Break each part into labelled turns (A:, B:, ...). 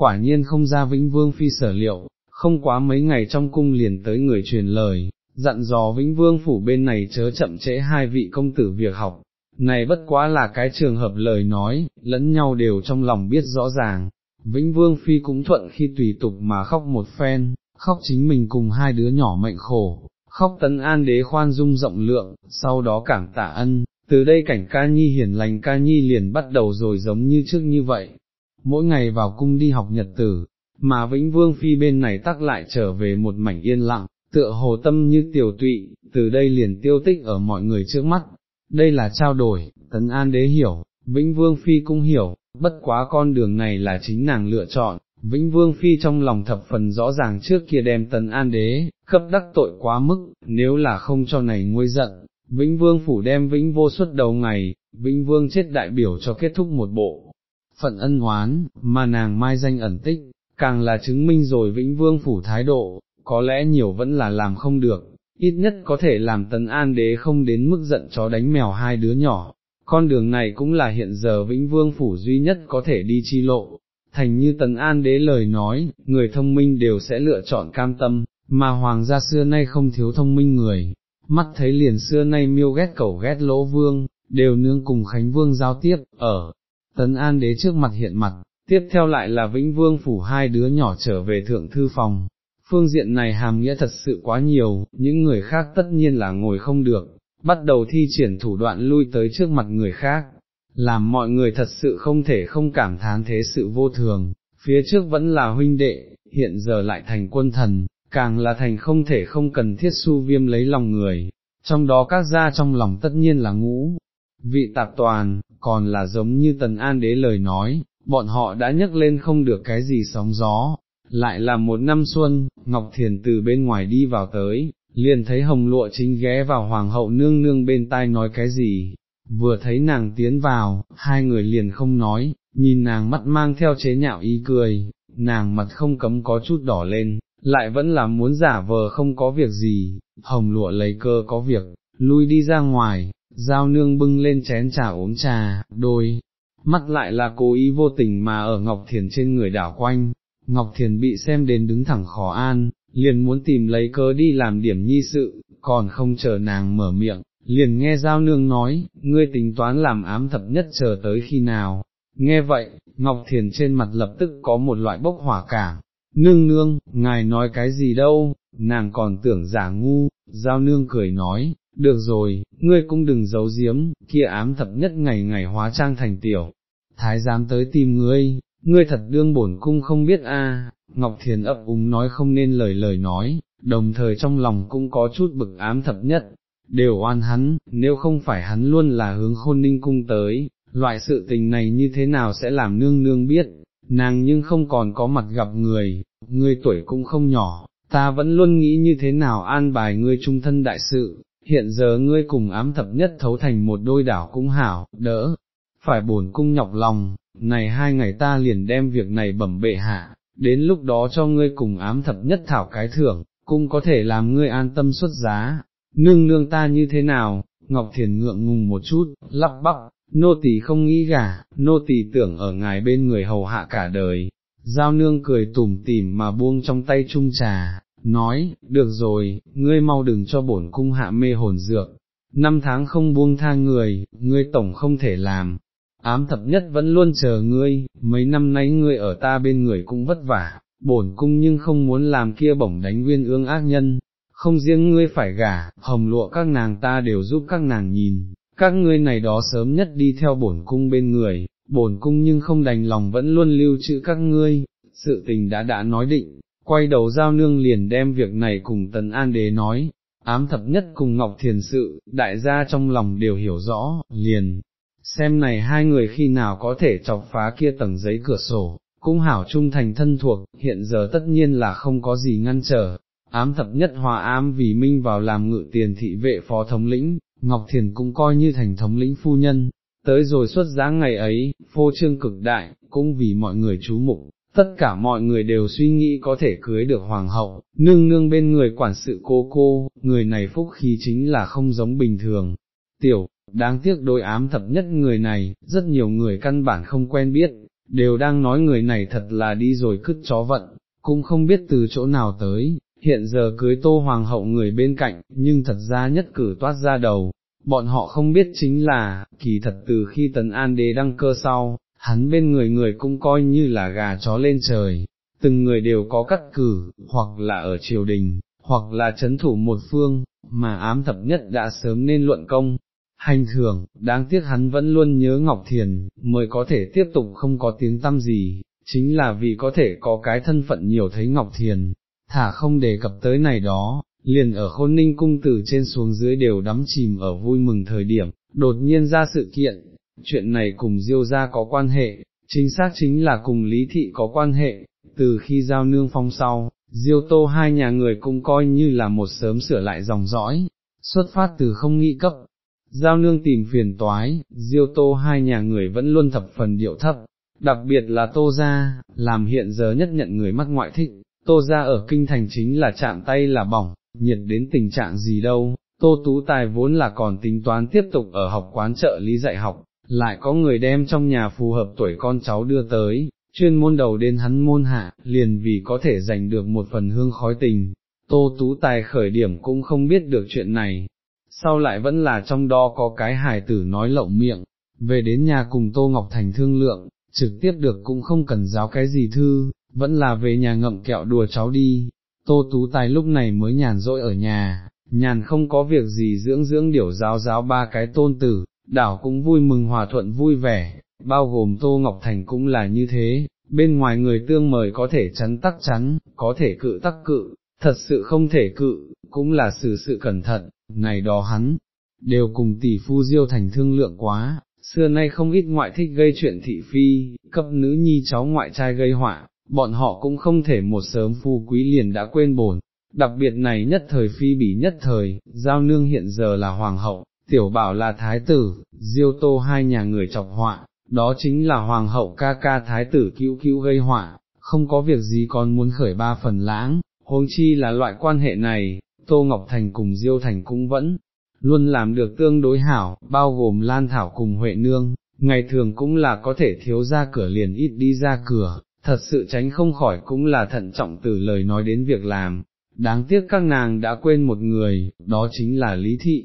A: quả nhiên không ra Vĩnh Vương Phi sở liệu, không quá mấy ngày trong cung liền tới người truyền lời, dặn dò Vĩnh Vương phủ bên này chớ chậm trễ hai vị công tử việc học, này bất quá là cái trường hợp lời nói, lẫn nhau đều trong lòng biết rõ ràng, Vĩnh Vương Phi cũng thuận khi tùy tục mà khóc một phen, khóc chính mình cùng hai đứa nhỏ mệnh khổ, khóc tấn an đế khoan dung rộng lượng, sau đó cảm tạ ân, từ đây cảnh ca nhi hiền lành ca nhi liền bắt đầu rồi giống như trước như vậy, mỗi ngày vào cung đi học nhật tử, mà Vĩnh Vương Phi bên này tắc lại trở về một mảnh yên lặng, tựa hồ tâm như tiểu tụy, từ đây liền tiêu tích ở mọi người trước mắt, đây là trao đổi, tấn an đế hiểu, Vĩnh Vương Phi cũng hiểu, bất quá con đường này là chính nàng lựa chọn, Vĩnh Vương Phi trong lòng thập phần rõ ràng trước kia đem tấn an đế, cấp đắc tội quá mức, nếu là không cho này nguôi giận, Vĩnh Vương Phủ đem Vĩnh Vô suất đầu ngày, Vĩnh Vương chết đại biểu cho kết thúc một bộ, phận ân oán, mà nàng mai danh ẩn tích, càng là chứng minh rồi Vĩnh Vương Phủ thái độ, có lẽ nhiều vẫn là làm không được, ít nhất có thể làm tấn an đế không đến mức giận chó đánh mèo hai đứa nhỏ, con đường này cũng là hiện giờ Vĩnh Vương Phủ duy nhất có thể đi chi lộ, thành như tấn an đế lời nói, người thông minh đều sẽ lựa chọn cam tâm, mà hoàng gia xưa nay không thiếu thông minh người, mắt thấy liền xưa nay miêu ghét cẩu ghét lỗ vương, đều nương cùng Khánh Vương giao tiếp, ở, tấn an đế trước mặt hiện mặt, tiếp theo lại là Vĩnh Vương Phủ hai đứa nhỏ trở về thượng thư phòng, phương diện này hàm nghĩa thật sự quá nhiều, những người khác tất nhiên là ngồi không được, bắt đầu thi triển thủ đoạn lui tới trước mặt người khác, làm mọi người thật sự không thể không cảm thán thế sự vô thường, phía trước vẫn là huynh đệ, hiện giờ lại thành quân thần, càng là thành không thể không cần thiết su viêm lấy lòng người, trong đó các gia trong lòng tất nhiên là ngũ, vị tạp toàn, còn là giống như tần an đế lời nói, bọn họ đã nhấc lên không được cái gì sóng gió, lại là một năm xuân, Ngọc Thiền từ bên ngoài đi vào tới, liền thấy hồng lụa chính ghé vào hoàng hậu nương nương bên tai nói cái gì, vừa thấy nàng tiến vào, hai người liền không nói, nhìn nàng mắt mang theo chế nhạo ý cười, nàng mặt không cấm có chút đỏ lên, lại vẫn là muốn giả vờ không có việc gì, hồng lụa lấy cơ có việc, lui đi ra ngoài, giao nương bưng lên chén trà ốm trà, đôi, mắt lại là cố ý vô tình mà ở Ngọc Thiền trên người đảo quanh, Ngọc Thiền bị xem đến đứng thẳng khó an, liền muốn tìm lấy cớ đi làm điểm nhi sự, còn không chờ nàng mở miệng, liền nghe giao nương nói, ngươi tính toán làm ám thập nhất chờ tới khi nào. Nghe vậy, Ngọc Thiền trên mặt lập tức có một loại bốc hỏa cảm, nương nương, ngài nói cái gì đâu, nàng còn tưởng giả ngu, giao nương cười nói, được rồi, ngươi cũng đừng giấu giếm, kia ám thập nhất ngày ngày hóa trang thành tiểu, thái giám tới tìm ngươi, ngươi thật đương bổn cung không biết a. Ngọc Thiền ấp úng nói không nên lời lời nói, đồng thời trong lòng cũng có chút bực ám thập nhất, đều oan hắn, nếu không phải hắn luôn là hướng khôn ninh cung tới, loại sự tình này như thế nào sẽ làm nương nương biết, nàng nhưng không còn có mặt gặp người, ngươi tuổi cũng không nhỏ, ta vẫn luôn nghĩ như thế nào an bài ngươi trung thân đại sự, hiện giờ ngươi cùng ám thập nhất thấu thành một đôi đảo cũng hảo, đỡ, phải bổn cung nhọc lòng, này hai ngày ta liền đem việc này bẩm bệ hạ, đến lúc đó cho ngươi cùng ám thập nhất thảo cái thưởng, cũng có thể làm ngươi an tâm xuất giá, nương nương ta như thế nào, Ngọc Thiền ngượng ngùng một chút, lắp bắp, nô tỳ không nghĩ gả, nô tỳ tưởng ở ngài bên người hầu hạ cả đời. Giao nương cười tủm tỉm mà buông trong tay chung trà, nói, được rồi, ngươi mau đừng cho bổn cung hạ mê hồn dược, năm tháng không buông tha người, ngươi tổng không thể làm, ám thập nhất vẫn luôn chờ ngươi, mấy năm nay ngươi ở ta bên người cũng vất vả, bổn cung nhưng không muốn làm kia bổng đánh nguyên ương ác nhân, không riêng ngươi phải gả, hồng lụa các nàng ta đều giúp các nàng nhìn, các ngươi này đó sớm nhất đi theo bổn cung bên người, bổn cung nhưng không đành lòng vẫn luôn lưu trữ các ngươi, sự tình đã đã nói định, quay đầu giao nương liền đem việc này cùng tần an đế nói, ám thập nhất cùng Ngọc Thiền sự, đại gia trong lòng đều hiểu rõ, liền, xem này hai người khi nào có thể chọc phá kia tầng giấy cửa sổ, cũng hảo trung thành thân thuộc, hiện giờ tất nhiên là không có gì ngăn trở, ám thập nhất hòa ám vì minh vào làm ngự tiền thị vệ phó thống lĩnh, Ngọc Thiền cũng coi như thành thống lĩnh phu nhân, tới rồi xuất giá ngày ấy, phô trương cực đại, cũng vì mọi người chú mục. Tất cả mọi người đều suy nghĩ có thể cưới được hoàng hậu, nương nương bên người quản sự cô cô, người này phúc khí chính là không giống bình thường. Tiểu, đáng tiếc đôi ám thập nhất người này, rất nhiều người căn bản không quen biết, đều đang nói người này thật là đi rồi cứt chó vận, cũng không biết từ chỗ nào tới, hiện giờ cưới tô hoàng hậu người bên cạnh, nhưng thật ra nhất cử toát ra đầu, bọn họ không biết chính là, kỳ thật từ khi tấn an đế đăng cơ sau, hắn bên người người cũng coi như là gà chó lên trời, từng người đều có cắt cử, hoặc là ở triều đình, hoặc là chấn thủ một phương, mà ám thập nhất đã sớm nên luận công. Hành thường, đáng tiếc hắn vẫn luôn nhớ Ngọc Thiền, mới có thể tiếp tục không có tiếng tâm gì, chính là vì có thể có cái thân phận nhiều thấy Ngọc Thiền, thả không đề cập tới này đó, liền ở khôn ninh cung từ trên xuống dưới đều đắm chìm ở vui mừng thời điểm, đột nhiên ra sự kiện, chuyện này cùng Diêu gia có quan hệ, chính xác chính là cùng Lý Thị có quan hệ, từ khi giao nương phong sau, Diêu tô hai nhà người cũng coi như là một sớm sửa lại dòng dõi, xuất phát từ không nghĩ cấp. Giao nương tìm phiền toái, diêu tô hai nhà người vẫn luôn thập phần điệu thấp, đặc biệt là tô gia, làm hiện giờ nhất nhận người mắc ngoại thích, tô gia ở kinh thành chính là chạm tay là bỏng, nhiệt đến tình trạng gì đâu, tô tú tài vốn là còn tính toán tiếp tục ở học quán trợ lý dạy học, lại có người đem trong nhà phù hợp tuổi con cháu đưa tới, chuyên môn đầu đến hắn môn hạ, liền vì có thể giành được một phần hương khói tình, tô tú tài khởi điểm cũng không biết được chuyện này, sau lại vẫn là trong đó có cái hài tử nói lộng miệng, về đến nhà cùng Tô Ngọc Thành thương lượng, trực tiếp được cũng không cần giáo cái gì thư, vẫn là về nhà ngậm kẹo đùa cháu đi, Tô Tú Tài lúc này mới nhàn rỗi ở nhà, nhàn không có việc gì dưỡng dưỡng điểu giáo giáo ba cái tôn tử, đảo cũng vui mừng hòa thuận vui vẻ, bao gồm Tô Ngọc Thành cũng là như thế, bên ngoài người tương mời có thể chắn tắc chắn, có thể cự tắc cự, thật sự không thể cự, cũng là xử sự cẩn thận, này đó hắn, đều cùng tỷ phu diêu thành thương lượng quá, xưa nay không ít ngoại thích gây chuyện thị phi, cấp nữ nhi cháu ngoại trai gây họa, bọn họ cũng không thể một sớm phu quý liền đã quên bổn. Đặc biệt này nhất thời phi bỉ nhất thời, giao nương hiện giờ là hoàng hậu, tiểu bảo là thái tử, diêu tô hai nhà người chọc họa, đó chính là hoàng hậu ca ca thái tử cứu cứu gây họa, không có việc gì còn muốn khởi ba phần lãng, huống chi là loại quan hệ này, Tô Ngọc Thành cùng Diêu Thành cũng vẫn luôn làm được tương đối hảo, bao gồm Lan Thảo cùng Huệ Nương, ngày thường cũng là có thể thiếu ra cửa liền ít đi ra cửa, thật sự tránh không khỏi cũng là thận trọng từ lời nói đến việc làm. Đáng tiếc các nàng đã quên một người, đó chính là Lý Thị,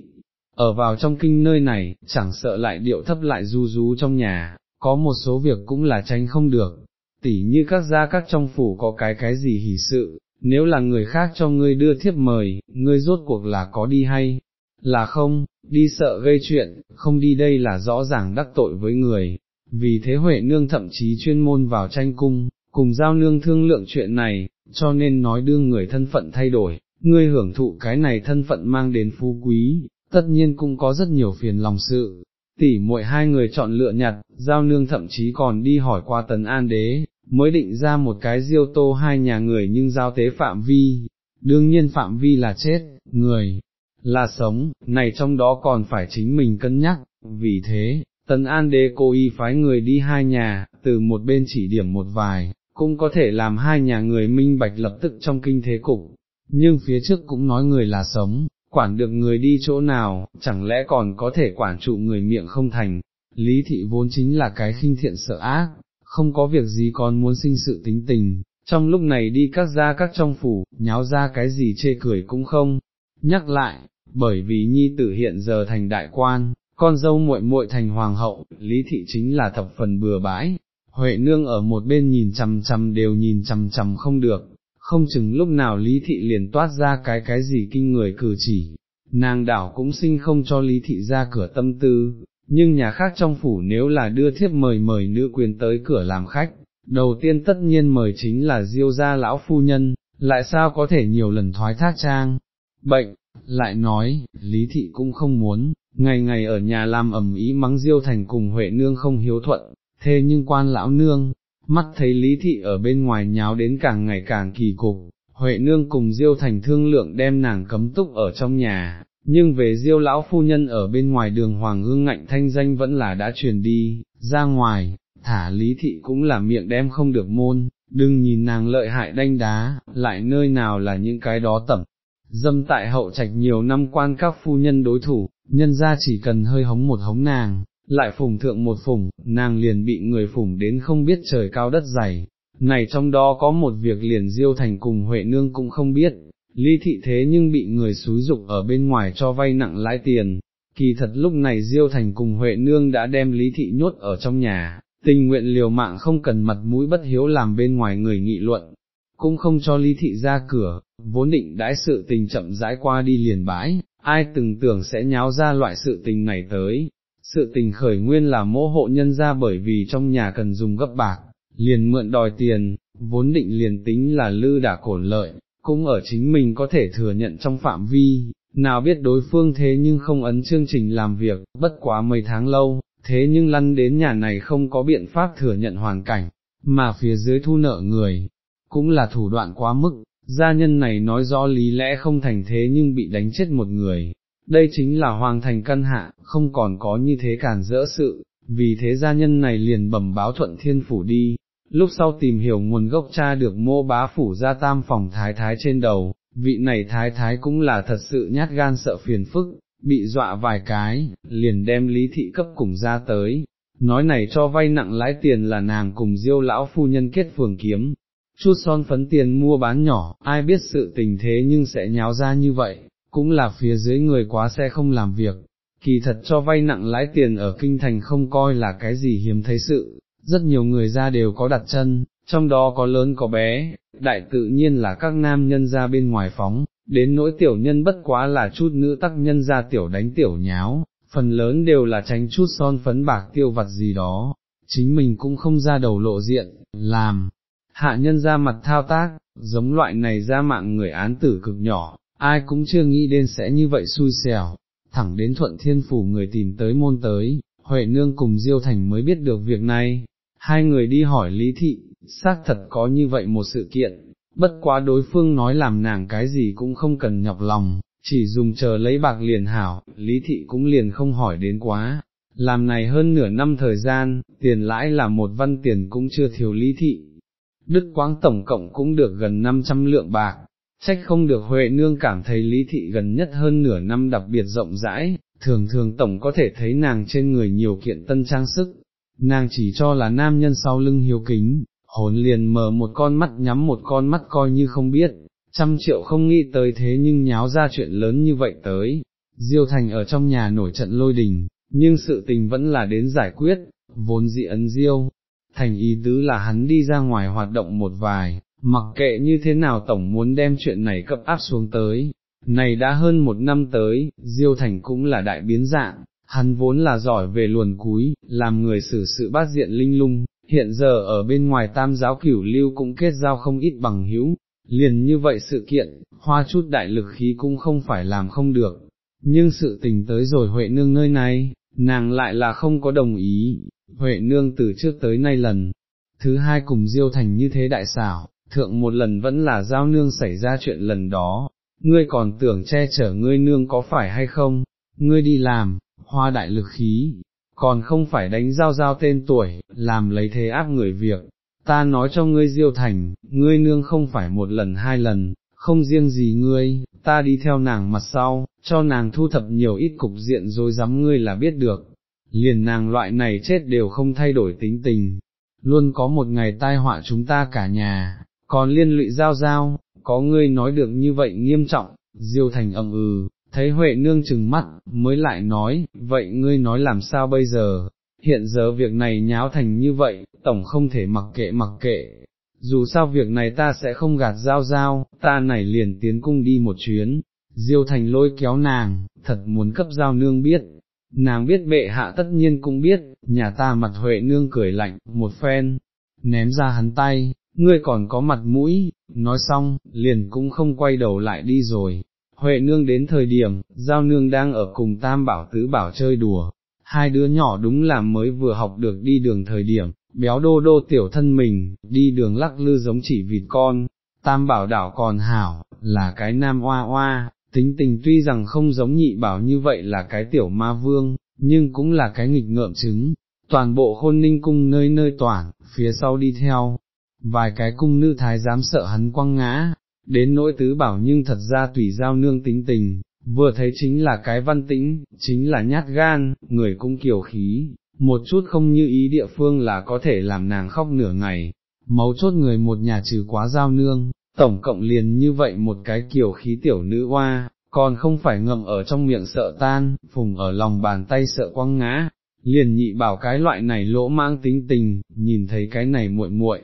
A: ở vào trong kinh nơi này, chẳng sợ lại điệu thấp lại du rú trong nhà, có một số việc cũng là tránh không được, tỉ như các gia các trong phủ có cái cái gì hỉ sự, nếu là người khác cho ngươi đưa thiếp mời, ngươi rốt cuộc là có đi hay, là không, đi sợ gây chuyện, không đi đây là rõ ràng đắc tội với người, vì thế Huệ Nương thậm chí chuyên môn vào tranh cung, cùng giao nương thương lượng chuyện này, cho nên nói đương người thân phận thay đổi, ngươi hưởng thụ cái này thân phận mang đến phú quý, tất nhiên cũng có rất nhiều phiền lòng sự. Tỷ muội hai người chọn lựa nhặt, giao nương thậm chí còn đi hỏi qua tấn an đế, mới định ra một cái diêu tô hai nhà người nhưng giao tế phạm vi, đương nhiên phạm vi là chết, người, là sống, này trong đó còn phải chính mình cân nhắc, vì thế, tấn an đế cố ý phái người đi hai nhà, từ một bên chỉ điểm một vài, cũng có thể làm hai nhà người minh bạch lập tức trong kinh thế cục, nhưng phía trước cũng nói người là sống, quản được người đi chỗ nào, chẳng lẽ còn có thể quản trụ người miệng không thành, lý thị vốn chính là cái khinh thiện sợ ác, không có việc gì còn muốn sinh sự tính tình, trong lúc này đi các gia các trong phủ, nháo ra cái gì chê cười cũng không, nhắc lại, bởi vì nhi tử hiện giờ thành đại quan, con dâu muội muội thành hoàng hậu, lý thị chính là thập phần bừa bãi, Huệ nương ở một bên nhìn chằm chằm đều nhìn chằm chằm không được, không chừng lúc nào lý thị liền toát ra cái cái gì kinh người cử chỉ, nàng đảo cũng sinh không cho lý thị ra cửa tâm tư, nhưng nhà khác trong phủ nếu là đưa thiếp mời mời nữ quyền tới cửa làm khách, đầu tiên tất nhiên mời chính là diêu gia lão phu nhân, lại sao có thể nhiều lần thoái thác trang, bệnh, lại nói, lý thị cũng không muốn, ngày ngày ở nhà làm ẩm ý mắng diêu thành cùng Huệ nương không hiếu thuận, thế nhưng quan lão nương, mắt thấy lý thị ở bên ngoài nháo đến càng ngày càng kỳ cục, Huệ nương cùng diêu thành thương lượng đem nàng cấm túc ở trong nhà, nhưng về diêu lão phu nhân ở bên ngoài đường Hoàng Hương ngạnh thanh danh vẫn là đã truyền đi, ra ngoài, thả lý thị cũng là miệng đem không được môn, đừng nhìn nàng lợi hại đanh đá, lại nơi nào là những cái đó tẩm. Dâm tại hậu trạch nhiều năm quan các phu nhân đối thủ, nhân ra chỉ cần hơi hống một hống nàng, lại phùng thượng một phùng, nàng liền bị người phùng đến không biết trời cao đất dày. Này trong đó có một việc liền diêu thành cùng Huệ Nương cũng không biết, ly thị thế nhưng bị người xúi dục ở bên ngoài cho vay nặng lãi tiền. Kỳ thật lúc này Diêu Thành cùng Huệ Nương đã đem Lý Thị nhốt ở trong nhà, tình nguyện liều mạng không cần mặt mũi bất hiếu làm bên ngoài người nghị luận, cũng không cho Lý Thị ra cửa, vốn định đãi sự tình chậm rãi qua đi liền bãi, ai từng tưởng sẽ nháo ra loại sự tình này tới. Sự tình khởi nguyên là mỗ hộ nhân ra bởi vì trong nhà cần dùng gấp bạc, liền mượn đòi tiền, vốn định liền tính là lư đã cổn lợi, cũng ở chính mình có thể thừa nhận trong phạm vi, nào biết đối phương thế nhưng không ấn chương trình làm việc, bất quá mấy tháng lâu, thế nhưng lăn đến nhà này không có biện pháp thừa nhận hoàn cảnh, mà phía dưới thu nợ người, cũng là thủ đoạn quá mức, gia nhân này nói rõ lý lẽ không thành thế nhưng bị đánh chết một người, đây chính là hoàng thành căn hạ, không còn có như thế cản rỡ sự, vì thế gia nhân này liền bẩm báo thuận thiên phủ đi, lúc sau tìm hiểu nguồn gốc cha được mô bá phủ ra tam phòng thái thái trên đầu, vị này thái thái cũng là thật sự nhát gan sợ phiền phức, bị dọa vài cái, liền đem lý thị cấp cùng ra tới, nói này cho vay nặng lãi tiền là nàng cùng diêu lão phu nhân kết phường kiếm, chút son phấn tiền mua bán nhỏ, ai biết sự tình thế nhưng sẽ nháo ra như vậy, cũng là phía dưới người quá sẽ không làm việc, kỳ thật cho vay nặng lãi tiền ở kinh thành không coi là cái gì hiếm thấy sự, rất nhiều người ra đều có đặt chân, trong đó có lớn có bé, đại tự nhiên là các nam nhân ra bên ngoài phóng, đến nỗi tiểu nhân bất quá là chút nữ tắc nhân ra tiểu đánh tiểu nháo, phần lớn đều là tránh chút son phấn bạc tiêu vặt gì đó, chính mình cũng không ra đầu lộ diện, làm, hạ nhân ra mặt thao tác, giống loại này ra mạng người án tử cực nhỏ, ai cũng chưa nghĩ đến sẽ như vậy xui xẻo, thẳng đến thuận thiên phủ người tìm tới môn tới, Huệ Nương cùng Diêu Thành mới biết được việc này, hai người đi hỏi Lý Thị, xác thật có như vậy một sự kiện, bất quá đối phương nói làm nàng cái gì cũng không cần nhọc lòng, chỉ dùng chờ lấy bạc liền hảo, Lý Thị cũng liền không hỏi đến quá. Làm này hơn nửa năm thời gian, tiền lãi là một văn tiền cũng chưa thiếu lý thị, Đức Quáng tổng cộng cũng được gần 500 lượng bạc, trách không được Huệ Nương cảm thấy lý thị gần nhất hơn nửa năm đặc biệt rộng rãi, thường thường tổng có thể thấy nàng trên người nhiều kiện tân trang sức, nàng chỉ cho là nam nhân sau lưng hiếu kính, hồn liền mở một con mắt nhắm một con mắt coi như không biết, trăm triệu không nghĩ tới thế nhưng nháo ra chuyện lớn như vậy tới, Diêu Thành ở trong nhà nổi trận lôi đình, nhưng sự tình vẫn là đến giải quyết, vốn dị ấn Diêu, Thành ý tứ là hắn đi ra ngoài hoạt động một vài, mặc kệ như thế nào tổng muốn đem chuyện này cấp áp xuống tới, này đã hơn một năm tới, Diêu Thành cũng là đại biến dạng, hắn vốn là giỏi về luồn cúi, làm người xử sự bát diện linh lung, hiện giờ ở bên ngoài tam giáo cửu lưu cũng kết giao không ít bằng hữu, liền như vậy sự kiện, hoa chút đại lực khí cũng không phải làm không được, nhưng sự tình tới rồi Huệ Nương nơi này, nàng lại là không có đồng ý, Huệ Nương từ trước tới nay lần, thứ hai cùng Diêu Thành như thế đại xảo, thượng một lần vẫn là giao nương xảy ra chuyện lần đó, ngươi còn tưởng che chở ngươi nương có phải hay không, ngươi đi làm, hoa đại lực khí, còn không phải đánh giao giao tên tuổi, làm lấy thế áp người việc, ta nói cho ngươi diêu thành, ngươi nương không phải một lần hai lần, không riêng gì ngươi, ta đi theo nàng mặt sau, cho nàng thu thập nhiều ít cục diện rồi dám ngươi là biết được, liền nàng loại này chết đều không thay đổi tính tình, luôn có một ngày tai họa chúng ta cả nhà, còn liên lụy giao giao, có ngươi nói được như vậy nghiêm trọng, diêu thành ầm ừ, thấy Huệ nương chừng mắt, mới lại nói, vậy ngươi nói làm sao bây giờ, hiện giờ việc này nháo thành như vậy, tổng không thể mặc kệ mặc kệ, dù sao việc này ta sẽ không gạt giao giao, ta này liền tiến cung đi một chuyến, diêu thành lôi kéo nàng, thật muốn cấp giao nương biết. Nàng biết bệ hạ tất nhiên cũng biết, nhà ta mặt Huệ nương cười lạnh, một phen, ném ra hắn tay, ngươi còn có mặt mũi, nói xong, liền cũng không quay đầu lại đi rồi. Huệ nương đến thời điểm, giao nương đang ở cùng tam bảo tứ bảo chơi đùa, hai đứa nhỏ đúng là mới vừa học được đi đường thời điểm, béo đô đô tiểu thân mình, đi đường lắc lư giống chỉ vịt con, tam bảo đảo còn hảo, là cái nam oa oa, tính tình tuy rằng không giống nhị bảo như vậy là cái tiểu ma vương, nhưng cũng là cái nghịch ngợm trứng, toàn bộ khôn ninh cung nơi nơi toàn, phía sau đi theo, vài cái cung nữ thái dám sợ hắn quăng ngã, đến nỗi tứ bảo nhưng thật ra tùy giao nương tính tình, vừa thấy chính là cái văn tĩnh, chính là nhát gan, người cũng kiều khí, một chút không như ý địa phương là có thể làm nàng khóc nửa ngày, mấu chốt người một nhà trừ quá giao nương, tổng cộng liền như vậy một cái kiều khí tiểu nữ hoa, còn không phải ngậm ở trong miệng sợ tan, phùng ở lòng bàn tay sợ quăng ngã, liền nhị bảo cái loại này lỗ mang tính tình, nhìn thấy cái này muội muội,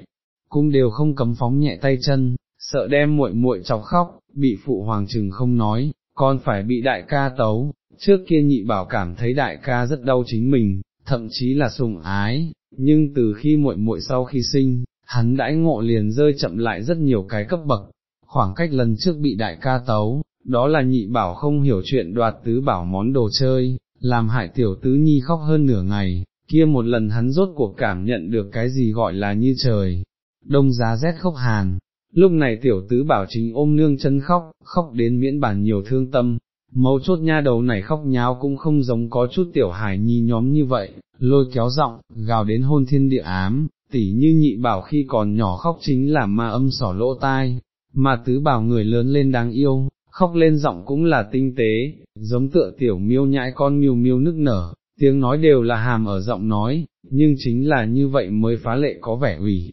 A: cũng đều không cấm phóng nhẹ tay chân, sợ đem muội muội chọc khóc, bị phụ hoàng chừng không nói, còn phải bị đại ca tấu, trước kia nhị bảo cảm thấy đại ca rất đau chính mình, thậm chí là sùng ái, nhưng từ khi muội muội sau khi sinh, hắn đãi ngộ liền rơi chậm lại rất nhiều cái cấp bậc, khoảng cách lần trước bị đại ca tấu, đó là nhị bảo không hiểu chuyện đoạt tứ bảo món đồ chơi, làm hại tiểu tứ nhi khóc hơn nửa ngày, kia một lần hắn rốt cuộc cảm nhận được cái gì gọi là như trời, đông giá rét khốc hàn, lúc này tiểu tứ bảo chính ôm nương chân khóc, khóc đến miễn bản nhiều thương tâm, mấu chốt nha đầu này khóc nháo cũng không giống có chút tiểu hải nhi nhóm như vậy, lôi kéo giọng, gào đến hôn thiên địa ám, tỉ như nhị bảo khi còn nhỏ khóc chính là ma âm sỏ lỗ tai, mà tứ bảo người lớn lên đáng yêu, khóc lên giọng cũng là tinh tế, giống tựa tiểu miêu nhãi con miêu miêu nức nở, tiếng nói đều là hàm ở giọng nói, nhưng chính là như vậy mới phá lệ có vẻ ủy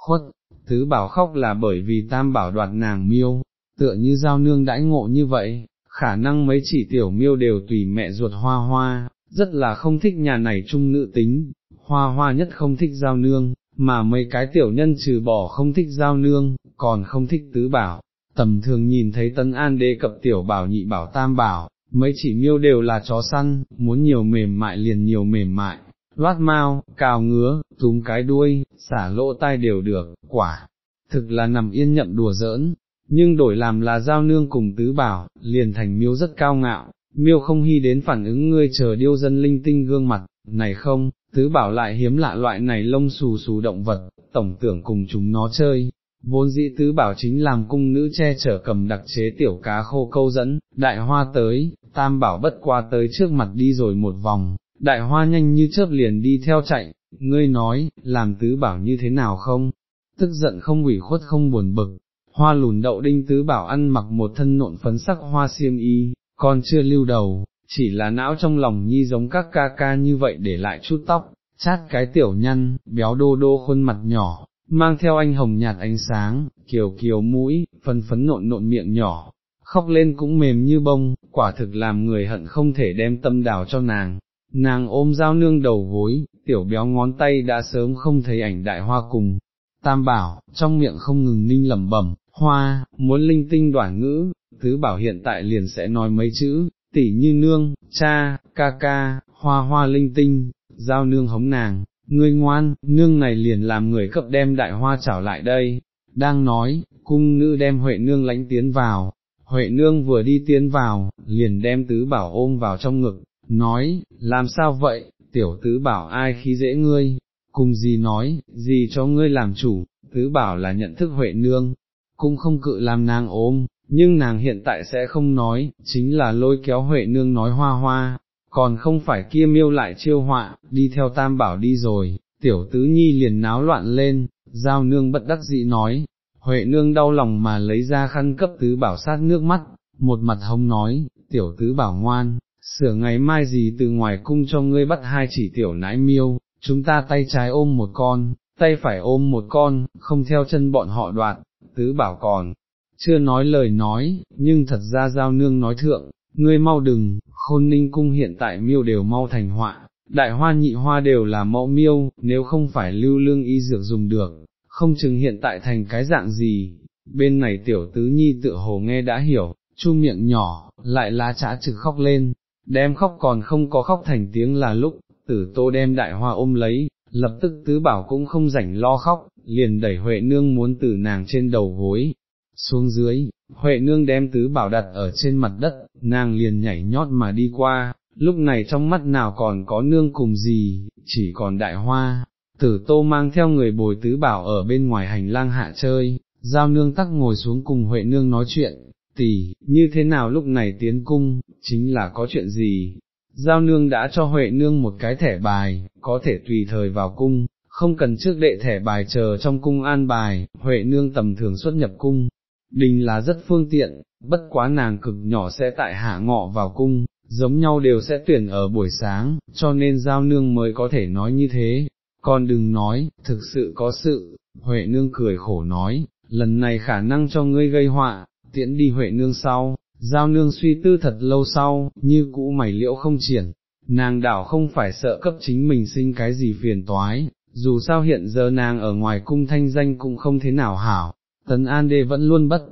A: khuất, tứ bảo khóc là bởi vì tam bảo đoạt nàng miêu, tựa như giao nương đãi ngộ như vậy, khả năng mấy chỉ tiểu miêu đều tùy mẹ ruột hoa hoa, rất là không thích nhà này trung nữ tính, hoa hoa nhất không thích giao nương, mà mấy cái tiểu nhân trừ bỏ không thích giao nương, còn không thích tứ bảo. Tầm thường nhìn thấy Tân An đề cập tiểu bảo nhị bảo tam bảo, mấy chỉ miêu đều là chó săn, muốn nhiều mềm mại liền nhiều mềm mại, loát mau, cào ngứa, túm cái đuôi, xả lỗ tai đều được, quả, thực là nằm yên nhậm đùa giỡn, nhưng đổi làm là giao nương cùng tứ bảo, liền thành miêu rất cao ngạo, miêu không hy đến phản ứng ngươi chờ điêu dân linh tinh gương mặt, này không, tứ bảo lại hiếm lạ loại này lông xù xù động vật, tổng tưởng cùng chúng nó chơi. Vốn dĩ tứ bảo chính làm cung nữ che chở cầm đặc chế tiểu cá khô câu dẫn, đại hoa tới, tam bảo bất qua tới trước mặt đi rồi một vòng, đại hoa nhanh như chớp liền đi theo chạy, ngươi nói, làm tứ bảo như thế nào không, tức giận không ủy khuất không buồn bực, hoa lùn đậu đinh tứ bảo ăn mặc một thân nộn phấn sắc hoa xiêm y, còn chưa lưu đầu, chỉ là não trong lòng nhi giống các ca ca như vậy để lại chút tóc, chát cái tiểu nhăn, béo đô đô khuôn mặt nhỏ, mang theo anh hồng nhạt ánh sáng, kiều kiều mũi, phấn phấn nộn nộn miệng nhỏ, khóc lên cũng mềm như bông, quả thực làm người hận không thể đem tâm đào cho nàng. Nàng ôm dao nương đầu gối, tiểu béo ngón tay đã sớm không thấy ảnh đại hoa cùng, tam bảo, trong miệng không ngừng ninh lẩm bẩm, hoa, muốn linh tinh đoản ngữ, tứ bảo hiện tại liền sẽ nói mấy chữ, tỷ như nương, cha, ca ca, hoa hoa linh tinh, giao nương hống nàng, ngươi ngoan, nương này liền làm người cấp đem đại hoa trảo lại đây, đang nói, cung nữ đem Huệ nương lãnh tiến vào, Huệ nương vừa đi tiến vào, liền đem tứ bảo ôm vào trong ngực, nói, làm sao vậy, tiểu tứ bảo ai khi dễ ngươi, cùng gì nói, gì cho ngươi làm chủ, tứ bảo là nhận thức Huệ nương, cũng không cự làm nàng ôm, nhưng nàng hiện tại sẽ không nói, chính là lôi kéo Huệ nương nói hoa hoa, còn không phải kia miêu lại chiêu họa, đi theo tam bảo đi rồi, tiểu tứ nhi liền náo loạn lên, giao nương bất đắc dĩ nói, Huệ nương đau lòng mà lấy ra khăn cấp tứ bảo sát nước mắt, một mặt hông nói, tiểu tứ bảo ngoan, sửa ngày mai gì từ ngoài cung cho ngươi bắt hai chỉ tiểu nãi miêu, chúng ta tay trái ôm một con, tay phải ôm một con, không theo chân bọn họ đoạt, tứ bảo còn, chưa nói lời nói, nhưng thật ra giao nương nói thượng, ngươi mau đừng, khôn ninh cung hiện tại miêu đều mau thành họa, đại hoa nhị hoa đều là mẫu miêu, nếu không phải lưu lương y dược dùng được, không chừng hiện tại thành cái dạng gì, bên này tiểu tứ nhi tự hồ nghe đã hiểu, chu miệng nhỏ, lại lá trá trực khóc lên, đem khóc còn không có khóc thành tiếng là lúc, tử tô đem đại hoa ôm lấy, lập tức tứ bảo cũng không rảnh lo khóc, liền đẩy Huệ nương muốn từ nàng trên đầu gối, xuống dưới, Huệ nương đem tứ bảo đặt ở trên mặt đất, nàng liền nhảy nhót mà đi qua, lúc này trong mắt nào còn có nương cùng gì, chỉ còn đại hoa, tử tô mang theo người bồi tứ bảo ở bên ngoài hành lang hạ chơi, giao nương tắc ngồi xuống cùng Huệ nương nói chuyện, tỷ, như thế nào lúc này tiến cung, chính là có chuyện gì. Giao nương đã cho Huệ nương một cái thẻ bài, có thể tùy thời vào cung, không cần trước đệ thẻ bài chờ trong cung an bài, Huệ nương tầm thường xuất nhập cung, đình là rất phương tiện, bất quá nàng cực nhỏ sẽ tại hạ ngọ vào cung, giống nhau đều sẽ tuyển ở buổi sáng, cho nên giao nương mới có thể nói như thế, con đừng nói, thực sự có sự, Huệ nương cười khổ nói, lần này khả năng cho ngươi gây họa, tiễn đi Huệ nương sau, giao nương suy tư thật lâu sau, như cũ mày liễu không triển, nàng đảo không phải sợ cấp chính mình sinh cái gì phiền toái, dù sao hiện giờ nàng ở ngoài cung thanh danh cũng không thế nào hảo, tấn an đê vẫn luôn bất.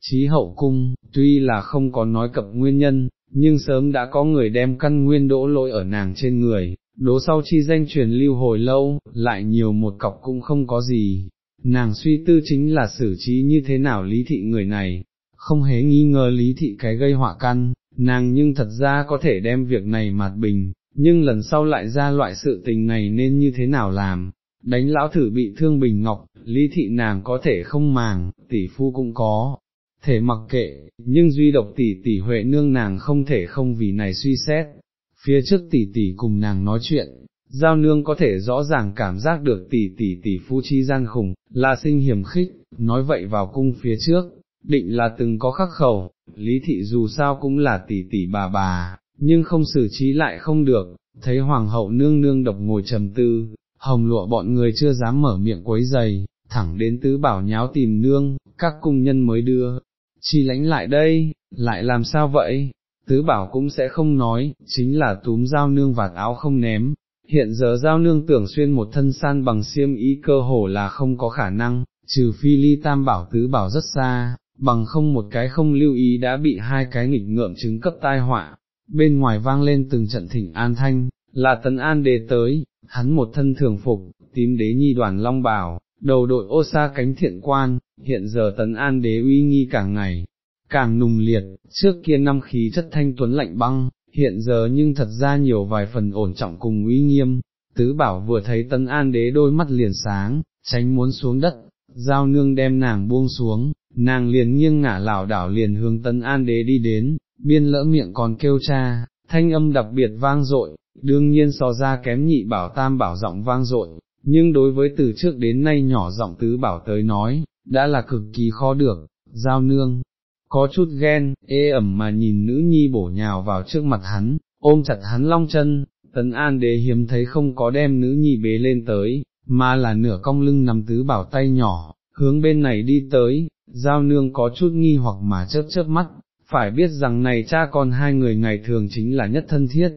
A: Chí hậu cung, tuy là không có nói cập nguyên nhân, nhưng sớm đã có người đem căn nguyên đỗ lỗi ở nàng trên người, đố sau chi danh truyền lưu hồi lâu, lại nhiều một cọc cũng không có gì. Nàng suy tư chính là xử trí như thế nào lý thị người này, không hề nghi ngờ lý thị cái gây họa căn, nàng nhưng thật ra có thể đem việc này mạt bình, nhưng lần sau lại ra loại sự tình này nên như thế nào làm, đánh lão thử bị thương bình ngọc, lý thị nàng có thể không màng, tỷ phu cũng có, thể mặc kệ, nhưng duy độc tỷ tỷ huệ nương nàng không thể không vì này suy xét, phía trước tỷ tỷ cùng nàng nói chuyện, giao nương có thể rõ ràng cảm giác được tỷ tỷ tỷ phu chi gian khủng, là sinh hiểm khích, nói vậy vào cung phía trước, định là từng có khắc khẩu, lý thị dù sao cũng là tỷ tỷ bà bà, nhưng không xử trí lại không được, thấy hoàng hậu nương nương độc ngồi trầm tư, hồng lụa bọn người chưa dám mở miệng quấy giày, thẳng đến tứ bảo nháo tìm nương, các cung nhân mới đưa, chi lãnh lại đây, lại làm sao vậy, tứ bảo cũng sẽ không nói, chính là túm dao nương vạt áo không ném, hiện giờ giao nương tưởng xuyên một thân san bằng xiêm y cơ hồ là không có khả năng, trừ phi ly tam bảo tứ bảo rất xa, bằng không một cái không lưu ý đã bị hai cái nghịch ngợm chứng cấp tai họa, bên ngoài vang lên từng trận thỉnh an thanh, là tấn an đế tới, hắn một thân thường phục, tím đế nhi đoàn long bào đầu đội ô sa cánh thiện quan, hiện giờ tấn an đế uy nghi càng ngày, càng nùng liệt, trước kia năm khí chất thanh tuấn lạnh băng, hiện giờ nhưng thật ra nhiều vài phần ổn trọng cùng uy nghiêm, tứ bảo vừa thấy tấn an đế đôi mắt liền sáng, tránh muốn xuống đất, giao nương đem nàng buông xuống, nàng liền nghiêng ngả lảo đảo liền hướng tấn an đế đi đến, biên lỡ miệng còn kêu cha, thanh âm đặc biệt vang dội, đương nhiên so ra kém nhị bảo tam bảo giọng vang dội, nhưng đối với từ trước đến nay nhỏ giọng tứ bảo tới nói, đã là cực kỳ khó được, giao nương, có chút ghen, ê ẩm mà nhìn nữ nhi bổ nhào vào trước mặt hắn, ôm chặt hắn long chân, tấn an đế hiếm thấy không có đem nữ nhi bế lên tới, mà là nửa cong lưng nằm tứ bảo tay nhỏ, hướng bên này đi tới, giao nương có chút nghi hoặc mà chớp chớp mắt, phải biết rằng này cha con hai người ngày thường chính là nhất thân thiết,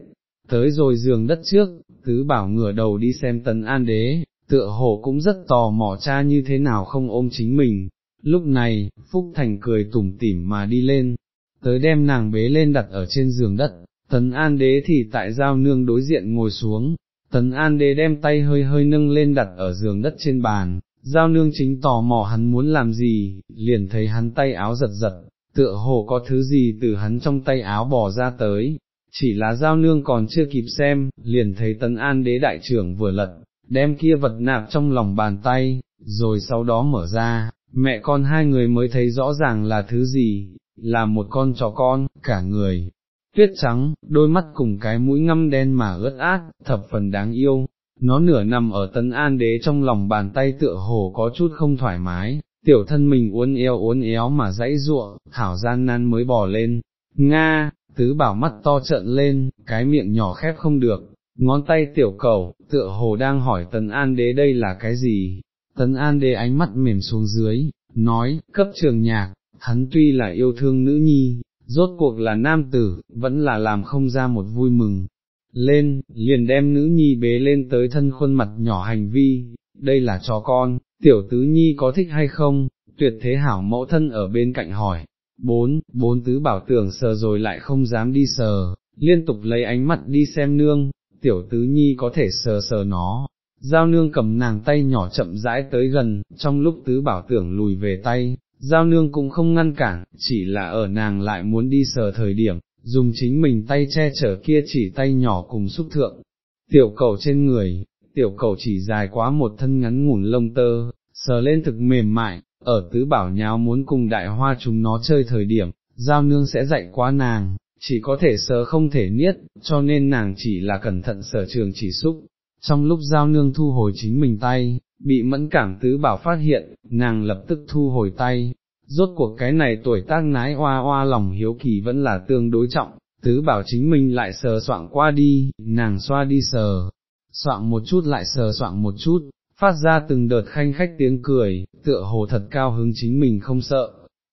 A: tới rồi giường đất trước, tứ bảo ngửa đầu đi xem tấn an đế, tựa hồ cũng rất tò mò cha như thế nào không ôm chính mình, lúc này, Phúc Thành cười tủm tỉm mà đi lên, tới đem nàng bế lên đặt ở trên giường đất, tấn an đế thì tại giao nương đối diện ngồi xuống, tấn an đế đem tay hơi hơi nâng lên đặt ở giường đất trên bàn, giao nương chính tò mò hắn muốn làm gì, liền thấy hắn tay áo giật giật, tựa hồ có thứ gì từ hắn trong tay áo bỏ ra tới, chỉ là giao nương còn chưa kịp xem, liền thấy tấn an đế đại trưởng vừa lật, đem kia vật nạp trong lòng bàn tay, rồi sau đó mở ra, mẹ con hai người mới thấy rõ ràng là thứ gì, là một con chó con, cả người, tuyết trắng, đôi mắt cùng cái mũi ngăm đen mà ướt át, thập phần đáng yêu, nó nửa nằm ở tấn an đế trong lòng bàn tay tựa hồ có chút không thoải mái, tiểu thân mình uốn éo uốn éo mà dãy ruộng, thảo gian nan mới bò lên, Nga, tứ bảo mắt to trợn lên, cái miệng nhỏ khép không được, ngón tay tiểu cầu, tựa hồ đang hỏi tấn an đế đây là cái gì, tấn an đế ánh mắt mềm xuống dưới, nói, cấp trường nhạc, hắn tuy là yêu thương nữ nhi, rốt cuộc là nam tử, vẫn là làm không ra một vui mừng. Lên, liền đem nữ nhi bế lên tới thân khuôn mặt nhỏ hành vi, đây là chó con, tiểu tứ nhi có thích hay không, tuyệt thế hảo mẫu thân ở bên cạnh hỏi, bốn, bốn tứ bảo tưởng sờ rồi lại không dám đi sờ, liên tục lấy ánh mặt đi xem nương, tiểu tứ nhi có thể sờ sờ nó, giao nương cầm nàng tay nhỏ chậm rãi tới gần, trong lúc tứ bảo tưởng lùi về tay, giao nương cũng không ngăn cản, chỉ là ở nàng lại muốn đi sờ thời điểm, dùng chính mình tay che chở kia chỉ tay nhỏ cùng xúc thượng, tiểu cầu trên người, tiểu cầu chỉ dài quá một thân ngắn ngủn lông tơ, sờ lên thực mềm mại, ở tứ bảo nháo muốn cùng đại hoa chúng nó chơi thời điểm, giao nương sẽ dạy quá nàng, chỉ có thể sờ không thể niết, cho nên nàng chỉ là cẩn thận sở trường chỉ xúc. Trong lúc giao nương thu hồi chính mình tay, bị mẫn cảm tứ bảo phát hiện, nàng lập tức thu hồi tay, rốt cuộc cái này tuổi tác nái hoa hoa lòng hiếu kỳ vẫn là tương đối trọng, tứ bảo chính mình lại sờ soạng qua đi, nàng xoa đi sờ, soạng một chút lại sờ soạng một chút, phát ra từng đợt khanh khách tiếng cười, tựa hồ thật cao hứng chính mình không sợ.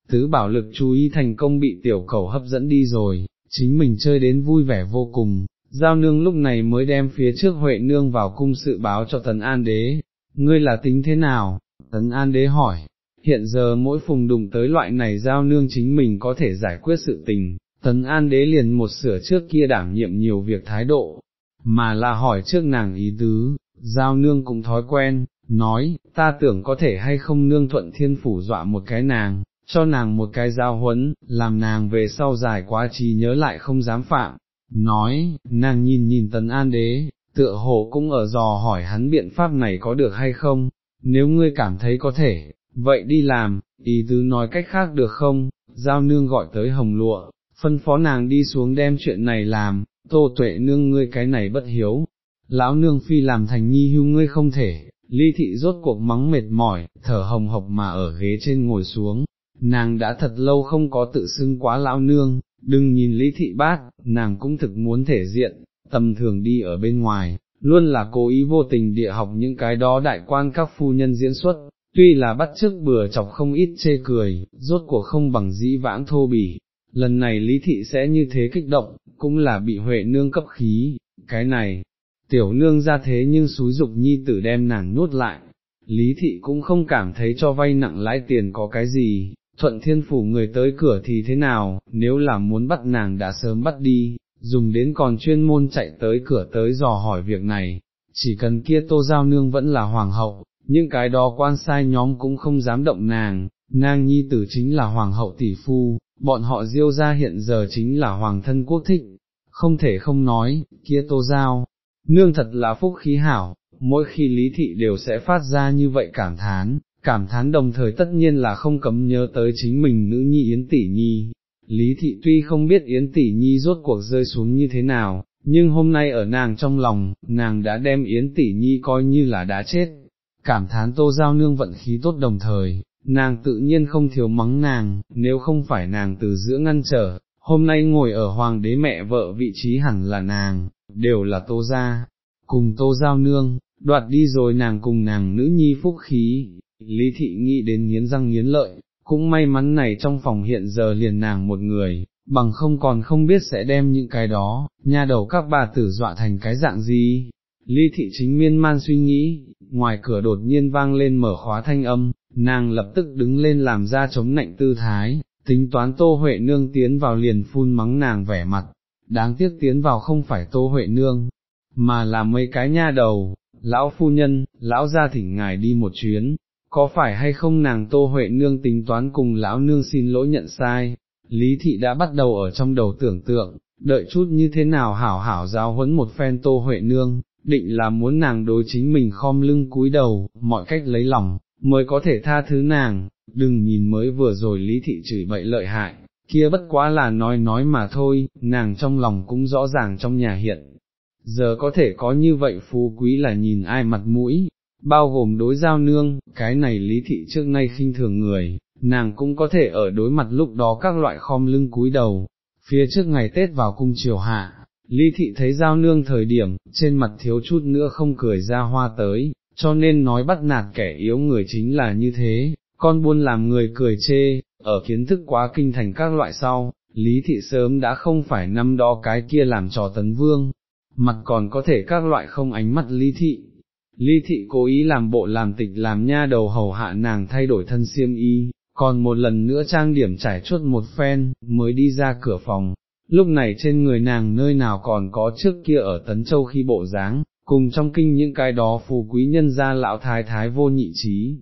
A: Tứ bảo lực chú ý thành công bị tiểu cầu hấp dẫn đi rồi, chính mình chơi đến vui vẻ vô cùng, giao nương lúc này mới đem phía trước Huệ nương vào cung sự báo cho tấn an đế, ngươi là tính thế nào, tấn an đế hỏi, hiện giờ mỗi phùng đụng tới loại này giao nương chính mình có thể giải quyết sự tình, tấn an đế liền một sửa trước kia đảm nhiệm nhiều việc thái độ, mà là hỏi trước nàng ý tứ, giao nương cũng thói quen, nói, ta tưởng có thể hay không nương thuận thiên phủ dọa một cái nàng, cho nàng một cái giao huấn, làm nàng về sau dài quá trí nhớ lại không dám phạm, nói, nàng nhìn nhìn tấn an đế, tựa hồ cũng ở dò hỏi hắn biện pháp này có được hay không, nếu ngươi cảm thấy có thể, vậy đi làm, ý tứ nói cách khác được không, giao nương gọi tới hồng lụa, phân phó nàng đi xuống đem chuyện này làm, tô tuệ nương ngươi cái này bất hiếu, lão nương phi làm thành nhi hưu ngươi không thể, ly thị rốt cuộc mắng mệt mỏi, thở hồng hộc mà ở ghế trên ngồi xuống, nàng đã thật lâu không có tự xưng quá lão nương, đừng nhìn lý thị bát, nàng cũng thực muốn thể diện, tầm thường đi ở bên ngoài, luôn là cố ý vô tình địa học những cái đó đại quan các phu nhân diễn xuất, tuy là bắt trước bừa chọc không ít chê cười, rốt cuộc không bằng dĩ vãng thô bỉ, lần này lý thị sẽ như thế kích động, cũng là bị huệ nương cấp khí, cái này, tiểu nương ra thế nhưng xúi dục nhi tử đem nàng nuốt lại, lý thị cũng không cảm thấy cho vay nặng lãi tiền có cái gì, thuận thiên phủ người tới cửa thì thế nào, nếu là muốn bắt nàng đã sớm bắt đi, dùng đến còn chuyên môn chạy tới cửa tới dò hỏi việc này, chỉ cần kia tô giao nương vẫn là hoàng hậu, những cái đó quan sai nhóm cũng không dám động nàng, nàng nhi tử chính là hoàng hậu tỷ phu, bọn họ diêu ra hiện giờ chính là hoàng thân quốc thích, không thể không nói, kia tô giao, nương thật là phúc khí hảo, mỗi khi lý thị đều sẽ phát ra như vậy cảm thán, cảm thán đồng thời tất nhiên là không cấm nhớ tới chính mình nữ nhi Yến Tỷ Nhi. Lý thị tuy không biết Yến Tỷ Nhi rốt cuộc rơi xuống như thế nào, nhưng hôm nay ở nàng trong lòng, nàng đã đem Yến Tỷ Nhi coi như là đã chết. Cảm thán tô giao nương vận khí tốt đồng thời, nàng tự nhiên không thiếu mắng nàng, nếu không phải nàng từ giữa ngăn trở, hôm nay ngồi ở hoàng đế mẹ vợ vị trí hẳn là nàng, đều là tô gia, cùng tô giao nương, đoạt đi rồi nàng cùng nàng nữ nhi phúc khí, Lý thị nghĩ đến nghiến răng nghiến lợi, cũng may mắn này trong phòng hiện giờ liền nàng một người, bằng không còn không biết sẽ đem những cái đó, nha đầu các bà tử dọa thành cái dạng gì. Lý thị chính miên man suy nghĩ, ngoài cửa đột nhiên vang lên mở khóa thanh âm, nàng lập tức đứng lên làm ra chống nạnh tư thái, tính toán tô huệ nương tiến vào liền phun mắng nàng vẻ mặt, đáng tiếc tiến vào không phải tô huệ nương, mà là mấy cái nha đầu, lão phu nhân, lão gia thỉnh ngài đi một chuyến, có phải hay không nàng Tô Huệ Nương tính toán cùng lão nương xin lỗi nhận sai, Lý Thị đã bắt đầu ở trong đầu tưởng tượng, đợi chút như thế nào hảo hảo giáo huấn một phen Tô Huệ Nương, định là muốn nàng đối chính mình khom lưng cúi đầu, mọi cách lấy lòng, mới có thể tha thứ nàng, đừng nhìn mới vừa rồi Lý Thị chửi bậy lợi hại, kia bất quá là nói nói mà thôi, nàng trong lòng cũng rõ ràng trong nhà hiện. Giờ có thể có như vậy phú quý là nhìn ai mặt mũi, bao gồm đối giao nương, cái này lý thị trước nay khinh thường người, nàng cũng có thể ở đối mặt lúc đó các loại khom lưng cúi đầu, phía trước ngày Tết vào cung triều hạ, lý thị thấy giao nương thời điểm, trên mặt thiếu chút nữa không cười ra hoa tới, cho nên nói bắt nạt kẻ yếu người chính là như thế, con buôn làm người cười chê, ở kiến thức quá kinh thành các loại sau, lý thị sớm đã không phải năm đó cái kia làm trò tấn vương, mặt còn có thể các loại không ánh mắt lý thị, Lý thị cố ý làm bộ làm tịch làm nha đầu hầu hạ nàng thay đổi thân xiêm y, còn một lần nữa trang điểm trải chuốt một phen, mới đi ra cửa phòng. Lúc này trên người nàng nơi nào còn có trước kia ở Tấn Châu khi bộ dáng, cùng trong kinh những cái đó phù quý nhân gia lão thái thái vô nhị trí.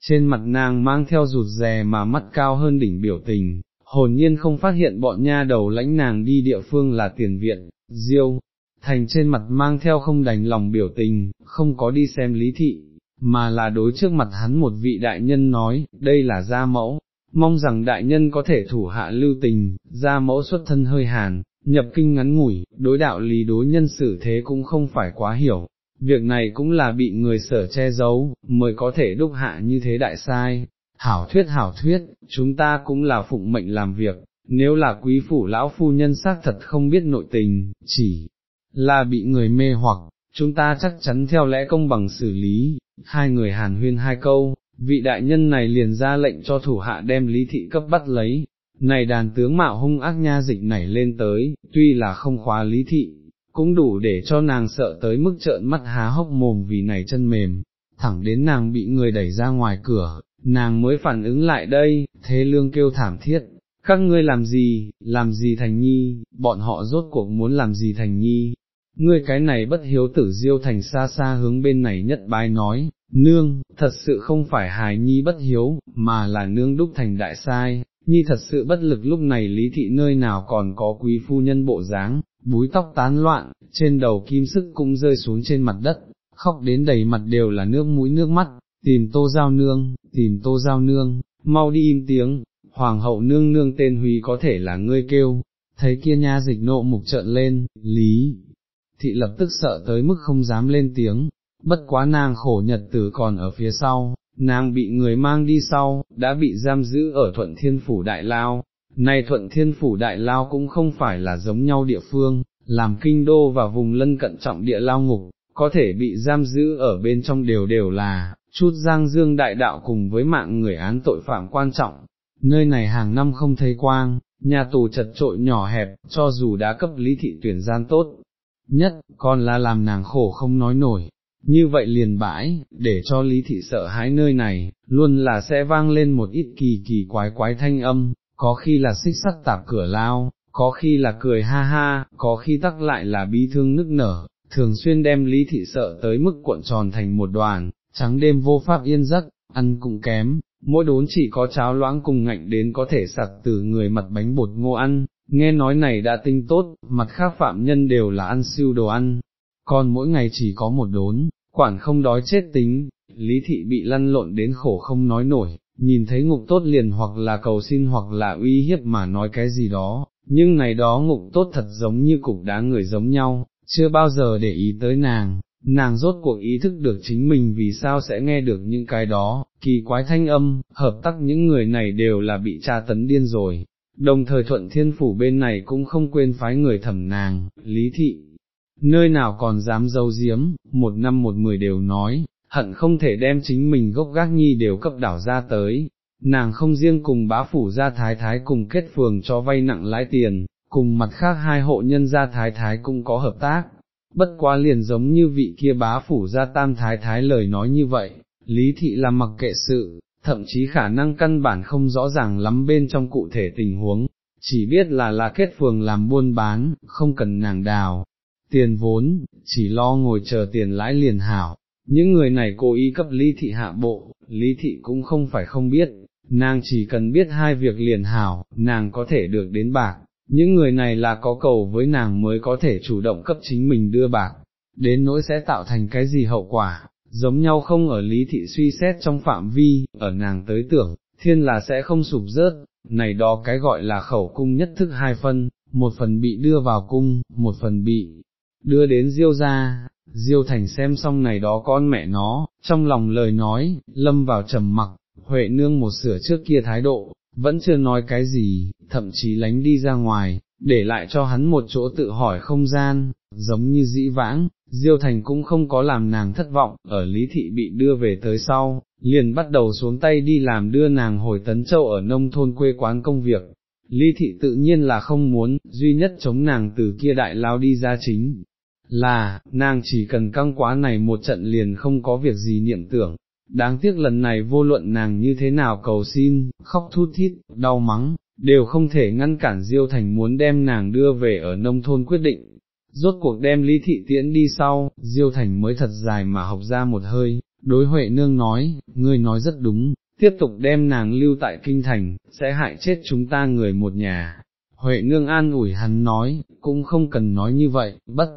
A: Trên mặt nàng mang theo rụt rè mà mắt cao hơn đỉnh biểu tình, hồn nhiên không phát hiện bọn nha đầu lãnh nàng đi địa phương là tiền viện, diêu, thành trên mặt mang theo không đành lòng biểu tình, không có đi xem lý thị, mà là đối trước mặt hắn một vị đại nhân nói, đây là gia mẫu, mong rằng đại nhân có thể thủ hạ lưu tình, ra mẫu xuất thân hơi hàn, nhập kinh ngắn ngủi, đối đạo lý đối nhân xử thế cũng không phải quá hiểu, việc này cũng là bị người sở che giấu, mới có thể đúc hạ như thế đại sai. hảo thuyết hảo thuyết, chúng ta cũng là phụng mệnh làm việc, nếu là quý phủ lão phu nhân xác thật không biết nội tình, chỉ là bị người mê hoặc, chúng ta chắc chắn theo lẽ công bằng xử lý, hai người hàn huyên hai câu, vị đại nhân này liền ra lệnh cho thủ hạ đem lý thị cấp bắt lấy, này đàn tướng mạo hung ác nha dịch nảy lên tới, tuy là không khóa lý thị, cũng đủ để cho nàng sợ tới mức trợn mắt há hốc mồm vì này chân mềm, thẳng đến nàng bị người đẩy ra ngoài cửa, nàng mới phản ứng lại đây, thế lương kêu thảm thiết, các ngươi làm gì, làm gì thành nhi, bọn họ rốt cuộc muốn làm gì thành nhi, ngươi cái này bất hiếu tử diêu thành xa xa hướng bên này nhất bái nói, nương, thật sự không phải hài nhi bất hiếu, mà là nương đúc thành đại sai, nhi thật sự bất lực lúc này lý thị nơi nào còn có quý phu nhân bộ dáng, búi tóc tán loạn, trên đầu kim sức cũng rơi xuống trên mặt đất, khóc đến đầy mặt đều là nước mũi nước mắt, tìm tô giao nương, tìm tô giao nương, mau đi im tiếng, hoàng hậu nương nương tên Huy có thể là ngươi kêu, thấy kia nha dịch nộ mục trợn lên, lý, thị lập tức sợ tới mức không dám lên tiếng, bất quá nàng khổ nhật tử còn ở phía sau, nàng bị người mang đi sau, đã bị giam giữ ở thuận thiên phủ đại lao, này thuận thiên phủ đại lao cũng không phải là giống nhau địa phương, làm kinh đô và vùng lân cận trọng địa lao ngục, có thể bị giam giữ ở bên trong đều đều là, chút giang dương đại đạo cùng với mạng người án tội phạm quan trọng, nơi này hàng năm không thấy quang, nhà tù chật trội nhỏ hẹp, cho dù đã cấp lý thị tuyển gian tốt, nhất, còn là làm nàng khổ không nói nổi, như vậy liền bãi, để cho lý thị sợ hãi nơi này, luôn là sẽ vang lên một ít kỳ kỳ quái quái thanh âm, có khi là xích sắt tạp cửa lao, có khi là cười ha ha, có khi tắc lại là bi thương nức nở, thường xuyên đem lý thị sợ tới mức cuộn tròn thành một đoàn, trắng đêm vô pháp yên giấc, ăn cũng kém, mỗi đốn chỉ có cháo loãng cùng ngạnh đến có thể sặc từ người mặt bánh bột ngô ăn, nghe nói này đã tinh tốt, mặt khác phạm nhân đều là ăn siêu đồ ăn, con mỗi ngày chỉ có một đốn, quản không đói chết tính, lý thị bị lăn lộn đến khổ không nói nổi, nhìn thấy ngục tốt liền hoặc là cầu xin hoặc là uy hiếp mà nói cái gì đó, nhưng này đó ngục tốt thật giống như cục đá người giống nhau, chưa bao giờ để ý tới nàng, nàng rốt cuộc ý thức được chính mình vì sao sẽ nghe được những cái đó, kỳ quái thanh âm, hợp tác những người này đều là bị tra tấn điên rồi. Đồng thời thuận thiên phủ bên này cũng không quên phái người thẩm nàng, lý thị, nơi nào còn dám dâu diếm, một năm một mười đều nói, hận không thể đem chính mình gốc gác nhi đều cấp đảo ra tới, nàng không riêng cùng bá phủ gia thái thái cùng kết phường cho vay nặng lãi tiền, cùng mặt khác hai hộ nhân gia thái thái cũng có hợp tác, bất quá liền giống như vị kia bá phủ gia tam thái thái lời nói như vậy, lý thị là mặc kệ sự, thậm chí khả năng căn bản không rõ ràng lắm bên trong cụ thể tình huống, chỉ biết là là kết phường làm buôn bán, không cần nàng đào, tiền vốn, chỉ lo ngồi chờ tiền lãi liền hảo. Những người này cố ý cấp lý thị hạ bộ, lý thị cũng không phải không biết, nàng chỉ cần biết hai việc liền hảo, nàng có thể được đến bạc, những người này là có cầu với nàng mới có thể chủ động cấp chính mình đưa bạc, đến nỗi sẽ tạo thành cái gì hậu quả, giống nhau không ở lý thị suy xét trong phạm vi, ở nàng tới tưởng, thiên là sẽ không sụp rớt, này đó cái gọi là khẩu cung nhất thức hai phân, một phần bị đưa vào cung, một phần bị đưa đến diêu ra, diêu thành xem xong này đó con mẹ nó, trong lòng lời nói, lâm vào trầm mặc, Huệ nương một sửa trước kia thái độ, vẫn chưa nói cái gì, thậm chí lánh đi ra ngoài, để lại cho hắn một chỗ tự hỏi không gian, giống như dĩ vãng, Diêu Thành cũng không có làm nàng thất vọng, ở Lý Thị bị đưa về tới sau, liền bắt đầu xuống tay đi làm đưa nàng hồi Tấn Châu ở nông thôn quê quán công việc. Lý Thị tự nhiên là không muốn, duy nhất chống nàng từ kia đại lao đi ra chính, là, nàng chỉ cần căng quá này một trận liền không có việc gì niệm tưởng, đáng tiếc lần này vô luận nàng như thế nào cầu xin, khóc thút thít, đau mắng, đều không thể ngăn cản Diêu Thành muốn đem nàng đưa về ở nông thôn quyết định. Rốt cuộc đem Lý Thị Tiễn đi sau, Diêu Thành mới thật dài mà học ra một hơi, đối Huệ Nương nói, ngươi nói rất đúng, tiếp tục đem nàng lưu tại kinh thành, sẽ hại chết chúng ta người một nhà. Huệ Nương an ủi hắn nói, cũng không cần nói như vậy, bất,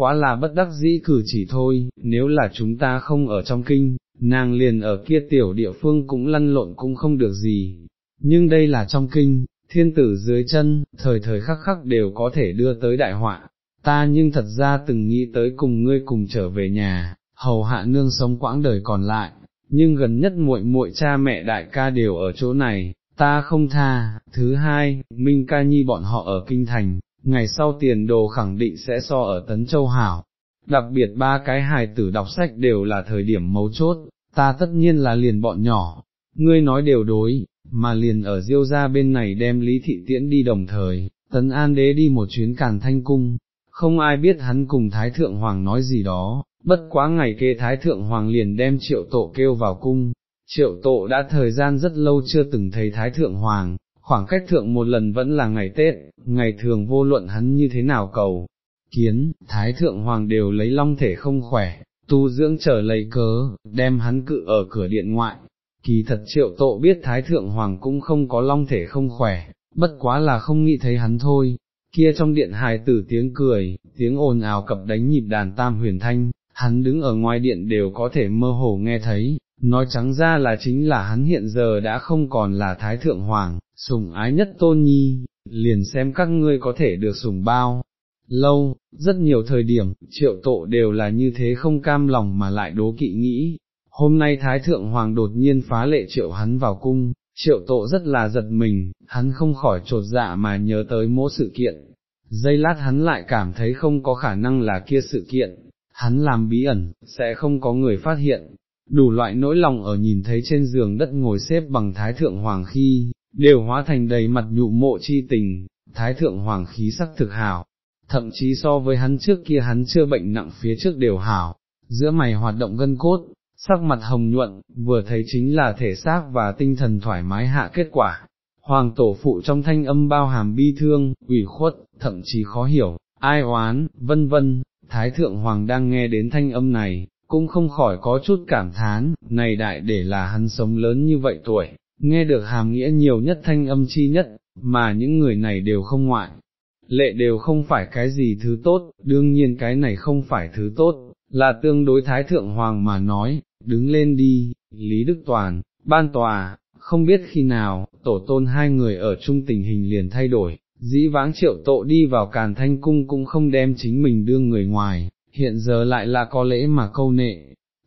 A: quá là bất đắc dĩ cử chỉ thôi, nếu là chúng ta không ở trong kinh, nàng liền ở kia tiểu địa phương cũng lăn lộn cũng không được gì, nhưng đây là trong kinh, thiên tử dưới chân, thời thời khắc khắc đều có thể đưa tới đại họa, ta nhưng thật ra từng nghĩ tới cùng ngươi cùng trở về nhà, hầu hạ nương sống quãng đời còn lại, nhưng gần nhất muội muội cha mẹ đại ca đều ở chỗ này, ta không tha, thứ hai, Minh ca nhi bọn họ ở Kinh Thành, ngày sau tiền đồ khẳng định sẽ so ở Tấn Châu Hảo, đặc biệt ba cái hài tử đọc sách đều là thời điểm mấu chốt, ta tất nhiên là liền bọn nhỏ, ngươi nói đều đối, mà liền ở diêu gia bên này đem Lý Thị Tiễn đi đồng thời, Tấn An Đế đi một chuyến càn thanh cung, không ai biết hắn cùng Thái Thượng Hoàng nói gì đó, bất quá ngày kê Thái Thượng Hoàng liền đem triệu tổ kêu vào cung, triệu tổ đã thời gian rất lâu chưa từng thấy Thái Thượng Hoàng, khoảng cách thượng một lần vẫn là ngày Tết, ngày thường vô luận hắn như thế nào cầu, kiến, Thái Thượng Hoàng đều lấy long thể không khỏe, tu dưỡng trở lấy cớ, đem hắn cự ở cửa điện ngoại. Kỳ thật triệu tộ biết Thái Thượng Hoàng cũng không có long thể không khỏe, bất quá là không nghĩ thấy hắn thôi, kia trong điện hài tử tiếng cười, tiếng ồn ào cập đánh nhịp đàn tam huyền thanh, hắn đứng ở ngoài điện đều có thể mơ hồ nghe thấy, nói trắng ra là chính là hắn hiện giờ đã không còn là Thái Thượng Hoàng, sủng ái nhất tôn nhi, liền xem các ngươi có thể được sủng bao. Lâu, rất nhiều thời điểm, triệu tộ đều là như thế không cam lòng mà lại đố kỵ nghĩ, hôm nay Thái Thượng Hoàng đột nhiên phá lệ triệu hắn vào cung, triệu tộ rất là giật mình, hắn không khỏi trột dạ mà nhớ tới mỗi sự kiện, giây lát hắn lại cảm thấy không có khả năng là kia sự kiện, hắn làm bí ẩn, sẽ không có người phát hiện, đủ loại nỗi lòng ở nhìn thấy trên giường đất ngồi xếp bằng Thái Thượng Hoàng khi, đều hóa thành đầy mặt nhụ mộ chi tình, Thái Thượng Hoàng khí sắc thực hảo, thậm chí so với hắn trước kia hắn chưa bệnh nặng phía trước đều hảo, giữa mày hoạt động gân cốt, sắc mặt hồng nhuận, vừa thấy chính là thể xác và tinh thần thoải mái hạ kết quả. Hoàng tổ phụ trong thanh âm bao hàm bi thương, ủy khuất, thậm chí khó hiểu, ai oán, vân vân, Thái Thượng Hoàng đang nghe đến thanh âm này, cũng không khỏi có chút cảm thán, này đại để là hắn sống lớn như vậy tuổi, nghe được hàm nghĩa nhiều nhất thanh âm chi nhất, mà những người này đều không ngoại. Lệ đều không phải cái gì thứ tốt, đương nhiên cái này không phải thứ tốt, là tương đối Thái Thượng Hoàng mà nói, đứng lên đi, Lý Đức Toàn, ban tòa, không biết khi nào, tổ tôn hai người ở chung tình hình liền thay đổi, dĩ vãng triệu tộ đi vào càn thanh cung cũng không đem chính mình đưa người ngoài, hiện giờ lại là có lễ mà câu nệ.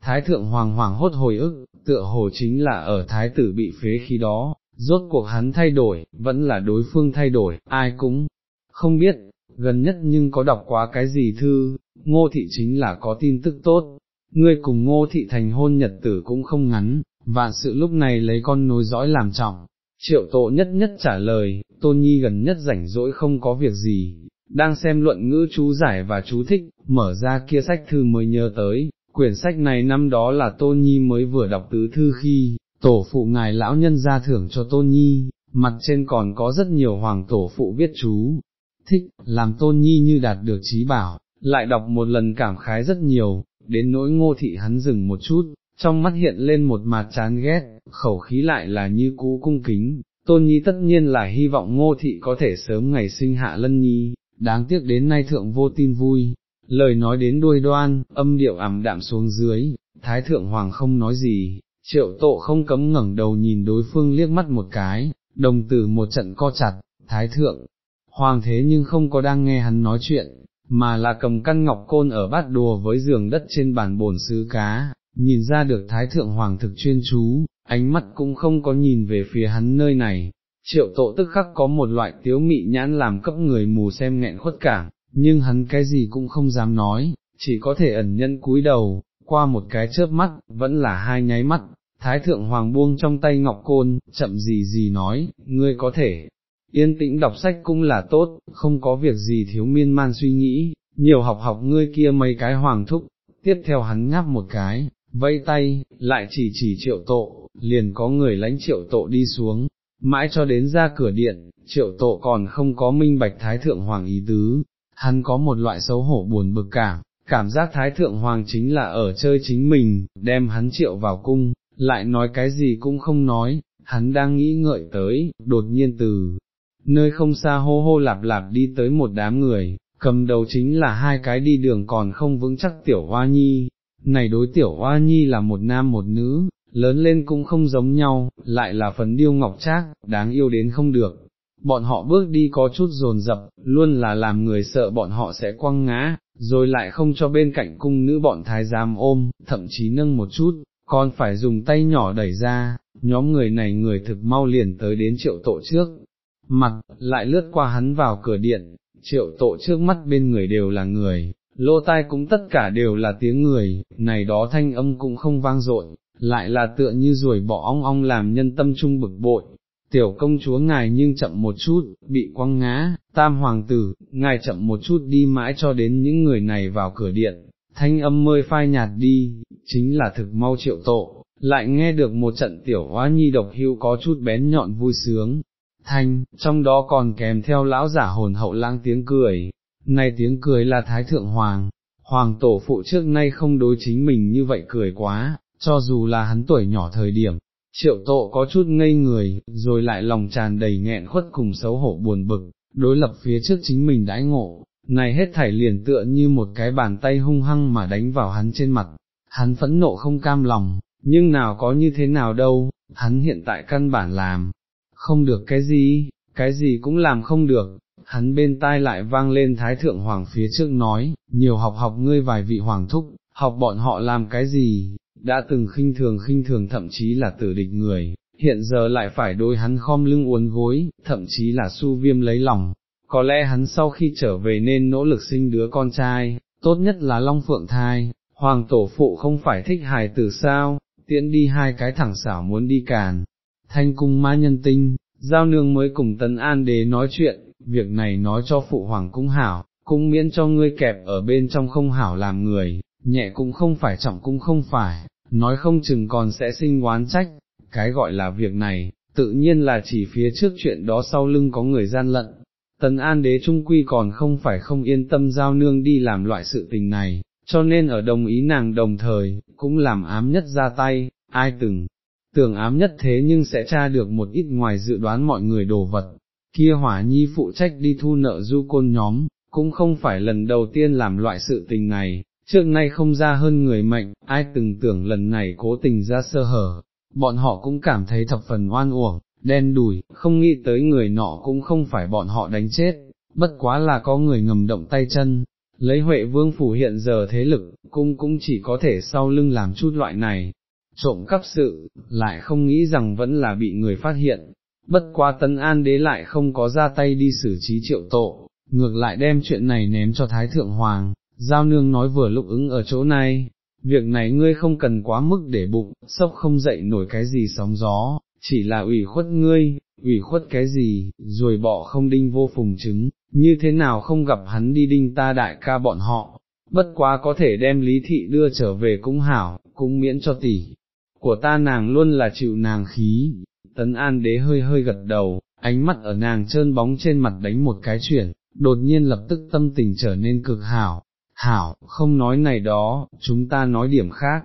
A: Thái thượng hoàng hoàng hốt hồi ức, tựa hồ chính là ở thái tử bị phế khi đó, rốt cuộc hắn thay đổi, vẫn là đối phương thay đổi, ai cũng không biết, gần nhất nhưng có đọc quá cái gì thư, ngô thị chính là có tin tức tốt, ngươi cùng ngô thị thành hôn nhật tử cũng không ngắn, vạn sự lúc này lấy con nối dõi làm trọng. Triệu tộ nhất nhất trả lời, tôn nhi gần nhất rảnh rỗi không có việc gì, đang xem luận ngữ chú giải và chú thích, mở ra kia sách thư mới nhớ tới, quyển sách này năm đó là tôn nhi mới vừa đọc tứ thư khi, tổ phụ ngài lão nhân ra thưởng cho tôn nhi, mặt trên còn có rất nhiều hoàng tổ phụ viết chú, thích, làm tôn nhi như đạt được trí bảo, lại đọc một lần cảm khái rất nhiều, đến nỗi ngô thị hắn dừng một chút, trong mắt hiện lên một mặt chán ghét, khẩu khí lại là như cũ cung kính, tôn nhi tất nhiên là hy vọng ngô thị có thể sớm ngày sinh hạ lân nhi, đáng tiếc đến nay thượng vô tin vui, lời nói đến đuôi đoan, âm điệu ảm đạm xuống dưới, thái thượng hoàng không nói gì, triệu tộ không cấm ngẩng đầu nhìn đối phương liếc mắt một cái, đồng tử một trận co chặt, thái thượng, hoàng thế nhưng không có đang nghe hắn nói chuyện, mà là cầm căn ngọc côn ở bát đùa với giường đất trên bàn bồn sứ cá, nhìn ra được Thái Thượng Hoàng thực chuyên chú, ánh mắt cũng không có nhìn về phía hắn nơi này, triệu tộ tức khắc có một loại tiếu mị nhãn làm cấp người mù xem nghẹn khuất cả nhưng hắn cái gì cũng không dám nói, chỉ có thể ẩn nhân cúi đầu, qua một cái chớp mắt, vẫn là hai nháy mắt. Thái thượng hoàng buông trong tay ngọc côn, chậm gì gì nói, ngươi có thể, yên tĩnh đọc sách cũng là tốt, không có việc gì thiếu miên man suy nghĩ, nhiều học học ngươi kia mấy cái hoàng thúc, tiếp theo hắn ngáp một cái, vây tay, lại chỉ chỉ triệu tộ, liền có người lãnh triệu tộ đi xuống, mãi cho đến ra cửa điện, triệu tộ còn không có minh bạch thái thượng hoàng ý tứ, hắn có một loại xấu hổ buồn bực cảm, cảm giác thái thượng hoàng chính là ở chơi chính mình, đem hắn triệu vào cung, lại nói cái gì cũng không nói, hắn đang nghĩ ngợi tới, đột nhiên từ nơi không xa hô hô lạp lạp đi tới một đám người, cầm đầu chính là hai cái đi đường còn không vững chắc tiểu hoa nhi, này đối tiểu hoa nhi là một nam một nữ, lớn lên cũng không giống nhau, lại là phấn điêu ngọc trác, đáng yêu đến không được. Bọn họ bước đi có chút dồn dập, luôn là làm người sợ bọn họ sẽ quăng ngã, rồi lại không cho bên cạnh cung nữ bọn thái giám ôm, thậm chí nâng một chút, còn phải dùng tay nhỏ đẩy ra, nhóm người này người thực mau liền tới đến triệu tổ trước, mặt, lại lướt qua hắn vào cửa điện, triệu tổ trước mắt bên người đều là người, lô tai cũng tất cả đều là tiếng người, này đó thanh âm cũng không vang dội, lại là tựa như ruồi bỏ ong ong làm nhân tâm trung bực bội. Tiểu công chúa ngài nhưng chậm một chút, bị quăng ngã, tam hoàng tử, ngài chậm một chút đi mãi cho đến những người này vào cửa điện, thanh âm mơi phai nhạt đi, chính là thực mau triệu tổ, lại nghe được một trận tiểu hóa nhi độc hưu có chút bén nhọn vui sướng, thanh, trong đó còn kèm theo lão giả hồn hậu lang tiếng cười, này tiếng cười là Thái Thượng Hoàng, Hoàng tổ phụ trước nay không đối chính mình như vậy cười quá, cho dù là hắn tuổi nhỏ thời điểm, triệu tộ có chút ngây người, rồi lại lòng tràn đầy nghẹn khuất cùng xấu hổ buồn bực, đối lập phía trước chính mình đãi ngộ, này hết thảy liền tựa như một cái bàn tay hung hăng mà đánh vào hắn trên mặt, hắn phẫn nộ không cam lòng, nhưng nào có như thế nào đâu, hắn hiện tại căn bản làm, không được cái gì, cái gì cũng làm không được, hắn bên tai lại vang lên Thái Thượng Hoàng phía trước nói, nhiều học học ngươi vài vị Hoàng thúc, học bọn họ làm cái gì, đã từng khinh thường khinh thường thậm chí là tử địch người, hiện giờ lại phải đối hắn khom lưng uốn gối, thậm chí là su viêm lấy lòng, có lẽ hắn sau khi trở về nên nỗ lực sinh đứa con trai, tốt nhất là Long Phượng thai, Hoàng tổ phụ không phải thích hài tử sao, tiễn đi hai cái thẳng xảo muốn đi càn, thanh cung ma nhân tinh, giao nương mới cùng tấn an đế nói chuyện, việc này nói cho phụ hoàng cũng hảo, cũng miễn cho ngươi kẹp ở bên trong không hảo làm người, nhẹ cũng không phải trọng cũng không phải, nói không chừng còn sẽ sinh oán trách, cái gọi là việc này, tự nhiên là chỉ phía trước chuyện đó sau lưng có người gian lận. Tần An đế trung quy còn không phải không yên tâm giao nương đi làm loại sự tình này, cho nên ở đồng ý nàng đồng thời, cũng làm ám nhất ra tay, ai từng, tưởng ám nhất thế nhưng sẽ tra được một ít ngoài dự đoán mọi người đồ vật, kia hỏa nhi phụ trách đi thu nợ du côn nhóm, cũng không phải lần đầu tiên làm loại sự tình này, trước nay không ra hơn người mệnh, ai từng tưởng lần này cố tình ra sơ hở, bọn họ cũng cảm thấy thập phần oan uổng, đen đùi, không nghĩ tới người nọ cũng không phải bọn họ đánh chết, bất quá là có người ngầm động tay chân, lấy Huệ Vương Phủ hiện giờ thế lực, cũng cũng chỉ có thể sau lưng làm chút loại này, trộm cắp sự, lại không nghĩ rằng vẫn là bị người phát hiện, bất quá tấn an đế lại không có ra tay đi xử trí triệu tổ, ngược lại đem chuyện này ném cho Thái Thượng Hoàng, giao nương nói vừa lúc ứng ở chỗ này, việc này ngươi không cần quá mức để bụng, sốc không dậy nổi cái gì sóng gió, chỉ là ủy khuất ngươi, ủy khuất cái gì, rồi bỏ không đinh vô phùng chứng, như thế nào không gặp hắn đi đinh ta đại ca bọn họ, bất quá có thể đem lý thị đưa trở về cũng hảo, cũng miễn cho tỷ. Của ta nàng luôn là chịu nàng khí, tấn an đế hơi hơi gật đầu, ánh mắt ở nàng trơn bóng trên mặt đánh một cái chuyển, đột nhiên lập tức tâm tình trở nên cực hảo, hảo, không nói này đó, chúng ta nói điểm khác,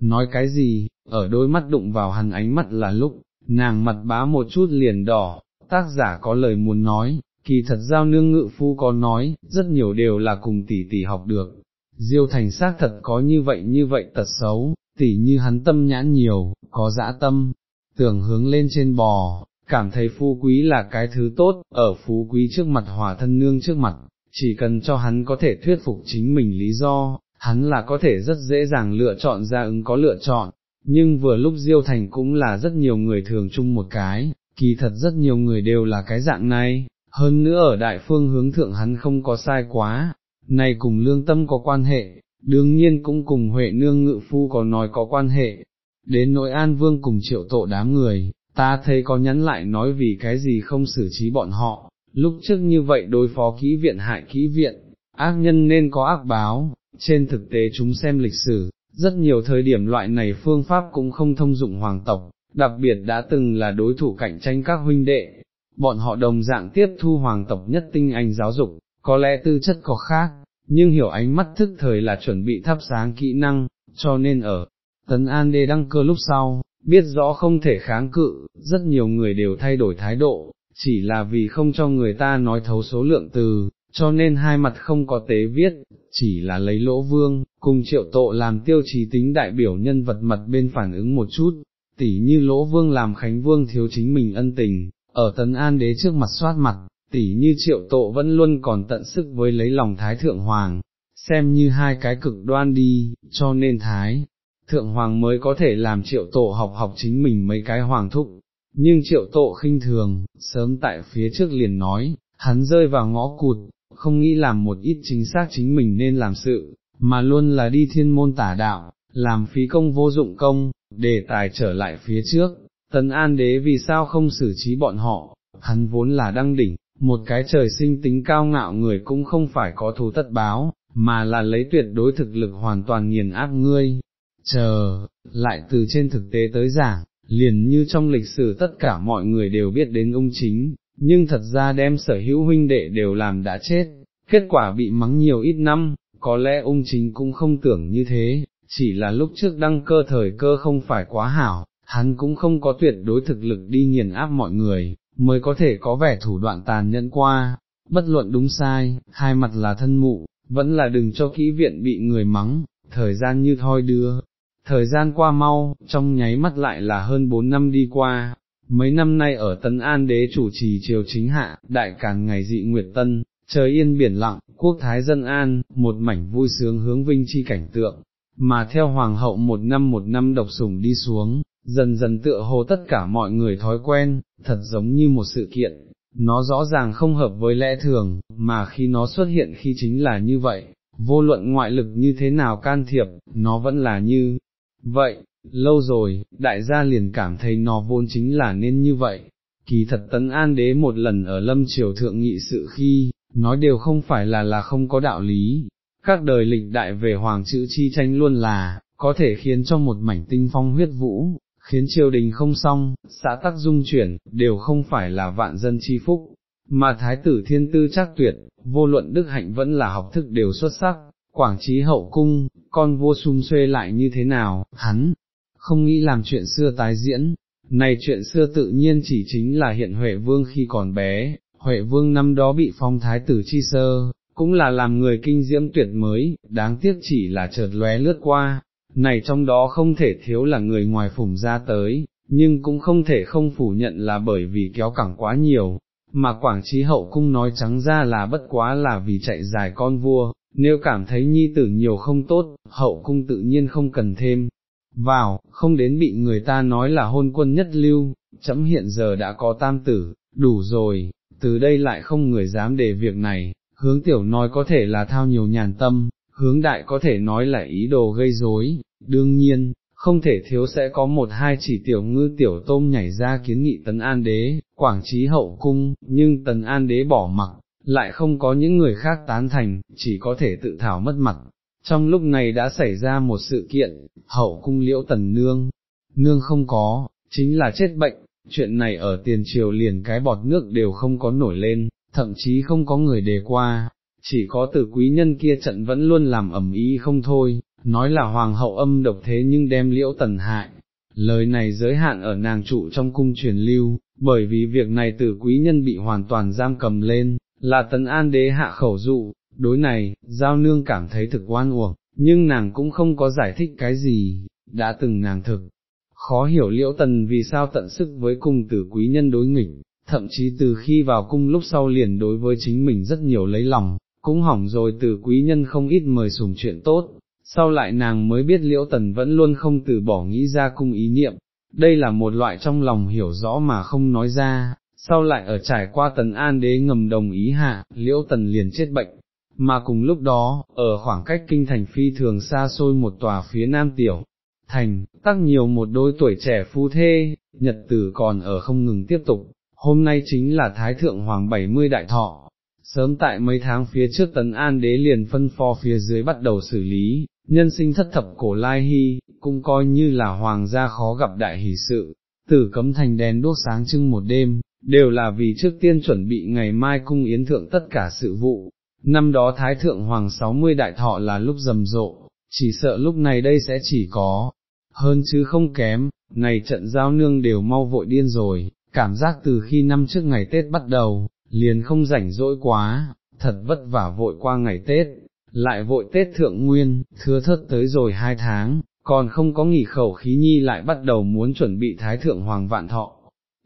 A: nói cái gì, ở đôi mắt đụng vào hắn ánh mắt là lúc, nàng mặt bá một chút liền đỏ, tác giả có lời muốn nói, kỳ thật giao nương ngự phu có nói, rất nhiều đều là cùng tỷ tỷ học được, diêu thành xác thật có như vậy như vậy tật xấu, tỷ như hắn tâm nhãn nhiều, có dã tâm, tưởng hướng lên trên bò, cảm thấy phú quý là cái thứ tốt, ở phú quý trước mặt hòa thân nương trước mặt, chỉ cần cho hắn có thể thuyết phục chính mình lý do, hắn là có thể rất dễ dàng lựa chọn ra ứng có lựa chọn, nhưng vừa lúc Diêu Thành cũng là rất nhiều người thường chung một cái, kỳ thật rất nhiều người đều là cái dạng này, hơn nữa ở đại phương hướng thượng hắn không có sai quá, này cùng lương tâm có quan hệ, đương nhiên cũng cùng Huệ Nương Ngự Phu có nói có quan hệ, đến nội an vương cùng triệu tổ đám người, ta thấy có nhắn lại nói vì cái gì không xử trí bọn họ, lúc trước như vậy đối phó kỹ viện hại kỹ viện, ác nhân nên có ác báo, trên thực tế chúng xem lịch sử, rất nhiều thời điểm loại này phương pháp cũng không thông dụng hoàng tộc, đặc biệt đã từng là đối thủ cạnh tranh các huynh đệ, bọn họ đồng dạng tiếp thu hoàng tộc nhất tinh anh giáo dục, có lẽ tư chất có khác, nhưng hiểu ánh mắt thức thời là chuẩn bị thắp sáng kỹ năng, cho nên ở Tấn An Đê đăng cơ lúc sau, biết rõ không thể kháng cự, rất nhiều người đều thay đổi thái độ, chỉ là vì không cho người ta nói thấu số lượng từ, cho nên hai mặt không có tế viết, chỉ là lấy lỗ vương, cùng triệu tộ làm tiêu chí tính đại biểu nhân vật mặt bên phản ứng một chút, tỉ như lỗ vương làm khánh vương thiếu chính mình ân tình, ở tấn an đế trước mặt soát mặt, tỉ như triệu tộ vẫn luôn còn tận sức với lấy lòng thái thượng hoàng, xem như hai cái cực đoan đi, cho nên thái thượng hoàng mới có thể làm triệu tổ học học chính mình mấy cái hoàng thúc, nhưng triệu tộ khinh thường, sớm tại phía trước liền nói, hắn rơi vào ngõ cụt, không nghĩ làm một ít chính xác chính mình nên làm sự, mà luôn là đi thiên môn tả đạo, làm phí công vô dụng công, để tài trở lại phía trước, tấn an đế vì sao không xử trí bọn họ, hắn vốn là đăng đỉnh, một cái trời sinh tính cao ngạo người cũng không phải có thù tất báo, mà là lấy tuyệt đối thực lực hoàn toàn nghiền áp ngươi, chờ, lại từ trên thực tế tới giảng, liền như trong lịch sử tất cả mọi người đều biết đến ung chính, nhưng thật ra đem sở hữu huynh đệ đều làm đã chết, kết quả bị mắng nhiều ít năm, có lẽ ung chính cũng không tưởng như thế, chỉ là lúc trước đăng cơ thời cơ không phải quá hảo, hắn cũng không có tuyệt đối thực lực đi nghiền áp mọi người, mới có thể có vẻ thủ đoạn tàn nhẫn qua, bất luận đúng sai, hai mặt là thân mụ, vẫn là đừng cho kỹ viện bị người mắng, thời gian như thoi đưa. Thời gian qua mau, trong nháy mắt lại là hơn bốn năm đi qua, mấy năm nay ở Tân An đế chủ trì triều chính hạ, đại càng ngày dị nguyệt tân, trời yên biển lặng, quốc thái dân an, một mảnh vui sướng hướng vinh chi cảnh tượng, mà theo hoàng hậu một năm một năm độc sủng đi xuống, dần dần tựa hồ tất cả mọi người thói quen, thật giống như một sự kiện, nó rõ ràng không hợp với lẽ thường, mà khi nó xuất hiện khi chính là như vậy, vô luận ngoại lực như thế nào can thiệp, nó vẫn là như vậy, lâu rồi, đại gia liền cảm thấy nó vốn chính là nên như vậy. Kỳ thật tấn an đế một lần ở lâm triều thượng nghị sự khi, nói đều không phải là là không có đạo lý, các đời lịch đại về hoàng chữ chi tranh luôn là, có thể khiến cho một mảnh tinh phong huyết vũ, khiến triều đình không xong, xã tắc dung chuyển, đều không phải là vạn dân chi phúc, mà thái tử thiên tư chắc tuyệt, vô luận đức hạnh vẫn là học thức đều xuất sắc, quảng trí hậu cung, con vua sum xuê lại như thế nào, hắn, không nghĩ làm chuyện xưa tái diễn, này chuyện xưa tự nhiên chỉ chính là hiện Huệ Vương khi còn bé, Huệ Vương năm đó bị phong thái tử chi sơ, cũng là làm người kinh diễm tuyệt mới, đáng tiếc chỉ là chợt lóe lướt qua, này trong đó không thể thiếu là người ngoài phủng ra tới, nhưng cũng không thể không phủ nhận là bởi vì kéo cẳng quá nhiều, mà Quảng Trí hậu cung nói trắng ra là bất quá là vì chạy dài con vua, nếu cảm thấy nhi tử nhiều không tốt, hậu cung tự nhiên không cần thêm. Vào, không đến bị người ta nói là hôn quân nhất lưu, chấm hiện giờ đã có tam tử, đủ rồi, từ đây lại không người dám để việc này, hướng tiểu nói có thể là thao nhiều nhàn tâm, hướng đại có thể nói là ý đồ gây rối, đương nhiên, không thể thiếu sẽ có một hai chỉ tiểu ngư tiểu tôm nhảy ra kiến nghị tấn an đế, quảng trí hậu cung, nhưng tấn an đế bỏ mặc, lại không có những người khác tán thành, chỉ có thể tự thảo mất mặt. Trong lúc này đã xảy ra một sự kiện, hậu cung liễu tần nương, nương không có, chính là chết bệnh, chuyện này ở tiền triều liền cái bọt nước đều không có nổi lên, thậm chí không có người đề qua, chỉ có từ quý nhân kia trận vẫn luôn làm ẩm ý không thôi, nói là hoàng hậu âm độc thế nhưng đem liễu tần hại. Lời này giới hạn ở nàng trụ trong cung truyền lưu, bởi vì việc này từ quý nhân bị hoàn toàn giam cầm lên, là tấn an đế hạ khẩu dụ, đối này, giao nương cảm thấy thực oan uổng, nhưng nàng cũng không có giải thích cái gì, đã từng nàng thực, khó hiểu liễu tần vì sao tận sức với cung tử quý nhân đối nghịch, thậm chí từ khi vào cung lúc sau liền đối với chính mình rất nhiều lấy lòng, cũng hỏng rồi từ quý nhân không ít mời sùng chuyện tốt, sau lại nàng mới biết liễu tần vẫn luôn không từ bỏ nghĩ ra cung ý niệm, đây là một loại trong lòng hiểu rõ mà không nói ra, sau lại ở trải qua tần an đế ngầm đồng ý hạ, liễu tần liền chết bệnh, mà cùng lúc đó, ở khoảng cách kinh thành phi thường xa xôi một tòa phía nam tiểu, thành, tắc nhiều một đôi tuổi trẻ phu thê, nhật tử còn ở không ngừng tiếp tục, hôm nay chính là Thái Thượng Hoàng 70 đại thọ. Sớm tại mấy tháng phía trước tấn an đế liền phân phó phía dưới bắt đầu xử lý, nhân sinh thất thập cổ lai hy, cũng coi như là hoàng gia khó gặp đại hỷ sự, tử cấm thành đèn đốt sáng trưng một đêm, đều là vì trước tiên chuẩn bị ngày mai cung yến thượng tất cả sự vụ. Năm đó Thái Thượng Hoàng 60 đại thọ là lúc rầm rộ, chỉ sợ lúc này đây sẽ chỉ có, hơn chứ không kém, này trận giao nương đều mau vội điên rồi, cảm giác từ khi năm trước ngày Tết bắt đầu, liền không rảnh rỗi quá, thật vất vả vội qua ngày Tết, lại vội Tết thượng nguyên, thưa thớt tới rồi hai tháng, còn không có nghỉ khẩu khí nhi lại bắt đầu muốn chuẩn bị Thái Thượng Hoàng Vạn Thọ.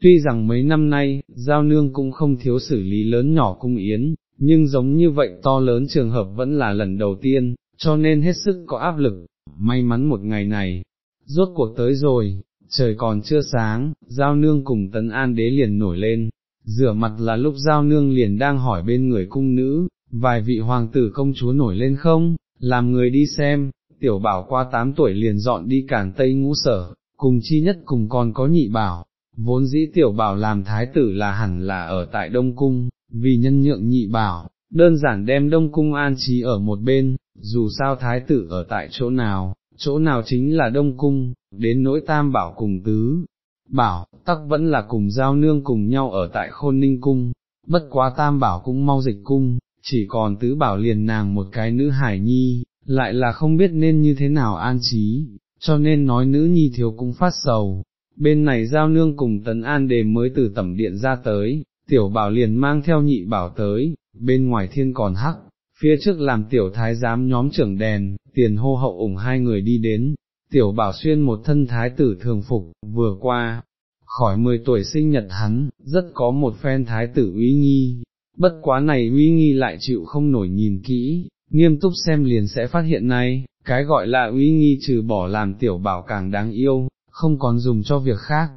A: Tuy rằng mấy năm nay, giao nương cũng không thiếu xử lý lớn nhỏ cung yến, nhưng giống như vậy to lớn trường hợp vẫn là lần đầu tiên, cho nên hết sức có áp lực, may mắn một ngày này, rốt cuộc tới rồi, trời còn chưa sáng, giao nương cùng tấn an đế liền nổi lên, rửa mặt là lúc giao nương liền đang hỏi bên người cung nữ, vài vị hoàng tử công chúa nổi lên không, làm người đi xem, tiểu bảo qua 8 tuổi liền dọn đi cản tây ngũ sở, cùng chi nhất cùng còn có nhị bảo, vốn dĩ tiểu bảo làm thái tử là hẳn là ở tại Đông Cung, vì nhân nhượng nhị bảo, đơn giản đem Đông Cung an trí ở một bên, dù sao thái tử ở tại chỗ nào, chỗ nào chính là Đông Cung, đến nỗi tam bảo cùng tứ. Bảo, tắc vẫn là cùng giao nương cùng nhau ở tại khôn ninh cung, bất quá tam bảo cũng mau dịch cung, chỉ còn tứ bảo liền nàng một cái nữ hải nhi, lại là không biết nên như thế nào an trí, cho nên nói nữ nhi thiếu cũng phát sầu. Bên này giao nương cùng tấn an đề mới từ tẩm điện ra tới, tiểu bảo liền mang theo nhị bảo tới, bên ngoài thiên còn hắc, phía trước làm tiểu thái giám nhóm trưởng đèn, tiền hô hậu ủng hai người đi đến, tiểu bảo xuyên một thân thái tử thường phục, vừa qua, khỏi 10 tuổi sinh nhật hắn, rất có một phen thái tử uy nghi, bất quá này uy nghi lại chịu không nổi nhìn kỹ, nghiêm túc xem liền sẽ phát hiện này, cái gọi là uy nghi trừ bỏ làm tiểu bảo càng đáng yêu, không còn dùng cho việc khác.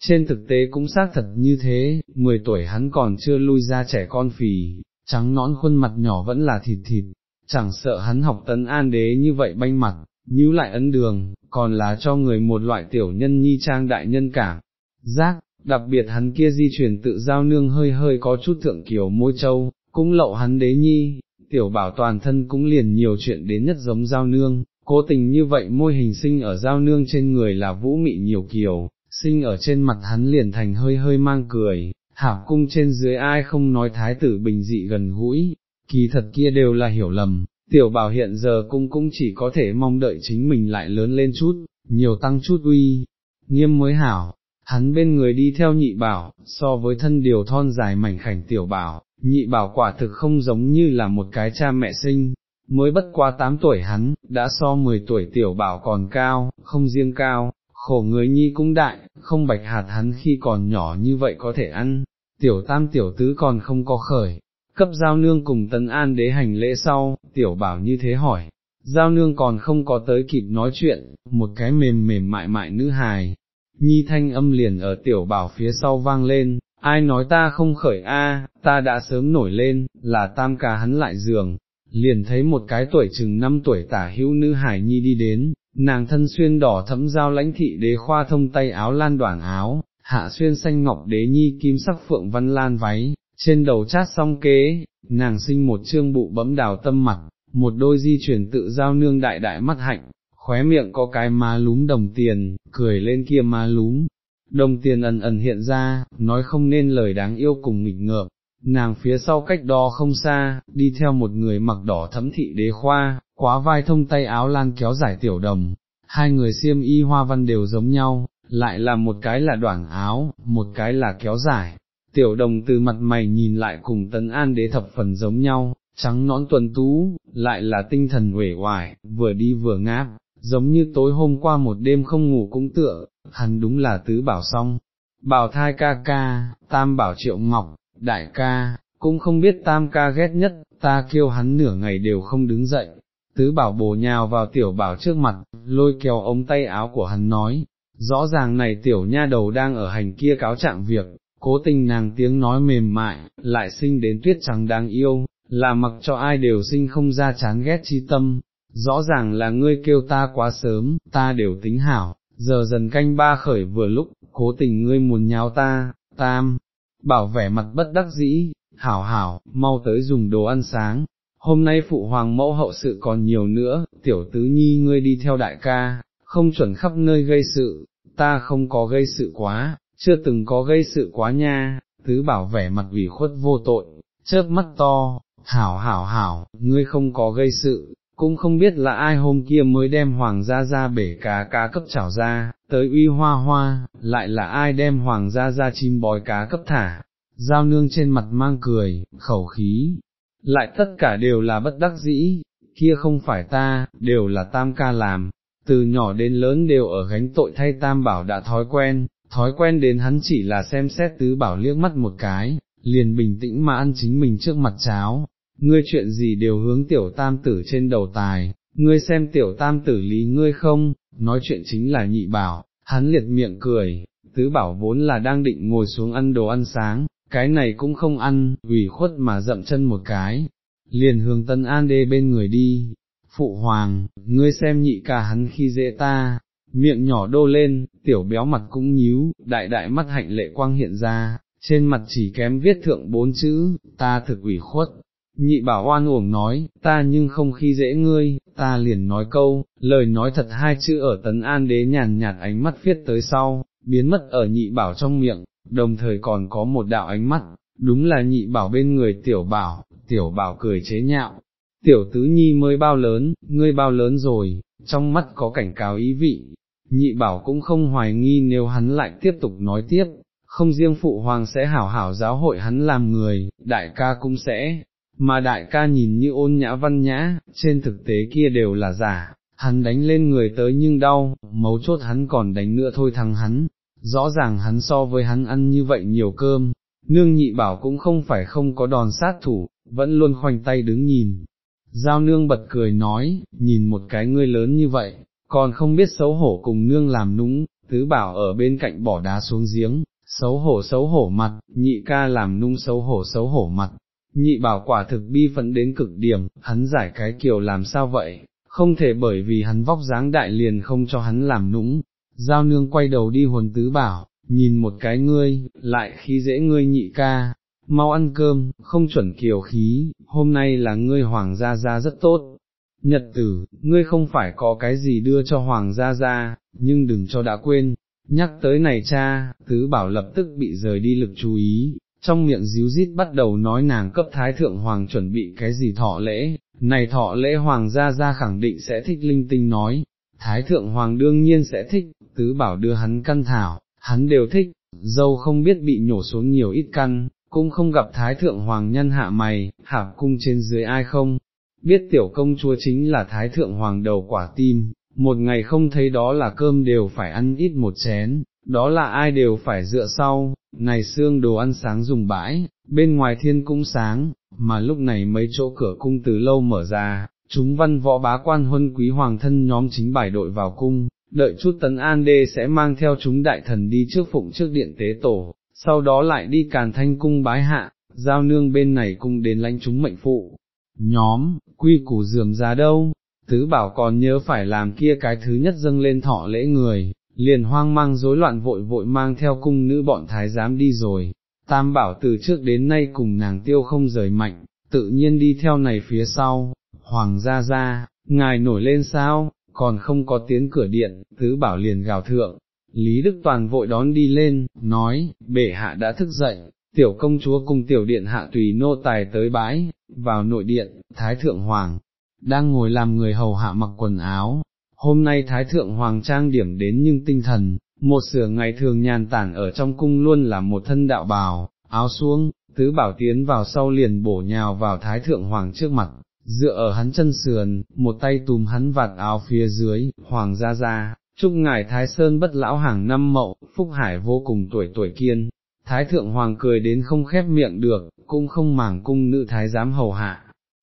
A: Trên thực tế cũng xác thật như thế, 10 tuổi hắn còn chưa lui ra trẻ con phì, trắng nõn khuôn mặt nhỏ vẫn là thịt thịt, chẳng sợ hắn học tấn an đế như vậy banh mặt, nhíu lại ấn đường, còn là cho người một loại tiểu nhân nhi trang đại nhân cả. Giác, đặc biệt hắn kia di chuyển tự giao nương hơi hơi có chút thượng kiểu môi châu, cũng lậu hắn đế nhi, tiểu bảo toàn thân cũng liền nhiều chuyện đến nhất giống giao nương, cố tình như vậy môi hình sinh ở giao nương trên người là vũ mị nhiều kiều, sinh ở trên mặt hắn liền thành hơi hơi mang cười, hạp cung trên dưới ai không nói thái tử bình dị gần gũi, kỳ thật kia đều là hiểu lầm, tiểu bảo hiện giờ cung cũng chỉ có thể mong đợi chính mình lại lớn lên chút, nhiều tăng chút uy, nghiêm mới hảo, hắn bên người đi theo nhị bảo, so với thân điều thon dài mảnh khảnh tiểu bảo, nhị bảo quả thực không giống như là một cái cha mẹ sinh, mới bất quá 8 tuổi hắn, đã so 10 tuổi tiểu bảo còn cao, không riêng cao, khổ người nhi cũng đại, không bạch hạt hắn khi còn nhỏ như vậy có thể ăn, tiểu tam tiểu tứ còn không có khởi. Cấp giao nương cùng tấn an đế hành lễ sau, tiểu bảo như thế hỏi, giao nương còn không có tới kịp nói chuyện, một cái mềm mềm mại mại nữ hài, nhi thanh âm liền ở tiểu bảo phía sau vang lên, ai nói ta không khởi a, ta đã sớm nổi lên, là tam ca hắn lại giường, liền thấy một cái tuổi chừng năm tuổi tả hữu nữ hải nhi đi đến, nàng thân xuyên đỏ thẫm giao lãnh thị đế khoa thông tay áo lan đoảng áo, hạ xuyên xanh ngọc đế nhi kim sắc phượng văn lan váy, trên đầu chát song kế, nàng sinh một trương bụ bấm đào tâm mặt, một đôi di chuyển tự giao nương đại đại mắt hạnh, khóe miệng có cái má lúm đồng tiền, cười lên kia má lúm, đồng tiền ẩn ẩn hiện ra, nói không nên lời đáng yêu cùng nghịch ngợm, nàng phía sau cách đó không xa, đi theo một người mặc đỏ thấm thị đế khoa, quá vai thông tay áo lan kéo giải tiểu đồng, hai người xiêm y hoa văn đều giống nhau, lại là một cái là đoạn áo, một cái là kéo giải. Tiểu đồng từ mặt mày nhìn lại cùng tấn an đế thập phần giống nhau, trắng nõn tuần tú, lại là tinh thần uể oải, vừa đi vừa ngáp, giống như tối hôm qua một đêm không ngủ cũng tựa, hắn đúng là tứ bảo xong. Bảo thai ca ca, tam bảo triệu ngọc, đại ca, cũng không biết tam ca ghét nhất, ta kêu hắn nửa ngày đều không đứng dậy. Tứ bảo bồ nhào vào tiểu bảo trước mặt, lôi kéo ống tay áo của hắn nói, rõ ràng này tiểu nha đầu đang ở hành kia cáo trạng việc, cố tình nàng tiếng nói mềm mại, lại sinh đến tuyết trắng đáng yêu, là mặc cho ai đều sinh không ra chán ghét chi tâm, rõ ràng là ngươi kêu ta quá sớm, ta đều tính hảo, giờ dần canh ba khởi vừa lúc, cố tình ngươi muốn nháo ta, tam, bảo vẻ mặt bất đắc dĩ, hảo hảo, mau tới dùng đồ ăn sáng, hôm nay phụ hoàng mẫu hậu sự còn nhiều nữa, tiểu tứ nhi ngươi đi theo đại ca, không chuẩn khắp nơi gây sự, ta không có gây sự quá, chưa từng có gây sự quá nha, tứ bảo vẻ mặt ủy khuất vô tội, chớp mắt to, hảo hảo hảo, ngươi không có gây sự, cũng không biết là ai hôm kia mới đem hoàng gia ra bể cá cá cấp chảo ra, tới uy hoa hoa, lại là ai đem hoàng gia ra chim bói cá cấp thả, giao nương trên mặt mang cười, khẩu khí, lại tất cả đều là bất đắc dĩ, kia không phải ta, đều là tam ca làm, từ nhỏ đến lớn đều ở gánh tội thay tam bảo đã thói quen, thói quen đến hắn chỉ là xem xét tứ bảo liếc mắt một cái, liền bình tĩnh mà ăn chính mình trước mặt cháo, ngươi chuyện gì đều hướng tiểu tam tử trên đầu tài, ngươi xem tiểu tam tử lý ngươi không, nói chuyện chính là nhị bảo, hắn liệt miệng cười, tứ bảo vốn là đang định ngồi xuống ăn đồ ăn sáng, cái này cũng không ăn, ủy khuất mà dậm chân một cái, liền hướng tân an đê bên người đi, phụ hoàng, ngươi xem nhị ca hắn khi dễ ta, miệng nhỏ đô lên, tiểu béo mặt cũng nhíu, đại đại mắt hạnh lệ quang hiện ra, trên mặt chỉ kém viết thượng bốn chữ, ta thực ủy khuất. Nhị bảo oan uổng nói, ta nhưng không khi dễ ngươi, ta liền nói câu, lời nói thật hai chữ ở tấn an đế nhàn nhạt ánh mắt viết tới sau, biến mất ở nhị bảo trong miệng, đồng thời còn có một đạo ánh mắt, đúng là nhị bảo bên người tiểu bảo, tiểu bảo cười chế nhạo, tiểu tứ nhi mới bao lớn, ngươi bao lớn rồi, trong mắt có cảnh cáo ý vị, nhị bảo cũng không hoài nghi nếu hắn lại tiếp tục nói tiếp, không riêng phụ hoàng sẽ hảo hảo giáo hội hắn làm người, đại ca cũng sẽ, mà đại ca nhìn như ôn nhã văn nhã, trên thực tế kia đều là giả, hắn đánh lên người tới nhưng đau, mấu chốt hắn còn đánh nữa thôi thằng hắn, rõ ràng hắn so với hắn ăn như vậy nhiều cơm, nương nhị bảo cũng không phải không có đòn sát thủ, vẫn luôn khoanh tay đứng nhìn. Giao nương bật cười nói, nhìn một cái ngươi lớn như vậy, còn không biết xấu hổ cùng nương làm núng, tứ bảo ở bên cạnh bỏ đá xuống giếng, xấu hổ xấu hổ mặt, nhị ca làm nung xấu hổ xấu hổ mặt, nhị bảo quả thực bi phấn đến cực điểm, hắn giải cái kiểu làm sao vậy, không thể bởi vì hắn vóc dáng đại liền không cho hắn làm nũng, giao nương quay đầu đi huồn tứ bảo, nhìn một cái ngươi, lại khí dễ ngươi nhị ca, mau ăn cơm, không chuẩn kiều khí, hôm nay là ngươi hoàng gia gia rất tốt. Nhật tử, ngươi không phải có cái gì đưa cho hoàng gia gia, nhưng đừng cho đã quên, nhắc tới này cha, tứ bảo lập tức bị rời đi lực chú ý, trong miệng díu dít bắt đầu nói nàng cấp thái thượng hoàng chuẩn bị cái gì thọ lễ, này thọ lễ hoàng gia gia khẳng định sẽ thích linh tinh nói, thái thượng hoàng đương nhiên sẽ thích, tứ bảo đưa hắn căn thảo, hắn đều thích, dâu không biết bị nhổ xuống nhiều ít căn, cũng không gặp thái thượng hoàng nhân hạ mày, hạ cung trên dưới ai không, biết tiểu công chúa chính là thái thượng hoàng đầu quả tim, một ngày không thấy đó là cơm đều phải ăn ít một chén, đó là ai đều phải dựa sau, này xương đồ ăn sáng dùng bãi, bên ngoài thiên cũng sáng, mà lúc này mấy chỗ cửa cung từ lâu mở ra, chúng văn võ bá quan huân quý hoàng thân nhóm chính bài đội vào cung, đợi chút tấn an đê sẽ mang theo chúng đại thần đi trước phụng trước điện tế tổ, sau đó lại đi càn thanh cung bái hạ, giao nương bên này cung đến lãnh chúng mệnh phụ. Nhóm, quy củ dườm ra đâu, tứ bảo còn nhớ phải làm kia cái thứ nhất dâng lên thọ lễ người, liền hoang mang rối loạn vội vội mang theo cung nữ bọn thái giám đi rồi, tam bảo từ trước đến nay cùng nàng tiêu không rời mạnh, tự nhiên đi theo này phía sau, hoàng gia gia, ngài nổi lên sao, còn không có tiếng cửa điện, tứ bảo liền gào thượng. Lý Đức Toàn vội đón đi lên, nói, bệ hạ đã thức dậy, tiểu công chúa cùng tiểu điện hạ tùy nô tài tới bãi, vào nội điện, Thái Thượng Hoàng, đang ngồi làm người hầu hạ mặc quần áo, hôm nay Thái Thượng Hoàng trang điểm đến nhưng tinh thần, một sửa ngày thường nhàn tản ở trong cung luôn là một thân đạo bào, áo xuống, tứ bảo tiến vào sau liền bổ nhào vào Thái Thượng Hoàng trước mặt, dựa ở hắn chân sườn, một tay túm hắn vạt áo phía dưới, Hoàng ra ra Chúc ngài Thái Sơn bất lão hàng năm mậu, Phúc Hải vô cùng tuổi tuổi kiên, Thái Thượng Hoàng cười đến không khép miệng được, cũng không màng cung nữ Thái giám hầu hạ.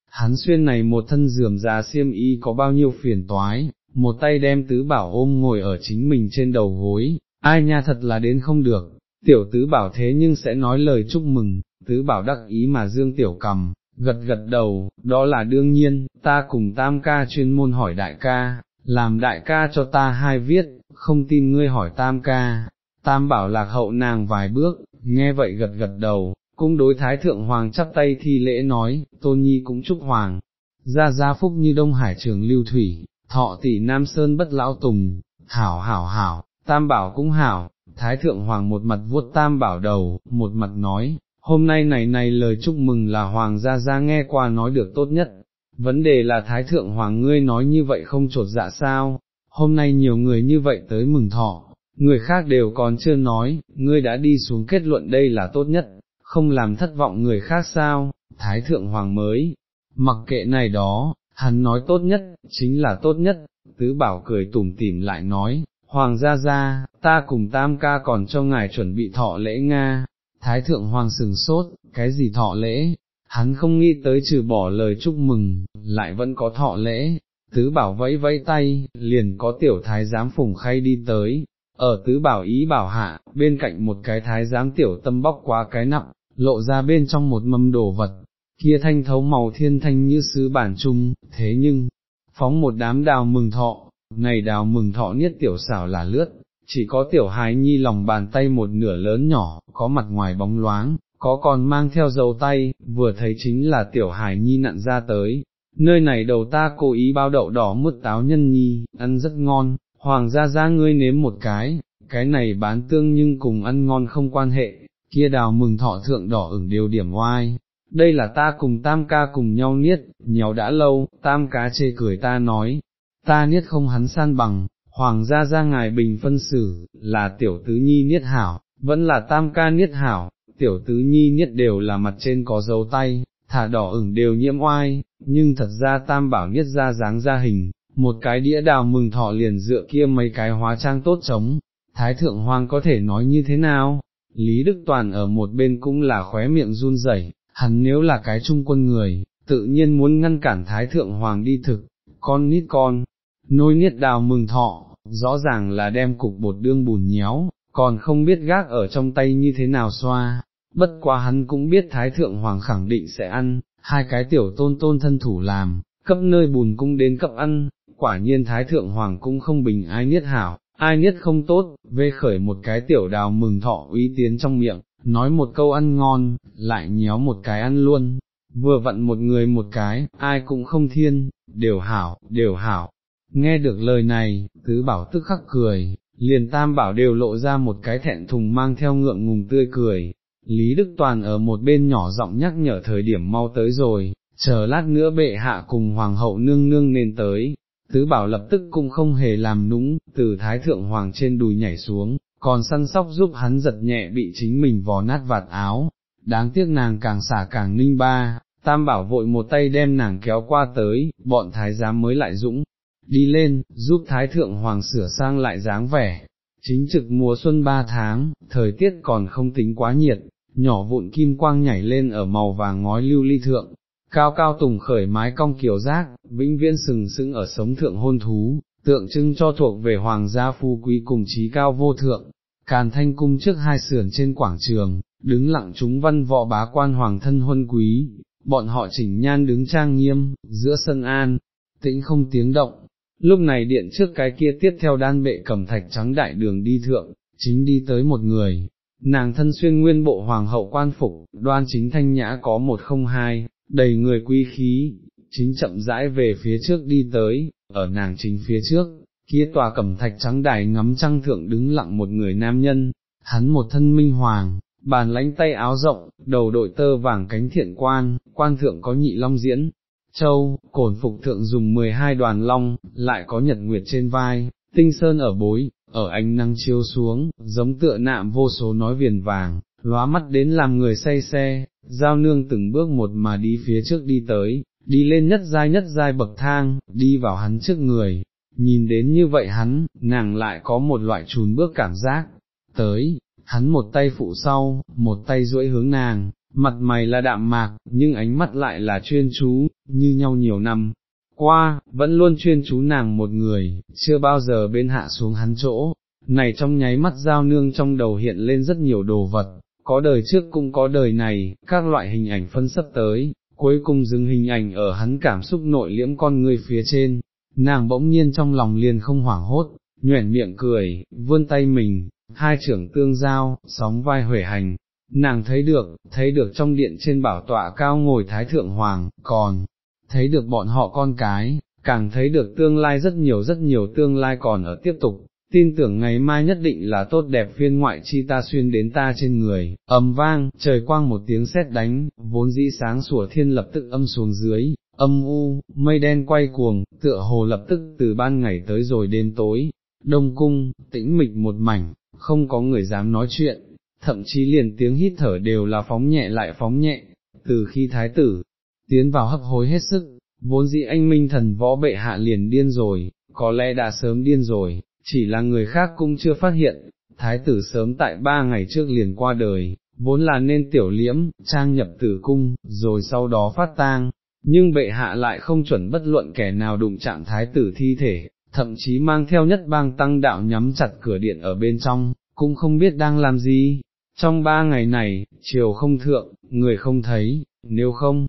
A: Hắn xuyên này một thân dườm già xiêm y có bao nhiêu phiền toái, một tay đem tứ bảo ôm ngồi ở chính mình trên đầu gối, ai nha thật là đến không được, tiểu tứ bảo thế nhưng sẽ nói lời chúc mừng, tứ bảo đắc ý mà dương tiểu cầm, gật gật đầu, đó là đương nhiên, ta cùng tam ca chuyên môn hỏi đại ca, làm đại ca cho ta hai viết, không tin ngươi hỏi tam ca, tam bảo lạc hậu nàng vài bước, nghe vậy gật gật đầu, cung đối thái thượng hoàng chắp tay thi lễ nói, tôn nhi cũng chúc hoàng, ra gia phúc như đông hải trường lưu thủy, thọ tỷ Nam Sơn bất lão tùng, hảo hảo hảo, tam bảo cũng hảo, thái thượng hoàng một mặt vuốt tam bảo đầu, một mặt nói, hôm nay này này lời chúc mừng là hoàng gia gia nghe qua nói được tốt nhất, vấn đề là thái thượng hoàng ngươi nói như vậy không trột dạ sao, hôm nay nhiều người như vậy tới mừng thọ, người khác đều còn chưa nói, ngươi đã đi xuống kết luận đây là tốt nhất, không làm thất vọng người khác sao, thái thượng hoàng mới, mặc kệ này đó, hắn nói tốt nhất, chính là tốt nhất, tứ bảo cười tủm tỉm lại nói, hoàng gia gia, ta cùng tam ca còn cho ngài chuẩn bị thọ lễ Nga, thái thượng hoàng sừng sốt, cái gì thọ lễ, hắn không nghĩ tới trừ bỏ lời chúc mừng, lại vẫn có thọ lễ, tứ bảo vẫy vẫy tay, liền có tiểu thái giám phùng khay đi tới, ở tứ bảo ý bảo hạ, bên cạnh một cái thái giám tiểu tâm bóc qua cái nặng, lộ ra bên trong một mâm đồ vật, kia thanh thấu màu thiên thanh như sứ bản trung, thế nhưng, phóng một đám đào mừng thọ, này đào mừng thọ niết tiểu xảo là lướt, chỉ có tiểu hái nhi lòng bàn tay một nửa lớn nhỏ, có mặt ngoài bóng loáng, có còn mang theo dầu tay, vừa thấy chính là tiểu hài nhi nặn ra tới. Nơi này đầu ta cố ý bao đậu đỏ mứt táo nhân nhi, ăn rất ngon, hoàng gia gia ngươi nếm một cái, cái này bán tương nhưng cùng ăn ngon không quan hệ, kia đào mừng thọ thượng đỏ ửng điều điểm oai. Đây là ta cùng tam ca cùng nhau niết, nhéo đã lâu, tam cá chê cười ta nói, ta niết không hắn san bằng, hoàng gia gia ngài bình phân xử, là tiểu tứ nhi niết hảo, vẫn là tam ca niết hảo, tiểu tứ nhi niết đều là mặt trên có dấu tay, thả đỏ ửng đều nhiễm oai, nhưng thật ra tam bảo niết ra dáng ra hình, một cái đĩa đào mừng thọ liền dựa kia mấy cái hóa trang tốt chống, thái thượng hoàng có thể nói như thế nào? Lý Đức Toàn ở một bên cũng là khóe miệng run rẩy, hắn nếu là cái trung quân người, tự nhiên muốn ngăn cản thái thượng hoàng đi thực, con nít con, nôi niết đào mừng thọ, rõ ràng là đem cục bột đương bùn nhéo, còn không biết gác ở trong tay như thế nào xoa, bất quá hắn cũng biết Thái Thượng Hoàng khẳng định sẽ ăn, hai cái tiểu tôn tôn thân thủ làm, cấp nơi bùn cung đến cấp ăn, quả nhiên Thái Thượng Hoàng cũng không bình ai niết hảo, ai niết không tốt, vê khởi một cái tiểu đào mừng thọ uy tiến trong miệng, nói một câu ăn ngon, lại nhéo một cái ăn luôn, vừa vặn một người một cái, ai cũng không thiên, đều hảo, đều hảo. Nghe được lời này, tứ bảo tức khắc cười, liền tam bảo đều lộ ra một cái thẹn thùng mang theo ngượng ngùng tươi cười. Lý Đức Toàn ở một bên nhỏ giọng nhắc nhở thời điểm mau tới rồi, chờ lát nữa bệ hạ cùng hoàng hậu nương nương nên tới, tứ bảo lập tức cũng không hề làm nũng, từ thái thượng hoàng trên đùi nhảy xuống, còn săn sóc giúp hắn giật nhẹ bị chính mình vò nát vạt áo, đáng tiếc nàng càng xả càng ninh ba, tam bảo vội một tay đem nàng kéo qua tới, bọn thái giám mới lại dũng, đi lên, giúp Thái Thượng Hoàng sửa sang lại dáng vẻ. Chính trực mùa xuân ba tháng, thời tiết còn không tính quá nhiệt, nhỏ vụn kim quang nhảy lên ở màu vàng ngói lưu ly thượng, cao cao tùng khởi mái cong kiều giác, vĩnh viễn sừng sững ở sống thượng hôn thú, tượng trưng cho thuộc về hoàng gia phu quý cùng trí cao vô thượng, càn thanh cung trước hai sườn trên quảng trường, đứng lặng chúng văn võ bá quan hoàng thân huân quý, bọn họ chỉnh nhan đứng trang nghiêm, giữa sân an, tĩnh không tiếng động, Lúc này điện trước cái kia tiếp theo đan bệ cầm thạch trắng đại đường đi thượng, chính đi tới một người, nàng thân xuyên nguyên bộ hoàng hậu quan phục, đoan chính thanh nhã có một không hai, đầy người quý khí, chính chậm rãi về phía trước đi tới, ở nàng chính phía trước, kia tòa cẩm thạch trắng đài ngắm trăng thượng đứng lặng một người nam nhân, hắn một thân minh hoàng, bàn lánh tay áo rộng, đầu đội tơ vàng cánh thiện quan, quan thượng có nhị long diễn, châu, cổn phục thượng dùng 12 đoàn long, lại có nhật nguyệt trên vai, tinh sơn ở bối, ở ánh năng chiếu xuống, giống tựa nạm vô số nói viền vàng, lóa mắt đến làm người say xe, giao nương từng bước một mà đi phía trước đi tới, đi lên nhất giai nhất giai bậc thang, đi vào hắn trước người, nhìn đến như vậy hắn, nàng lại có một loại trùn bước cảm giác, tới, hắn một tay phụ sau, một tay duỗi hướng nàng, mặt mày là đạm mạc, nhưng ánh mắt lại là chuyên chú, như nhau nhiều năm. Qua, vẫn luôn chuyên chú nàng một người, chưa bao giờ bên hạ xuống hắn chỗ, này trong nháy mắt giao nương trong đầu hiện lên rất nhiều đồ vật, có đời trước cũng có đời này, các loại hình ảnh phân sắp tới, cuối cùng dừng hình ảnh ở hắn cảm xúc nội liễm con người phía trên, nàng bỗng nhiên trong lòng liền không hoảng hốt, nhoẻn miệng cười, vươn tay mình, hai trưởng tương giao, sóng vai huệ hành, nàng thấy được, thấy được trong điện trên bảo tọa cao ngồi Thái Thượng Hoàng, còn, thấy được bọn họ con cái, càng thấy được tương lai rất nhiều rất nhiều tương lai còn ở tiếp tục, tin tưởng ngày mai nhất định là tốt đẹp phiên ngoại chi ta xuyên đến ta trên người, ầm vang, trời quang một tiếng sét đánh, vốn dĩ sáng sủa thiên lập tức âm xuống dưới, âm u, mây đen quay cuồng, tựa hồ lập tức từ ban ngày tới rồi đêm tối, đông cung, tĩnh mịch một mảnh, không có người dám nói chuyện, thậm chí liền tiếng hít thở đều là phóng nhẹ lại phóng nhẹ, từ khi thái tử, tiến vào hấp hối hết sức, vốn dĩ anh minh thần võ bệ hạ liền điên rồi, có lẽ đã sớm điên rồi, chỉ là người khác cũng chưa phát hiện, thái tử sớm tại ba ngày trước liền qua đời, vốn là nên tiểu liễm, trang nhập tử cung, rồi sau đó phát tang, nhưng bệ hạ lại không chuẩn bất luận kẻ nào đụng chạm thái tử thi thể, thậm chí mang theo nhất bang tăng đạo nhắm chặt cửa điện ở bên trong, cũng không biết đang làm gì. Trong ba ngày này, chiều không thượng, người không thấy, nếu không,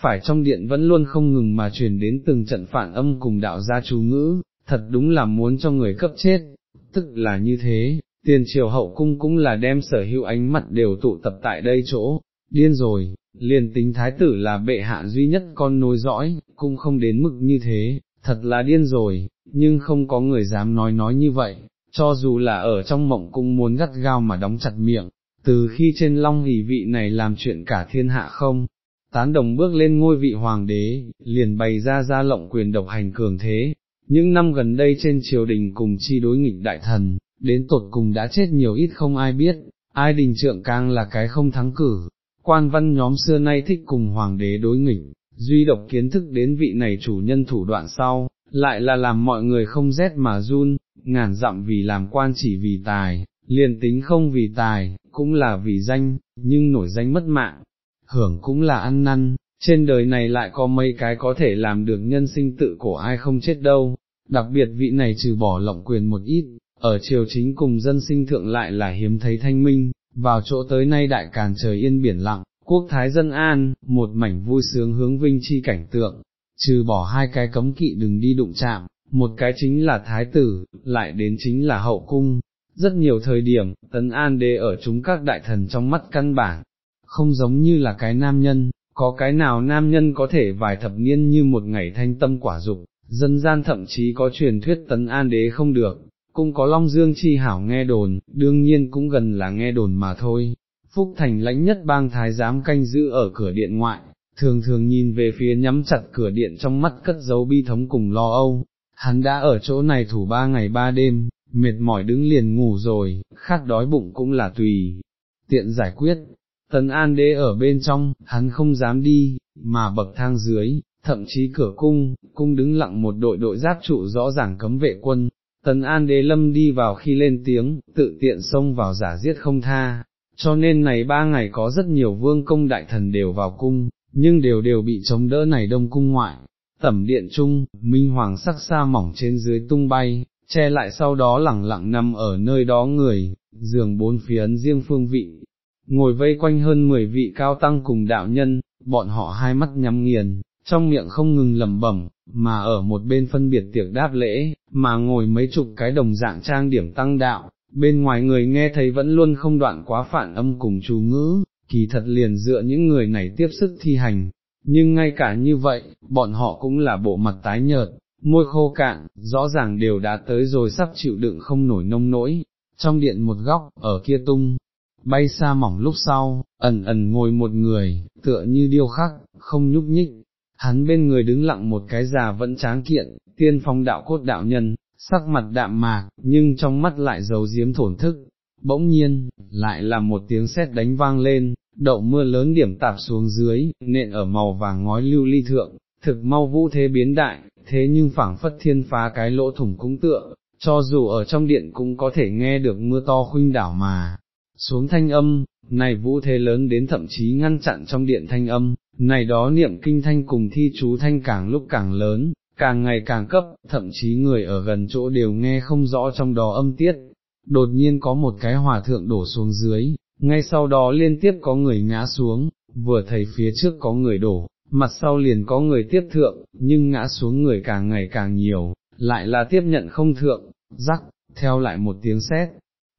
A: phải trong điện vẫn luôn không ngừng mà truyền đến từng trận phản âm cùng đạo gia chú ngữ, thật đúng là muốn cho người cấp chết, tức là như thế, tiền triều hậu cung cũng là đem sở hữu ánh mặt đều tụ tập tại đây chỗ, điên rồi, liền tính thái tử là bệ hạ duy nhất con nối dõi, cũng không đến mức như thế, thật là điên rồi, nhưng không có người dám nói nói như vậy, cho dù là ở trong mộng cũng muốn gắt gao mà đóng chặt miệng, từ khi trên long hỷ vị này làm chuyện cả thiên hạ không, tán đồng bước lên ngôi vị hoàng đế, liền bày ra ra lộng quyền độc hành cường thế, những năm gần đây trên triều đình cùng chi đối nghịch đại thần, đến tột cùng đã chết nhiều ít không ai biết, ai đình trượng càng là cái không thắng cử, quan văn nhóm xưa nay thích cùng hoàng đế đối nghịch, duy độc kiến thức đến vị này chủ nhân thủ đoạn sau, lại là làm mọi người không rét mà run, ngàn dặm vì làm quan chỉ vì tài, liền tính không vì tài, cũng là vì danh, nhưng nổi danh mất mạng, hưởng cũng là ăn năn, trên đời này lại có mấy cái có thể làm được nhân sinh tự cổ ai không chết đâu, đặc biệt vị này trừ bỏ lộng quyền một ít, ở triều chính cùng dân sinh thượng lại là hiếm thấy thanh minh, vào chỗ tới nay đại càn trời yên biển lặng, quốc thái dân an, một mảnh vui sướng hướng vinh chi cảnh tượng, trừ bỏ hai cái cấm kỵ đừng đi đụng chạm, một cái chính là thái tử, lại đến chính là hậu cung. Rất nhiều thời điểm, tấn an đế ở chúng các đại thần trong mắt căn bản, không giống như là cái nam nhân, có cái nào nam nhân có thể vài thập niên như một ngày thanh tâm quả dục, dân gian thậm chí có truyền thuyết tấn an đế không được, cũng có Long Dương chi hảo nghe đồn, đương nhiên cũng gần là nghe đồn mà thôi. Phúc Thành lãnh nhất bang thái giám canh giữ ở cửa điện ngoại, thường thường nhìn về phía nhắm chặt cửa điện trong mắt cất dấu bi thống cùng lo âu, hắn đã ở chỗ này thủ ba ngày ba đêm, mệt mỏi đứng liền ngủ rồi, khát đói bụng cũng là tùy, tiện giải quyết. Tần An Đế ở bên trong, hắn không dám đi, mà bậc thang dưới, thậm chí cửa cung, cung đứng lặng một đội đội giáp trụ rõ ràng cấm vệ quân, Tần An Đế Lâm đi vào khi lên tiếng, tự tiện xông vào giả giết không tha, cho nên này ba ngày có rất nhiều vương công đại thần đều vào cung, nhưng đều đều bị chống đỡ này đông cung ngoại. Tẩm điện trung, minh hoàng sắc xa mỏng trên dưới tung bay, che lại sau đó lẳng lặng nằm ở nơi đó người, giường bốn phía ấn riêng phương vị, ngồi vây quanh hơn 10 vị cao tăng cùng đạo nhân, bọn họ hai mắt nhắm nghiền, trong miệng không ngừng lẩm bẩm, mà ở một bên phân biệt tiệc đáp lễ, mà ngồi mấy chục cái đồng dạng trang điểm tăng đạo, bên ngoài người nghe thấy vẫn luôn không đoạn quá phản âm cùng chú ngữ, kỳ thật liền dựa những người này tiếp sức thi hành, nhưng ngay cả như vậy, bọn họ cũng là bộ mặt tái nhợt, môi khô cạn, rõ ràng đều đã tới rồi sắp chịu đựng không nổi nông nỗi, trong điện một góc, ở kia tung, bay xa mỏng lúc sau, ẩn ẩn ngồi một người, tựa như điêu khắc, không nhúc nhích, hắn bên người đứng lặng một cái già vẫn tráng kiện, tiên phong đạo cốt đạo nhân, sắc mặt đạm mạc, nhưng trong mắt lại giấu giếm thổn thức, bỗng nhiên, lại là một tiếng sét đánh vang lên, đậu mưa lớn điểm tạp xuống dưới, nện ở màu vàng ngói lưu ly thượng, thực mau vũ thế biến đại, thế nhưng phảng phất thiên phá cái lỗ thủng cũng tựa, cho dù ở trong điện cũng có thể nghe được mưa to khuynh đảo mà, xuống thanh âm, này vũ thế lớn đến thậm chí ngăn chặn trong điện thanh âm, này đó niệm kinh thanh cùng thi chú thanh càng lúc càng lớn, càng ngày càng cấp, thậm chí người ở gần chỗ đều nghe không rõ trong đó âm tiết. Đột nhiên có một cái hòa thượng đổ xuống dưới, ngay sau đó liên tiếp có người ngã xuống, vừa thấy phía trước có người đổ, mặt sau liền có người tiếp thượng, nhưng ngã xuống người càng ngày càng nhiều, lại là tiếp nhận không thượng, rắc, theo lại một tiếng sét,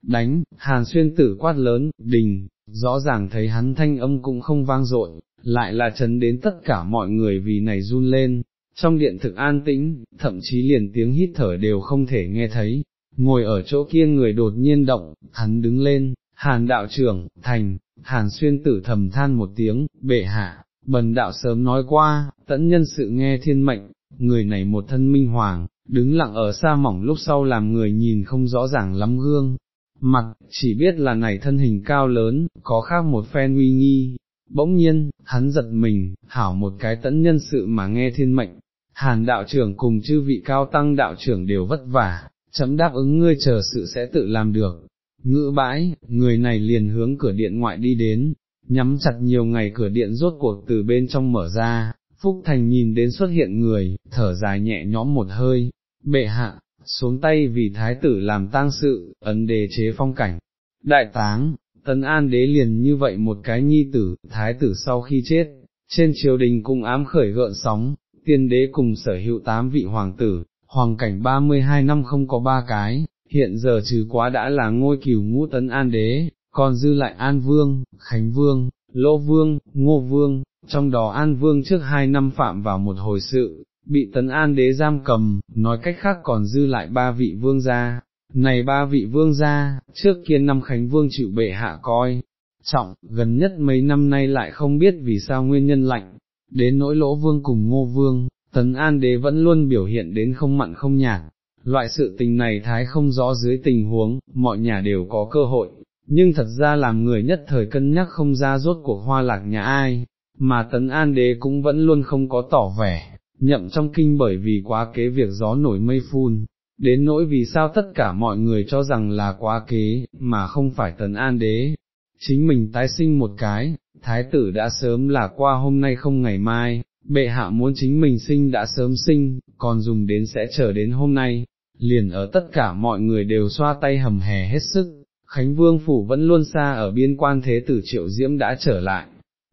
A: đánh, hàn xuyên tử quát lớn, đình, rõ ràng thấy hắn thanh âm cũng không vang dội, lại là chấn đến tất cả mọi người vì này run lên, trong điện thực an tĩnh, thậm chí liền tiếng hít thở đều không thể nghe thấy, ngồi ở chỗ kia người đột nhiên động, hắn đứng lên, hàn đạo trưởng, thành, hàn xuyên tử thầm than một tiếng, bệ hạ, bần đạo sớm nói qua, tẫn nhân sự nghe thiên mệnh, người này một thân minh hoàng, đứng lặng ở xa mỏng lúc sau làm người nhìn không rõ ràng lắm gương, mặt, chỉ biết là này thân hình cao lớn, có khác một phen uy nghi, bỗng nhiên, hắn giật mình, hảo một cái tẫn nhân sự mà nghe thiên mệnh, hàn đạo trưởng cùng chư vị cao tăng đạo trưởng đều vất vả, chấm đáp ứng ngươi chờ sự sẽ tự làm được. Ngữ bãi, người này liền hướng cửa điện ngoại đi đến, nhắm chặt nhiều ngày cửa điện rốt cuộc từ bên trong mở ra, Phúc Thành nhìn đến xuất hiện người, thở dài nhẹ nhõm một hơi, bệ hạ, xuống tay vì thái tử làm tang sự, ấn đề chế phong cảnh. Đại táng, Tấn An đế liền như vậy một cái nhi tử, thái tử sau khi chết, trên triều đình cũng ám khởi gợn sóng, tiên đế cùng sở hữu tám vị hoàng tử, hoàng cảnh 32 năm không có ba cái, hiện giờ trừ quá đã là ngôi cửu ngũ Tấn An đế, còn dư lại An Vương, Khánh Vương, Lỗ Vương, Ngô Vương, trong đó An Vương trước hai năm phạm vào một hồi sự, bị Tấn An đế giam cầm, nói cách khác còn dư lại ba vị vương gia. Này ba vị vương gia, trước kia năm Khánh Vương chịu bệ hạ coi, trọng, gần nhất mấy năm nay lại không biết vì sao nguyên nhân lạnh, đến nỗi lỗ vương cùng ngô vương, tấn an đế vẫn luôn biểu hiện đến không mặn không nhạt, loại sự tình này thái không rõ dưới tình huống, mọi nhà đều có cơ hội, nhưng thật ra làm người nhất thời cân nhắc không ra rốt cuộc hoa lạc nhà ai, mà tấn an đế cũng vẫn luôn không có tỏ vẻ, nhậm trong kinh bởi vì quá kế việc gió nổi mây phun, đến nỗi vì sao tất cả mọi người cho rằng là quá kế, mà không phải tấn an đế, chính mình tái sinh một cái, thái tử đã sớm là qua hôm nay không ngày mai, bệ hạ muốn chính mình sinh đã sớm sinh, còn dùng đến sẽ chờ đến hôm nay, liền ở tất cả mọi người đều xoa tay hầm hè hết sức, Khánh Vương Phủ vẫn luôn xa ở biên quan thế tử Triệu Diễm đã trở lại.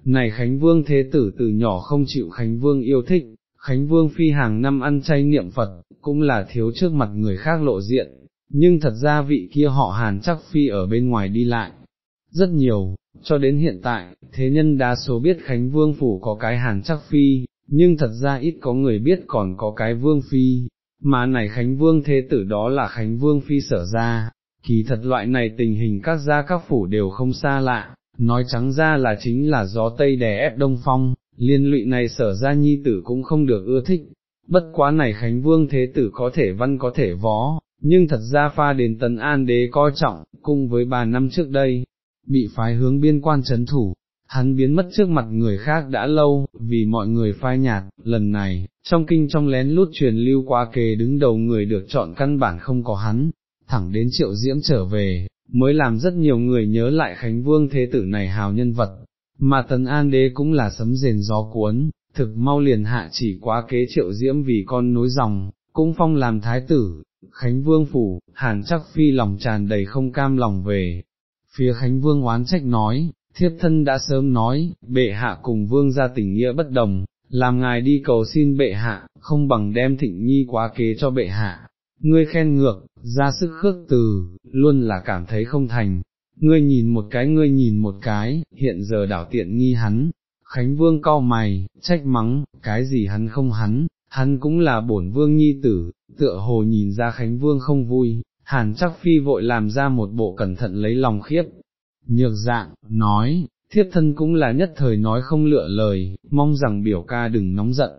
A: Này Khánh Vương thế tử từ nhỏ không chịu Khánh Vương yêu thích, Khánh Vương phi hàng năm ăn chay niệm Phật, cũng là thiếu trước mặt người khác lộ diện, nhưng thật ra vị kia họ hàn chắc phi ở bên ngoài đi lại, rất nhiều, cho đến hiện tại, thế nhân đa số biết Khánh Vương Phủ có cái hàn chắc phi, nhưng thật ra ít có người biết còn có cái Vương Phi, mà này Khánh Vương thế tử đó là Khánh Vương Phi sở ra, kỳ thật loại này tình hình các gia các phủ đều không xa lạ, nói trắng ra là chính là gió Tây đè ép Đông Phong, liên lụy này sở ra nhi tử cũng không được ưa thích, bất quá này Khánh Vương thế tử có thể văn có thể võ, nhưng thật ra pha đến tấn an đế coi trọng, cùng với ba năm trước đây, bị phái hướng biên quan chấn thủ, hắn biến mất trước mặt người khác đã lâu, vì mọi người phai nhạt, lần này, trong kinh trong lén lút truyền lưu qua kề đứng đầu người được chọn căn bản không có hắn, thẳng đến triệu diễm trở về, mới làm rất nhiều người nhớ lại Khánh Vương Thế Tử này hào nhân vật, mà Tấn An Đế cũng là sấm rền gió cuốn, thực mau liền hạ chỉ quá kế triệu diễm vì con nối dòng, cũng phong làm thái tử, Khánh Vương Phủ, hàn chắc phi lòng tràn đầy không cam lòng về, phía Khánh Vương oán trách nói, thiếp thân đã sớm nói, bệ hạ cùng vương ra tình nghĩa bất đồng, làm ngài đi cầu xin bệ hạ, không bằng đem thịnh nhi quá kế cho bệ hạ. Ngươi khen ngược, ra sức khước từ, luôn là cảm thấy không thành, ngươi nhìn một cái ngươi nhìn một cái, hiện giờ đảo tiện nghi hắn, Khánh Vương cau mày, trách mắng, cái gì hắn không hắn, hắn cũng là bổn vương nhi tử, tựa hồ nhìn ra Khánh Vương không vui, hàn chắc phi vội làm ra một bộ cẩn thận lấy lòng khiếp, nhược dạng, nói, thiếp thân cũng là nhất thời nói không lựa lời, mong rằng biểu ca đừng nóng giận,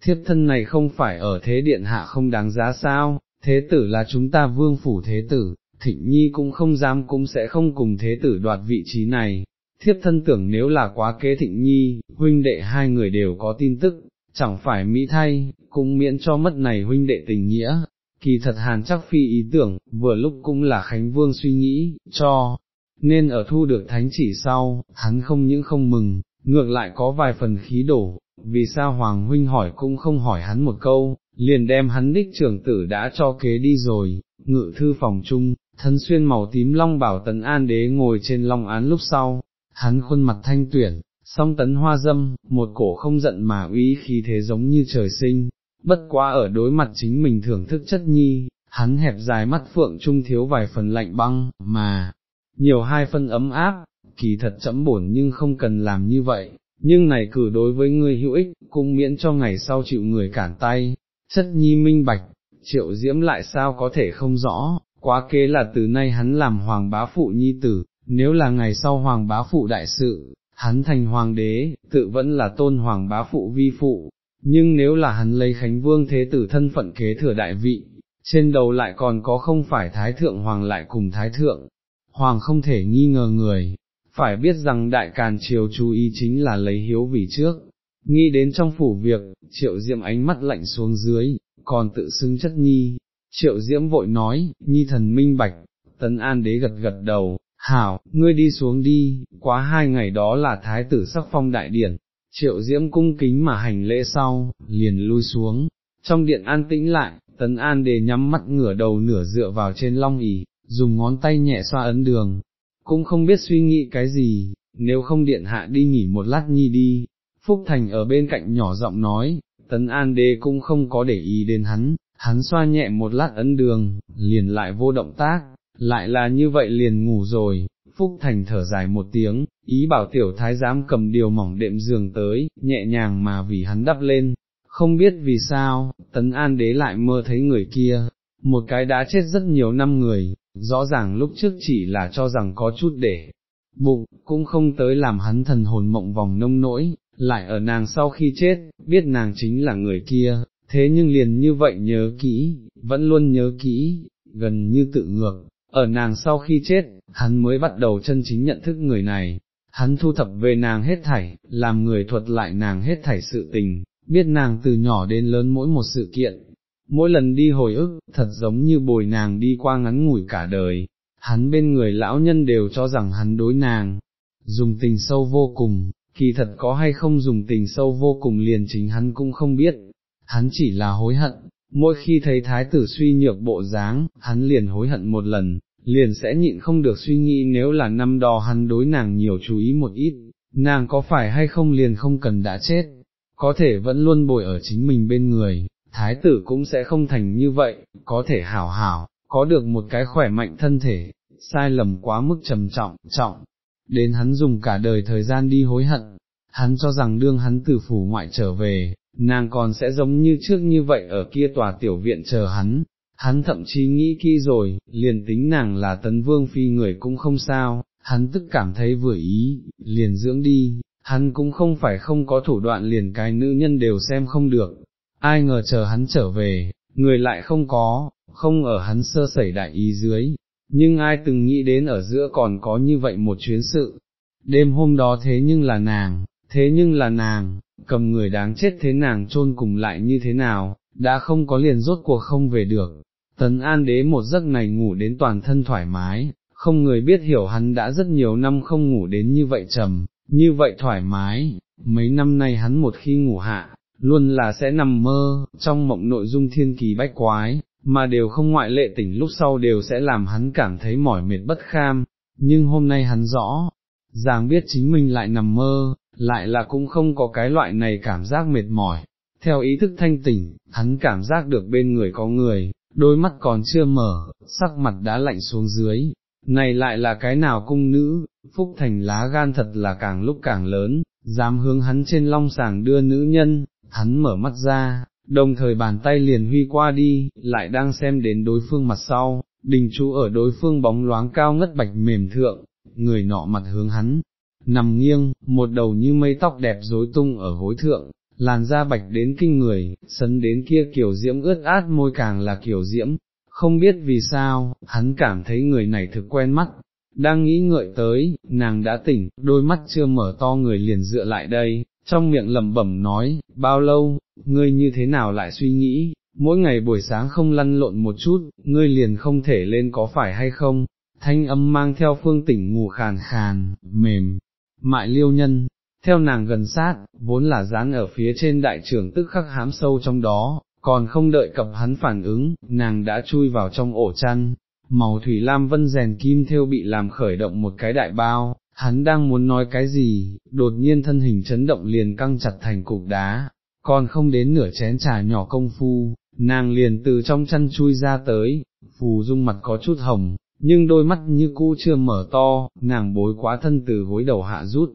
A: thiếp thân này không phải ở thế điện hạ không đáng giá sao, thế tử là chúng ta vương phủ thế tử, thịnh nhi cũng không dám cũng sẽ không cùng thế tử đoạt vị trí này, thiếp thân tưởng nếu là quá kế thịnh nhi, huynh đệ hai người đều có tin tức, chẳng phải mỹ thay, cũng miễn cho mất này huynh đệ tình nghĩa, kỳ thật hàn chắc phi ý tưởng, vừa lúc cũng là Khánh Vương suy nghĩ, cho, nên ở thu được thánh chỉ sau, hắn không những không mừng, ngược lại có vài phần khí đổ, vì sao Hoàng Huynh hỏi cũng không hỏi hắn một câu, liền đem hắn đích trưởng tử đã cho kế đi rồi, ngự thư phòng chung, thân xuyên màu tím long bảo tấn an đế ngồi trên long án lúc sau, hắn khuôn mặt thanh tuyển, song tấn hoa dâm, một cổ không giận mà uy khí thế giống như trời sinh, bất quá ở đối mặt chính mình thưởng thức chất nhi, hắn hẹp dài mắt phượng trung thiếu vài phần lạnh băng, mà, nhiều hai phân ấm áp, kỳ thật chậm bổn nhưng không cần làm như vậy, nhưng này cử đối với ngươi hữu ích, cũng miễn cho ngày sau chịu người cản tay, chất nhi minh bạch, triệu diễm lại sao có thể không rõ, quá kế là từ nay hắn làm hoàng bá phụ nhi tử, nếu là ngày sau hoàng bá phụ đại sự, hắn thành hoàng đế, tự vẫn là tôn hoàng bá phụ vi phụ, nhưng nếu là hắn lấy Khánh Vương thế tử thân phận kế thừa đại vị, trên đầu lại còn có không phải Thái Thượng Hoàng lại cùng Thái Thượng, Hoàng không thể nghi ngờ người, phải biết rằng Đại Càn Triều chú ý chính là lấy hiếu vì trước, nghĩ đến trong phủ việc, Triệu Diệm ánh mắt lạnh xuống dưới, còn tự xưng chất nhi, Triệu Diễm vội nói, nhi thần minh bạch, Tấn An đế gật gật đầu, hảo, ngươi đi xuống đi, quá hai ngày đó là Thái tử sắc phong đại điển, triệu diễm cung kính mà hành lễ sau, liền lui xuống, trong điện an tĩnh lại, tấn an đề nhắm mắt ngửa đầu nửa dựa vào trên long ỉ, dùng ngón tay nhẹ xoa ấn đường, cũng không biết suy nghĩ cái gì, nếu không điện hạ đi nghỉ một lát nhi đi, Phúc Thành ở bên cạnh nhỏ giọng nói, tấn an đế cũng không có để ý đến hắn, hắn xoa nhẹ một lát ấn đường, liền lại vô động tác, lại là như vậy liền ngủ rồi, Phúc Thành thở dài một tiếng, ý bảo tiểu thái giám cầm điều mỏng đệm giường tới, nhẹ nhàng mà vì hắn đắp lên, không biết vì sao, tấn an đế lại mơ thấy người kia, một cái đã chết rất nhiều năm người, rõ ràng lúc trước chỉ là cho rằng có chút để bụng, cũng không tới làm hắn thần hồn mộng vòng nông nỗi, lại ở nàng sau khi chết, biết nàng chính là người kia, thế nhưng liền như vậy nhớ kỹ, vẫn luôn nhớ kỹ, gần như tự ngược, ở nàng sau khi chết, hắn mới bắt đầu chân chính nhận thức người này, hắn thu thập về nàng hết thảy, làm người thuật lại nàng hết thảy sự tình, biết nàng từ nhỏ đến lớn mỗi một sự kiện, mỗi lần đi hồi ức, thật giống như bồi nàng đi qua ngắn ngủi cả đời, hắn bên người lão nhân đều cho rằng hắn đối nàng, dùng tình sâu vô cùng, kỳ thật có hay không dùng tình sâu vô cùng liền chính hắn cũng không biết, hắn chỉ là hối hận, mỗi khi thấy thái tử suy nhược bộ dáng, hắn liền hối hận một lần, liền sẽ nhịn không được suy nghĩ nếu là năm đó hắn đối nàng nhiều chú ý một ít, nàng có phải hay không liền không cần đã chết, có thể vẫn luôn bồi ở chính mình bên người, thái tử cũng sẽ không thành như vậy, có thể hảo hảo, có được một cái khỏe mạnh thân thể, sai lầm quá mức trầm trọng, trọng, đến hắn dùng cả đời thời gian đi hối hận, hắn cho rằng đương hắn từ phủ ngoại trở về, nàng còn sẽ giống như trước như vậy ở kia tòa tiểu viện chờ hắn, hắn thậm chí nghĩ kỹ rồi, liền tính nàng là tấn vương phi người cũng không sao, hắn tức cảm thấy vừa ý, liền dưỡng đi, hắn cũng không phải không có thủ đoạn liền cái nữ nhân đều xem không được, ai ngờ chờ hắn trở về, người lại không có, không ở hắn sơ sẩy đại ý dưới, nhưng ai từng nghĩ đến ở giữa còn có như vậy một chuyến sự, đêm hôm đó thế nhưng là nàng, thế nhưng là nàng, cầm người đáng chết thế nàng chôn cùng lại như thế nào, đã không có liền rốt cuộc không về được. Tấn An Đế một giấc này ngủ đến toàn thân thoải mái, không người biết hiểu hắn đã rất nhiều năm không ngủ đến như vậy trầm, như vậy thoải mái, mấy năm nay hắn một khi ngủ hạ, luôn là sẽ nằm mơ, trong mộng nội dung thiên kỳ bách quái, mà đều không ngoại lệ tỉnh lúc sau đều sẽ làm hắn cảm thấy mỏi mệt bất kham, nhưng hôm nay hắn rõ, ràng biết chính mình lại nằm mơ, lại là cũng không có cái loại này cảm giác mệt mỏi. Theo ý thức thanh tỉnh, hắn cảm giác được bên người có người, đôi mắt còn chưa mở, sắc mặt đã lạnh xuống dưới, này lại là cái nào cung nữ, Phúc Thành lá gan thật là càng lúc càng lớn, dám hướng hắn trên long sàng đưa nữ nhân, hắn mở mắt ra, đồng thời bàn tay liền huy qua đi, lại đang xem đến đối phương mặt sau, đình chú ở đối phương bóng loáng cao ngất bạch mềm thượng, người nọ mặt hướng hắn, nằm nghiêng, một đầu như mây tóc đẹp rối tung ở gối thượng, làn da bạch đến kinh người, sấn đến kia kiểu diễm ướt át môi càng là kiểu diễm, không biết vì sao, hắn cảm thấy người này thực quen mắt, đang nghĩ ngợi tới, nàng đã tỉnh, đôi mắt chưa mở to người liền dựa lại đây, trong miệng lẩm bẩm nói, bao lâu, ngươi như thế nào lại suy nghĩ, mỗi ngày buổi sáng không lăn lộn một chút, ngươi liền không thể lên có phải hay không, thanh âm mang theo phương tỉnh ngủ khàn khàn, mềm, mại liêu nhân, theo nàng gần sát, vốn là dán ở phía trên đại trưởng tức khắc hám sâu trong đó, còn không đợi cập hắn phản ứng, nàng đã chui vào trong ổ chăn, màu thủy lam vân rèn kim theo bị làm khởi động một cái đại bao, hắn đang muốn nói cái gì, đột nhiên thân hình chấn động liền căng chặt thành cục đá, còn không đến nửa chén trà nhỏ công phu, nàng liền từ trong chăn chui ra tới, phù dung mặt có chút hồng, nhưng đôi mắt như cũ chưa mở to, nàng bối quá thân từ gối đầu hạ rút,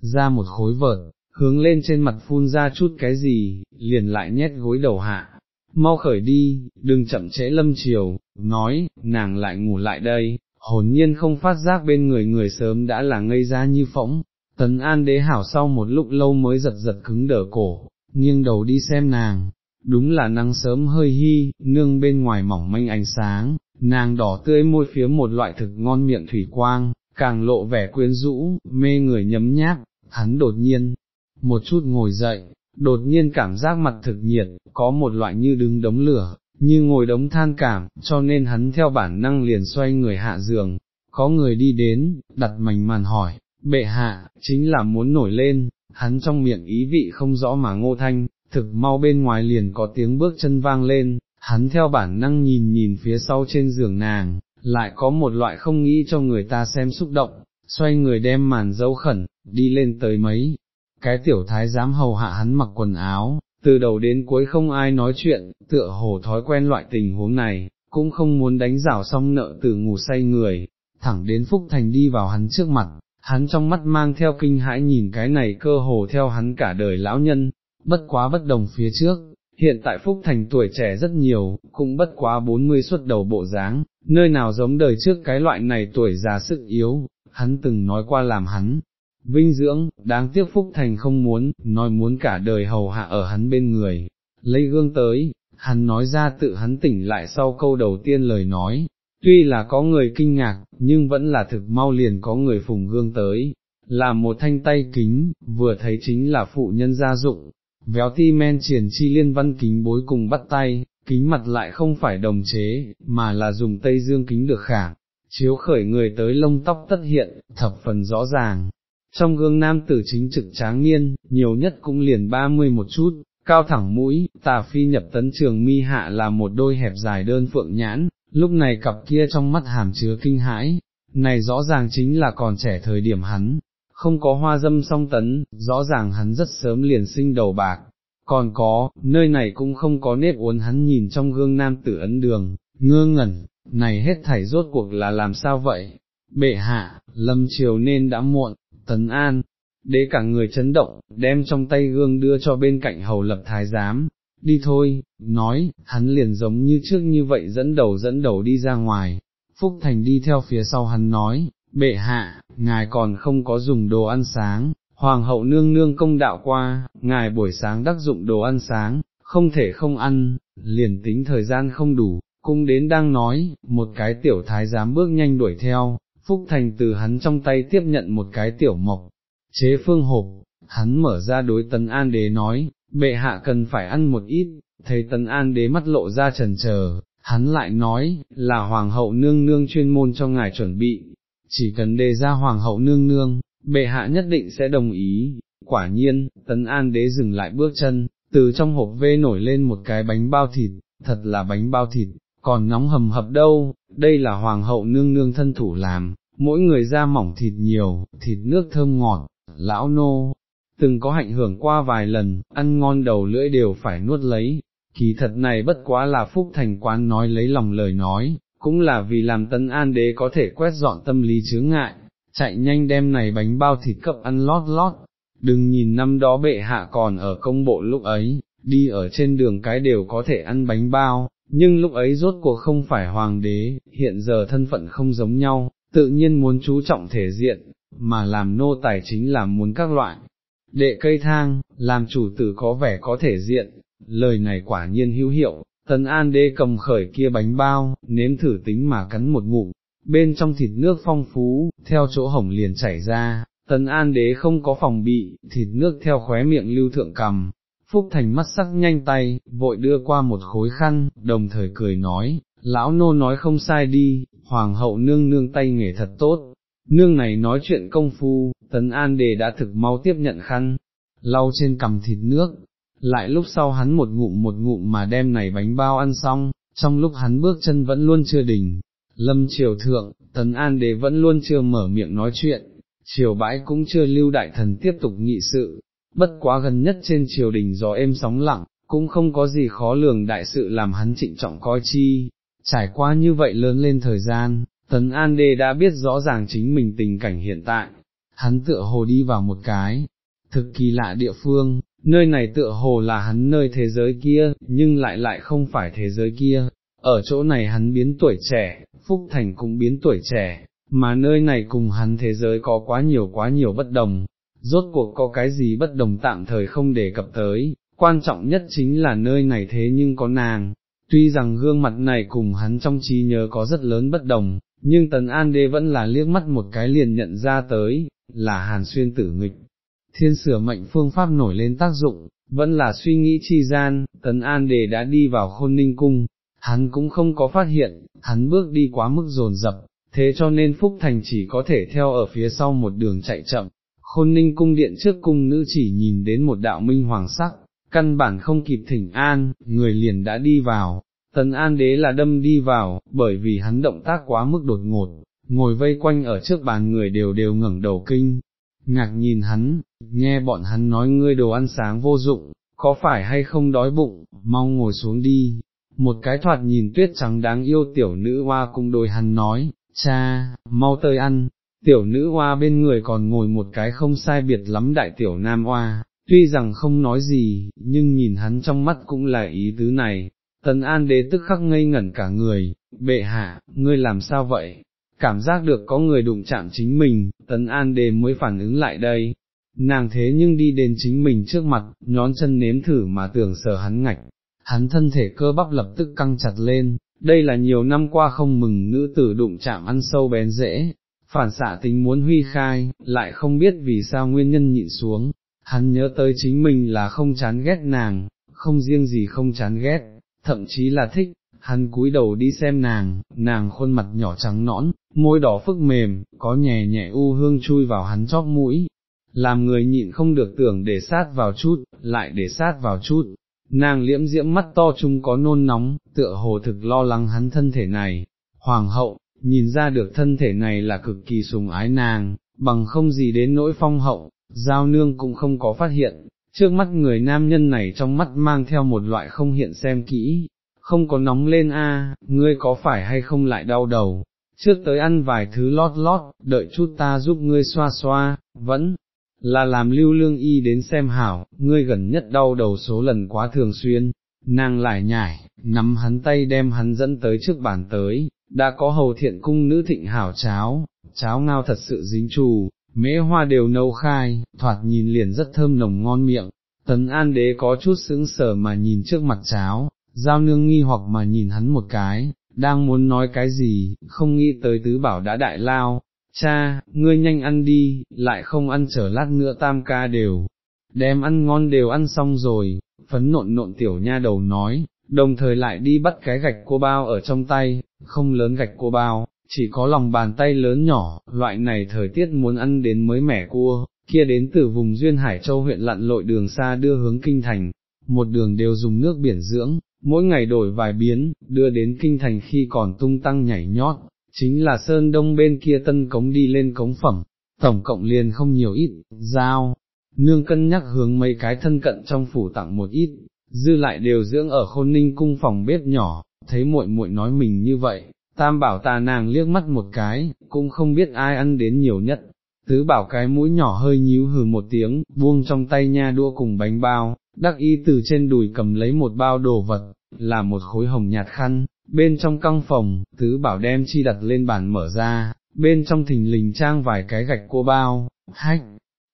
A: ra một khối vợt, hướng lên trên mặt phun ra chút cái gì, liền lại nhét gối đầu hạ, mau khởi đi, đừng chậm trễ lâm chiều, nói, nàng lại ngủ lại đây, hồn nhiên không phát giác bên người người sớm đã là ngây ra như phỗng, tấn an đế hảo sau một lúc lâu mới giật giật cứng đờ cổ, nghiêng đầu đi xem nàng, đúng là nắng sớm hơi hy, nương bên ngoài mỏng manh ánh sáng, nàng đỏ tươi môi phía một loại thực ngon miệng thủy quang, càng lộ vẻ quyến rũ, mê người nhấm nháp, hắn đột nhiên, một chút ngồi dậy, đột nhiên cảm giác mặt thực nhiệt, có một loại như đứng đống lửa, như ngồi đống than cảm, cho nên hắn theo bản năng liền xoay người hạ giường, có người đi đến, đặt mảnh màn hỏi, bệ hạ, chính là muốn nổi lên, hắn trong miệng ý vị không rõ mà ngô thanh, thực mau bên ngoài liền có tiếng bước chân vang lên, hắn theo bản năng nhìn nhìn phía sau trên giường nàng, lại có một loại không nghĩ cho người ta xem xúc động, xoay người đem màn dấu khẩn, đi lên tới mấy, cái tiểu thái dám hầu hạ hắn mặc quần áo, từ đầu đến cuối không ai nói chuyện, tựa hồ thói quen loại tình huống này, cũng không muốn đánh rảo xong nợ từ ngủ say người, thẳng đến Phúc Thành đi vào hắn trước mặt, hắn trong mắt mang theo kinh hãi nhìn cái này cơ hồ theo hắn cả đời lão nhân, bất quá bất đồng phía trước, hiện tại Phúc Thành tuổi trẻ rất nhiều, cũng bất quá 40 xuất đầu bộ dáng, nơi nào giống đời trước cái loại này tuổi già sức yếu, hắn từng nói qua làm hắn. Vinh dưỡng, đáng tiếc Phúc Thành không muốn, nói muốn cả đời hầu hạ ở hắn bên người, lấy gương tới, hắn nói ra tự hắn tỉnh lại sau câu đầu tiên lời nói, tuy là có người kinh ngạc, nhưng vẫn là thực mau liền có người phùng gương tới, là một thanh tay kính, vừa thấy chính là phụ nhân gia dụng, véo ti men triển chi liên văn kính bối cùng bắt tay, kính mặt lại không phải đồng chế, mà là dùng tây dương kính được khả, chiếu khởi người tới lông tóc tất hiện, thập phần rõ ràng. Trong gương nam tử chính trực tráng niên, nhiều nhất cũng liền ba mươi một chút, cao thẳng mũi, tà phi nhập tấn trường mi hạ là một đôi hẹp dài đơn phượng nhãn, lúc này cặp kia trong mắt hàm chứa kinh hãi, này rõ ràng chính là còn trẻ thời điểm hắn, không có hoa dâm song tấn, rõ ràng hắn rất sớm liền sinh đầu bạc, còn có, nơi này cũng không có nếp uốn hắn nhìn trong gương nam tử ấn đường, ngơ ngẩn, này hết thảy rốt cuộc là làm sao vậy, bệ hạ, lâm chiều nên đã muộn, tấn an, đế cả người chấn động, đem trong tay gương đưa cho bên cạnh hầu lập thái giám, đi thôi, nói, hắn liền giống như trước như vậy dẫn đầu dẫn đầu đi ra ngoài, Phúc Thành đi theo phía sau hắn nói, bệ hạ, ngài còn không có dùng đồ ăn sáng, hoàng hậu nương nương công đạo qua, ngài buổi sáng đắc dụng đồ ăn sáng, không thể không ăn, liền tính thời gian không đủ, cung đến đang nói, một cái tiểu thái giám bước nhanh đuổi theo, Phúc Thành từ hắn trong tay tiếp nhận một cái tiểu mộc, chế phương hộp, hắn mở ra đối tấn an đế nói, bệ hạ cần phải ăn một ít, thấy tấn an đế mắt lộ ra trần chờ hắn lại nói, là hoàng hậu nương nương chuyên môn cho ngài chuẩn bị, chỉ cần đề ra hoàng hậu nương nương, bệ hạ nhất định sẽ đồng ý, quả nhiên, tấn an đế dừng lại bước chân, từ trong hộp vê nổi lên một cái bánh bao thịt, thật là bánh bao thịt, còn nóng hầm hập đâu, đây là hoàng hậu nương nương thân thủ làm, mỗi người ra mỏng thịt nhiều, thịt nước thơm ngọt, lão nô, từng có hạnh hưởng qua vài lần, ăn ngon đầu lưỡi đều phải nuốt lấy, kỳ thật này bất quá là phúc thành quán nói lấy lòng lời nói, cũng là vì làm tân an đế có thể quét dọn tâm lý chướng ngại, chạy nhanh đem này bánh bao thịt cập ăn lót lót, đừng nhìn năm đó bệ hạ còn ở công bộ lúc ấy, đi ở trên đường cái đều có thể ăn bánh bao, nhưng lúc ấy rốt cuộc không phải hoàng đế, hiện giờ thân phận không giống nhau, tự nhiên muốn chú trọng thể diện, mà làm nô tài chính là muốn các loại. Đệ cây thang, làm chủ tử có vẻ có thể diện, lời này quả nhiên hữu hiệu, Tần an đế cầm khởi kia bánh bao, nếm thử tính mà cắn một ngụm, bên trong thịt nước phong phú, theo chỗ hổng liền chảy ra, Tần an đế không có phòng bị, thịt nước theo khóe miệng lưu thượng cầm, Phúc Thành mắt sắc nhanh tay, vội đưa qua một khối khăn, đồng thời cười nói, lão nô nói không sai đi, hoàng hậu nương nương tay nghề thật tốt, nương này nói chuyện công phu, tấn an đề đã thực mau tiếp nhận khăn, lau trên cầm thịt nước, lại lúc sau hắn một ngụm một ngụm mà đem này bánh bao ăn xong, trong lúc hắn bước chân vẫn luôn chưa đỉnh, lâm triều thượng, tấn an đề vẫn luôn chưa mở miệng nói chuyện, triều bãi cũng chưa lưu đại thần tiếp tục nghị sự, bất quá gần nhất trên triều đình gió êm sóng lặng, cũng không có gì khó lường đại sự làm hắn trịnh trọng coi chi, trải qua như vậy lớn lên thời gian, Tấn An Đê đã biết rõ ràng chính mình tình cảnh hiện tại, hắn tựa hồ đi vào một cái, thực kỳ lạ địa phương, nơi này tựa hồ là hắn nơi thế giới kia, nhưng lại lại không phải thế giới kia, ở chỗ này hắn biến tuổi trẻ, Phúc Thành cũng biến tuổi trẻ, mà nơi này cùng hắn thế giới có quá nhiều quá nhiều bất đồng, rốt cuộc có cái gì bất đồng tạm thời không đề cập tới, quan trọng nhất chính là nơi này thế nhưng có nàng, tuy rằng gương mặt này cùng hắn trong trí nhớ có rất lớn bất đồng, nhưng Tần An Đê vẫn là liếc mắt một cái liền nhận ra tới, là hàn xuyên tử nghịch. Thiên sửa mệnh phương pháp nổi lên tác dụng, vẫn là suy nghĩ chi gian, Tấn An Đề đã đi vào khôn ninh cung, hắn cũng không có phát hiện, hắn bước đi quá mức dồn dập, thế cho nên Phúc Thành chỉ có thể theo ở phía sau một đường chạy chậm, khôn ninh cung điện trước cung nữ chỉ nhìn đến một đạo minh hoàng sắc, căn bản không kịp thỉnh an, người liền đã đi vào, tấn an đế là đâm đi vào, bởi vì hắn động tác quá mức đột ngột, ngồi vây quanh ở trước bàn người đều đều ngẩng đầu kinh, ngạc nhìn hắn, nghe bọn hắn nói ngươi đồ ăn sáng vô dụng, có phải hay không đói bụng, mau ngồi xuống đi, một cái thoạt nhìn tuyết trắng đáng yêu tiểu nữ hoa cùng đôi hắn nói, cha, mau tới ăn, tiểu nữ hoa bên người còn ngồi một cái không sai biệt lắm đại tiểu nam hoa, tuy rằng không nói gì, nhưng nhìn hắn trong mắt cũng là ý tứ này, tần an đế tức khắc ngây ngẩn cả người, bệ hạ, ngươi làm sao vậy? Cảm giác được có người đụng chạm chính mình, tấn an đề mới phản ứng lại đây, nàng thế nhưng đi đến chính mình trước mặt, nhón chân nếm thử mà tưởng sờ hắn ngạch, hắn thân thể cơ bắp lập tức căng chặt lên, đây là nhiều năm qua không mừng nữ tử đụng chạm ăn sâu bén dễ, phản xạ tính muốn huy khai, lại không biết vì sao nguyên nhân nhịn xuống, hắn nhớ tới chính mình là không chán ghét nàng, không riêng gì không chán ghét, thậm chí là thích, hắn cúi đầu đi xem nàng, nàng khuôn mặt nhỏ trắng nõn, môi đỏ phức mềm, có nhẹ nhẹ u hương chui vào hắn chóp mũi, làm người nhịn không được tưởng để sát vào chút, lại để sát vào chút, nàng liễm diễm mắt to chung có nôn nóng, tựa hồ thực lo lắng hắn thân thể này, hoàng hậu, nhìn ra được thân thể này là cực kỳ sùng ái nàng, bằng không gì đến nỗi phong hậu, giao nương cũng không có phát hiện, trước mắt người nam nhân này trong mắt mang theo một loại không hiện xem kỹ, không có nóng lên a, ngươi có phải hay không lại đau đầu, trước tới ăn vài thứ lót lót, đợi chút ta giúp ngươi xoa xoa, vẫn là làm lưu lương y đến xem hảo, ngươi gần nhất đau đầu số lần quá thường xuyên, nàng lại nhảy, nắm hắn tay đem hắn dẫn tới trước bàn tới, đã có hầu thiện cung nữ thịnh hảo cháo, cháo ngao thật sự dính trù, mễ hoa đều nâu khai, thoạt nhìn liền rất thơm nồng ngon miệng, tấn an đế có chút sững sờ mà nhìn trước mặt cháo, giao nương nghi hoặc mà nhìn hắn một cái, đang muốn nói cái gì, không nghĩ tới tứ bảo đã đại lao, cha, ngươi nhanh ăn đi, lại không ăn trở lát nữa tam ca đều, đem ăn ngon đều ăn xong rồi, phấn nộn nộn tiểu nha đầu nói, đồng thời lại đi bắt cái gạch cô bao ở trong tay, không lớn gạch cô bao, chỉ có lòng bàn tay lớn nhỏ, loại này thời tiết muốn ăn đến mới mẻ cua, kia đến từ vùng Duyên Hải Châu huyện lặn lội đường xa đưa hướng kinh thành, một đường đều dùng nước biển dưỡng, mỗi ngày đổi vài biến, đưa đến kinh thành khi còn tung tăng nhảy nhót, chính là sơn đông bên kia tân cống đi lên cống phẩm, tổng cộng liền không nhiều ít, giao, nương cân nhắc hướng mấy cái thân cận trong phủ tặng một ít, dư lại đều dưỡng ở khôn ninh cung phòng bếp nhỏ, thấy muội muội nói mình như vậy, tam bảo tà nàng liếc mắt một cái, cũng không biết ai ăn đến nhiều nhất, tứ bảo cái mũi nhỏ hơi nhíu hừ một tiếng, buông trong tay nha đua cùng bánh bao, đắc y từ trên đùi cầm lấy một bao đồ vật, là một khối hồng nhạt khăn, bên trong căng phòng, tứ bảo đem chi đặt lên bàn mở ra, bên trong thình lình trang vài cái gạch cua bao, hách,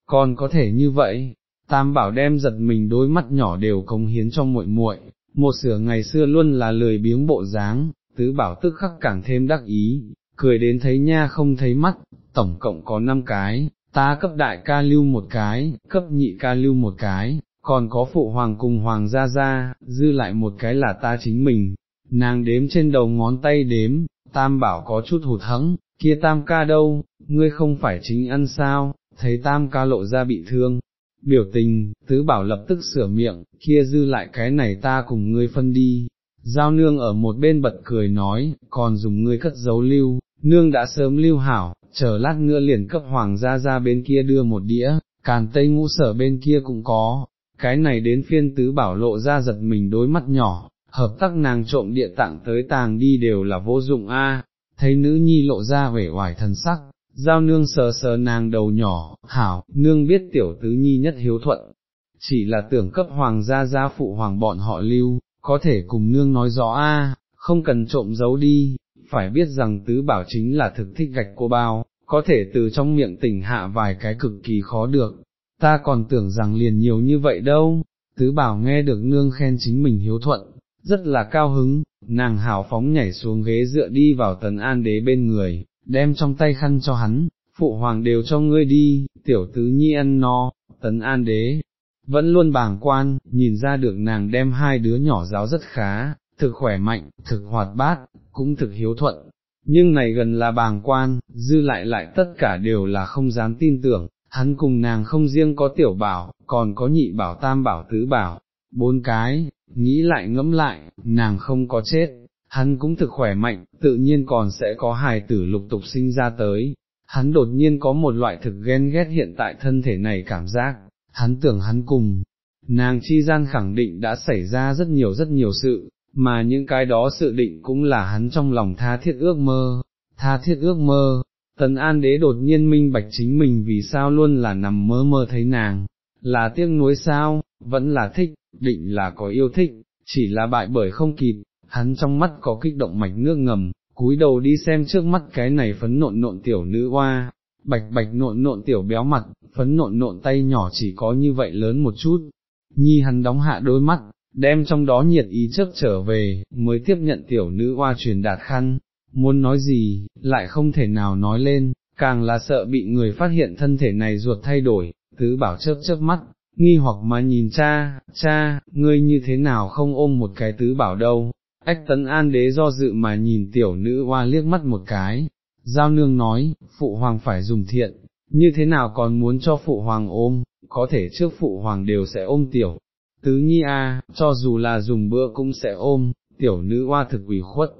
A: còn có thể như vậy, tam bảo đem giật mình đôi mắt nhỏ đều cống hiến cho muội muội, một sửa ngày xưa luôn là lười biếng bộ dáng, tứ bảo tức khắc càng thêm đắc ý, cười đến thấy nha không thấy mắt, tổng cộng có 5 cái, ta cấp đại ca lưu một cái, cấp nhị ca lưu một cái, còn có phụ hoàng cùng hoàng gia gia, dư lại một cái là ta chính mình, nàng đếm trên đầu ngón tay đếm, tam bảo có chút hụt hẫng, kia tam ca đâu, ngươi không phải chính ăn sao, thấy tam ca lộ ra bị thương. Biểu tình, tứ bảo lập tức sửa miệng, kia dư lại cái này ta cùng ngươi phân đi, giao nương ở một bên bật cười nói, còn dùng ngươi cất dấu lưu, nương đã sớm lưu hảo, chờ lát nữa liền cấp hoàng gia ra bên kia đưa một đĩa, càn tây ngũ sở bên kia cũng có, cái này đến phiên tứ bảo lộ ra giật mình đối mắt nhỏ, hợp tác nàng trộm địa tạng tới tàng đi đều là vô dụng a. thấy nữ nhi lộ ra vẻ hoài thần sắc, giao nương sờ sờ nàng đầu nhỏ, hảo, nương biết tiểu tứ nhi nhất hiếu thuận, chỉ là tưởng cấp hoàng gia gia phụ hoàng bọn họ lưu, có thể cùng nương nói rõ a, không cần trộm giấu đi, phải biết rằng tứ bảo chính là thực thích gạch cô bao, có thể từ trong miệng tỉnh hạ vài cái cực kỳ khó được, ta còn tưởng rằng liền nhiều như vậy đâu, tứ bảo nghe được nương khen chính mình hiếu thuận, rất là cao hứng, nàng hào phóng nhảy xuống ghế dựa đi vào tần an đế bên người, đem trong tay khăn cho hắn, phụ hoàng đều cho ngươi đi, tiểu tứ nhi ăn no, tấn an đế, vẫn luôn bàng quan, nhìn ra được nàng đem hai đứa nhỏ giáo rất khá, thực khỏe mạnh, thực hoạt bát, cũng thực hiếu thuận, nhưng này gần là bàng quan, dư lại lại tất cả đều là không dám tin tưởng, hắn cùng nàng không riêng có tiểu bảo, còn có nhị bảo tam bảo tứ bảo, bốn cái, nghĩ lại ngẫm lại, nàng không có chết, hắn cũng thực khỏe mạnh, tự nhiên còn sẽ có hài tử lục tục sinh ra tới. Hắn đột nhiên có một loại thực ghen ghét hiện tại thân thể này cảm giác, hắn tưởng hắn cùng, nàng chi gian khẳng định đã xảy ra rất nhiều rất nhiều sự, mà những cái đó sự định cũng là hắn trong lòng tha thiết ước mơ, tha thiết ước mơ, tần an đế đột nhiên minh bạch chính mình vì sao luôn là nằm mơ mơ thấy nàng, là tiếc nuối sao, vẫn là thích, định là có yêu thích, chỉ là bại bởi không kịp, hắn trong mắt có kích động mạch nước ngầm, cúi đầu đi xem trước mắt cái này phấn nộn nộn tiểu nữ hoa, bạch bạch nộn nộn tiểu béo mặt, phấn nộn nộn tay nhỏ chỉ có như vậy lớn một chút, nhi hắn đóng hạ đôi mắt, đem trong đó nhiệt ý trước trở về, mới tiếp nhận tiểu nữ hoa truyền đạt khăn, muốn nói gì, lại không thể nào nói lên, càng là sợ bị người phát hiện thân thể này ruột thay đổi, tứ bảo chớp chớp mắt, nghi hoặc mà nhìn cha, cha, ngươi như thế nào không ôm một cái tứ bảo đâu, ách tấn an đế do dự mà nhìn tiểu nữ hoa liếc mắt một cái, giao nương nói, phụ hoàng phải dùng thiện, như thế nào còn muốn cho phụ hoàng ôm, có thể trước phụ hoàng đều sẽ ôm tiểu, tứ nhi a, cho dù là dùng bữa cũng sẽ ôm, tiểu nữ hoa thực ủy khuất.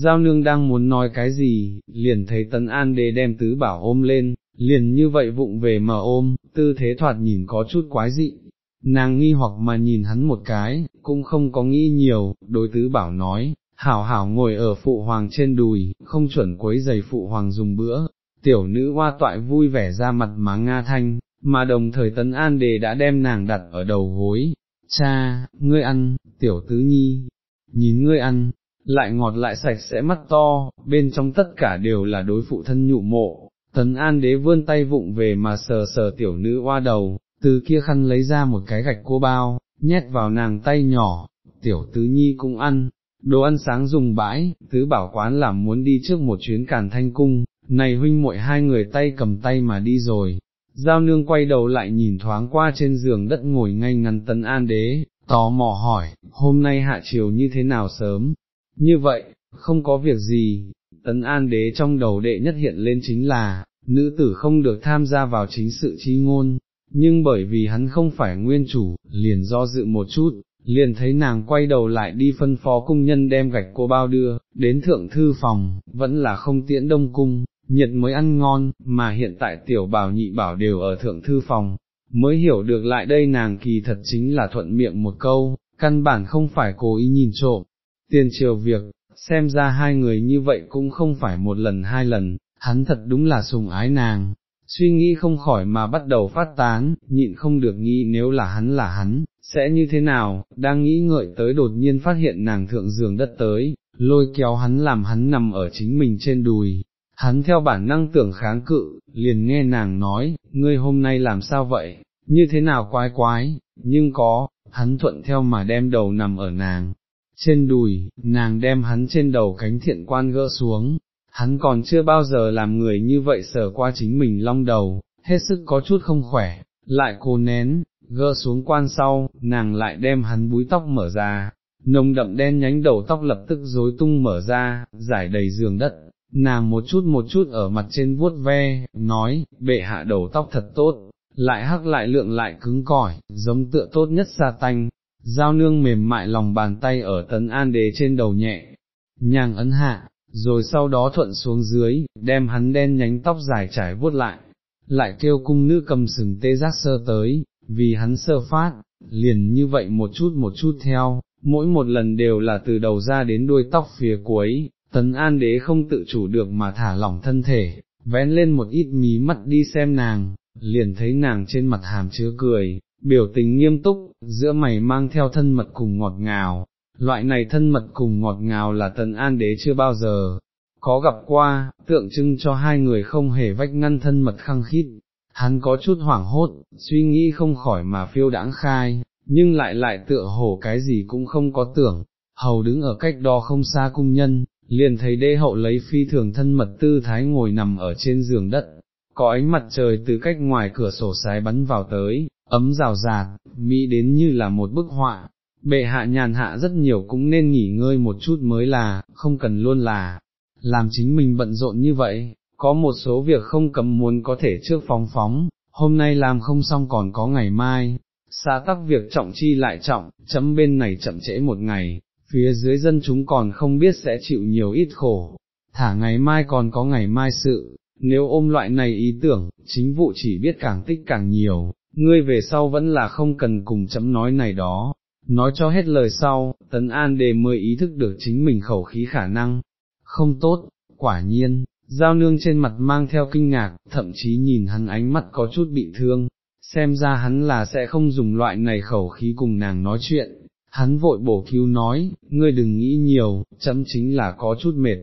A: Giao nương đang muốn nói cái gì, liền thấy tấn an đế đem tứ bảo ôm lên, liền như vậy vụng về mà ôm, tư thế thoạt nhìn có chút quái dị. Nàng nghi hoặc mà nhìn hắn một cái, cũng không có nghĩ nhiều, đối tứ bảo nói, hảo hảo ngồi ở phụ hoàng trên đùi, không chuẩn quấy giày phụ hoàng dùng bữa, tiểu nữ hoa toại vui vẻ ra mặt má Nga Thanh, mà đồng thời tấn an đề đã đem nàng đặt ở đầu gối, cha, ngươi ăn, tiểu tứ nhi, nhìn ngươi ăn, lại ngọt lại sạch sẽ mắt to, bên trong tất cả đều là đối phụ thân nhụ mộ, tấn an đế vươn tay vụng về mà sờ sờ tiểu nữ hoa đầu, từ kia khăn lấy ra một cái gạch cô bao, nhét vào nàng tay nhỏ, tiểu tứ nhi cũng ăn, đồ ăn sáng dùng bãi, tứ bảo quán làm muốn đi trước một chuyến càn thanh cung, này huynh muội hai người tay cầm tay mà đi rồi, Giao nương quay đầu lại nhìn thoáng qua trên giường đất ngồi ngay ngắn tấn an đế, tò mò hỏi, hôm nay hạ chiều như thế nào sớm? Như vậy, không có việc gì, tấn an đế trong đầu đệ nhất hiện lên chính là, nữ tử không được tham gia vào chính sự chi ngôn, nhưng bởi vì hắn không phải nguyên chủ, liền do dự một chút, liền thấy nàng quay đầu lại đi phân phó cung nhân đem gạch cô bao đưa, đến thượng thư phòng, vẫn là không tiễn đông cung, nhiệt mới ăn ngon, mà hiện tại tiểu bảo nhị bảo đều ở thượng thư phòng, mới hiểu được lại đây nàng kỳ thật chính là thuận miệng một câu, căn bản không phải cố ý nhìn trộm, tiền triều việc, xem ra hai người như vậy cũng không phải một lần hai lần, hắn thật đúng là sùng ái nàng, suy nghĩ không khỏi mà bắt đầu phát tán, nhịn không được nghĩ nếu là hắn là hắn, sẽ như thế nào, đang nghĩ ngợi tới đột nhiên phát hiện nàng thượng giường đất tới, lôi kéo hắn làm hắn nằm ở chính mình trên đùi, hắn theo bản năng tưởng kháng cự, liền nghe nàng nói, ngươi hôm nay làm sao vậy, như thế nào quái quái, nhưng có, hắn thuận theo mà đem đầu nằm ở nàng, trên đùi, nàng đem hắn trên đầu cánh thiện quan gỡ xuống, hắn còn chưa bao giờ làm người như vậy sờ qua chính mình long đầu, hết sức có chút không khỏe, lại cố nén, gỡ xuống quan sau, nàng lại đem hắn búi tóc mở ra, nồng đậm đen nhánh đầu tóc lập tức rối tung mở ra, giải đầy giường đất, nàng một chút một chút ở mặt trên vuốt ve, nói, bệ hạ đầu tóc thật tốt, lại hắc lại lượng lại cứng cỏi, giống tựa tốt nhất sa tanh, giao nương mềm mại lòng bàn tay ở tấn an đế trên đầu nhẹ, nhàng ấn hạ, rồi sau đó thuận xuống dưới, đem hắn đen nhánh tóc dài trải vuốt lại, lại kêu cung nữ cầm sừng tê giác sơ tới, vì hắn sơ phát, liền như vậy một chút một chút theo, mỗi một lần đều là từ đầu ra đến đuôi tóc phía cuối, tấn an đế không tự chủ được mà thả lỏng thân thể, vén lên một ít mí mắt đi xem nàng, liền thấy nàng trên mặt hàm chứa cười, biểu tình nghiêm túc, giữa mày mang theo thân mật cùng ngọt ngào, loại này thân mật cùng ngọt ngào là tần an đế chưa bao giờ có gặp qua, tượng trưng cho hai người không hề vách ngăn thân mật khăng khít. Hắn có chút hoảng hốt, suy nghĩ không khỏi mà phiêu đãng khai, nhưng lại lại tựa hồ cái gì cũng không có tưởng, hầu đứng ở cách đó không xa cung nhân, liền thấy đê hậu lấy phi thường thân mật tư thái ngồi nằm ở trên giường đất, có ánh mặt trời từ cách ngoài cửa sổ sái bắn vào tới, ấm rào rạt, mỹ đến như là một bức họa. Bệ hạ nhàn hạ rất nhiều cũng nên nghỉ ngơi một chút mới là, không cần luôn là, làm chính mình bận rộn như vậy, có một số việc không cấm muốn có thể trước phóng phóng, hôm nay làm không xong còn có ngày mai, xã tắc việc trọng chi lại trọng, chấm bên này chậm trễ một ngày, phía dưới dân chúng còn không biết sẽ chịu nhiều ít khổ, thả ngày mai còn có ngày mai sự, nếu ôm loại này ý tưởng, chính vụ chỉ biết càng tích càng nhiều, ngươi về sau vẫn là không cần cùng chấm nói này đó. Nói cho hết lời sau, Tấn An đề mới ý thức được chính mình khẩu khí khả năng, không tốt, quả nhiên, giao nương trên mặt mang theo kinh ngạc, thậm chí nhìn hắn ánh mắt có chút bị thương, xem ra hắn là sẽ không dùng loại này khẩu khí cùng nàng nói chuyện, hắn vội bổ cứu nói, ngươi đừng nghĩ nhiều, chấm chính là có chút mệt.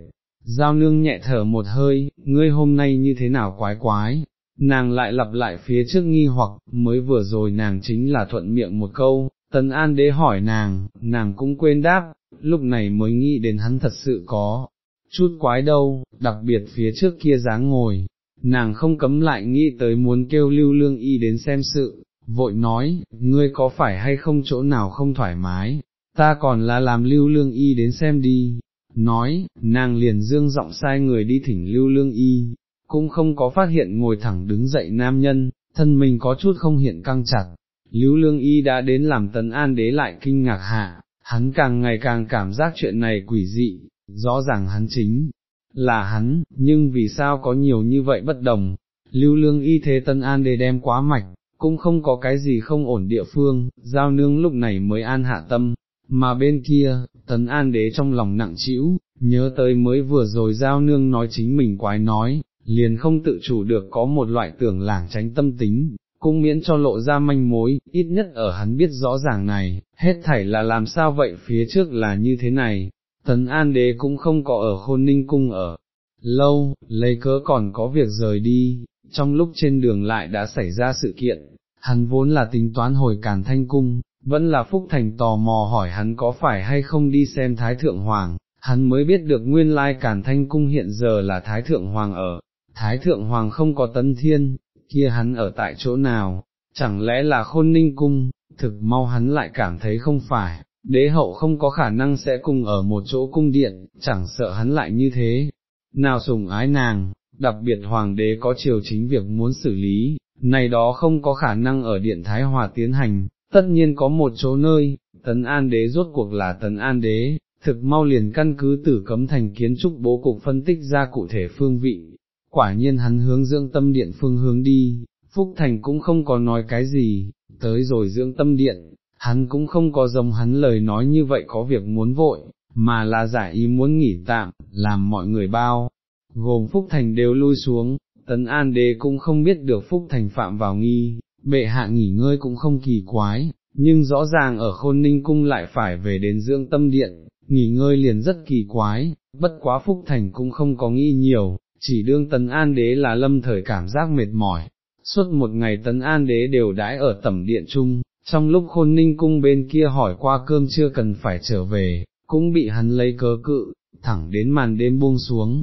A: Giao nương nhẹ thở một hơi, ngươi hôm nay như thế nào quái quái, nàng lại lặp lại phía trước nghi hoặc, mới vừa rồi nàng chính là thuận miệng một câu, tần an đế hỏi nàng, nàng cũng quên đáp, lúc này mới nghĩ đến hắn thật sự có, chút quái đâu, đặc biệt phía trước kia dáng ngồi, nàng không cấm lại nghĩ tới muốn kêu lưu lương y đến xem sự, vội nói, ngươi có phải hay không chỗ nào không thoải mái, ta còn là làm lưu lương y đến xem đi, nói, nàng liền dương giọng sai người đi thỉnh lưu lương y, cũng không có phát hiện ngồi thẳng đứng dậy nam nhân, thân mình có chút không hiện căng chặt, lưu lương y đã đến làm tấn an đế lại kinh ngạc hạ, hắn càng ngày càng cảm giác chuyện này quỷ dị, rõ ràng hắn chính là hắn, nhưng vì sao có nhiều như vậy bất đồng, lưu lương y thế tân an đế đem quá mạch, cũng không có cái gì không ổn địa phương, giao nương lúc này mới an hạ tâm, mà bên kia, tấn an đế trong lòng nặng trĩu, nhớ tới mới vừa rồi giao nương nói chính mình quái nói, liền không tự chủ được có một loại tưởng lảng tránh tâm tính, cũng miễn cho lộ ra manh mối, ít nhất ở hắn biết rõ ràng này, hết thảy là làm sao vậy phía trước là như thế này, tấn an đế cũng không có ở khôn ninh cung ở, lâu, lấy cớ còn có việc rời đi, trong lúc trên đường lại đã xảy ra sự kiện, hắn vốn là tính toán hồi càn thanh cung, vẫn là Phúc Thành tò mò hỏi hắn có phải hay không đi xem Thái Thượng Hoàng, hắn mới biết được nguyên lai càn thanh cung hiện giờ là Thái Thượng Hoàng ở, Thái Thượng Hoàng không có tấn thiên, kia hắn ở tại chỗ nào, chẳng lẽ là khôn ninh cung, thực mau hắn lại cảm thấy không phải, đế hậu không có khả năng sẽ cùng ở một chỗ cung điện, chẳng sợ hắn lại như thế, nào sùng ái nàng, đặc biệt hoàng đế có triều chính việc muốn xử lý, này đó không có khả năng ở điện Thái Hòa tiến hành, tất nhiên có một chỗ nơi, tấn an đế rốt cuộc là tấn an đế, thực mau liền căn cứ tử cấm thành kiến trúc bố cục phân tích ra cụ thể phương vị, quả nhiên hắn hướng dưỡng tâm điện phương hướng đi, Phúc Thành cũng không có nói cái gì, tới rồi dưỡng tâm điện, hắn cũng không có giống hắn lời nói như vậy có việc muốn vội, mà là giải ý muốn nghỉ tạm, làm mọi người bao, gồm Phúc Thành đều lui xuống, tấn an đế cũng không biết được Phúc Thành phạm vào nghi, bệ hạ nghỉ ngơi cũng không kỳ quái, nhưng rõ ràng ở khôn ninh cung lại phải về đến dưỡng tâm điện, nghỉ ngơi liền rất kỳ quái, bất quá Phúc Thành cũng không có nghĩ nhiều, chỉ đương tấn an đế là lâm thời cảm giác mệt mỏi. Suốt một ngày tấn an đế đều đãi ở tẩm điện chung, trong lúc khôn ninh cung bên kia hỏi qua cơm chưa cần phải trở về, cũng bị hắn lấy cớ cự, thẳng đến màn đêm buông xuống.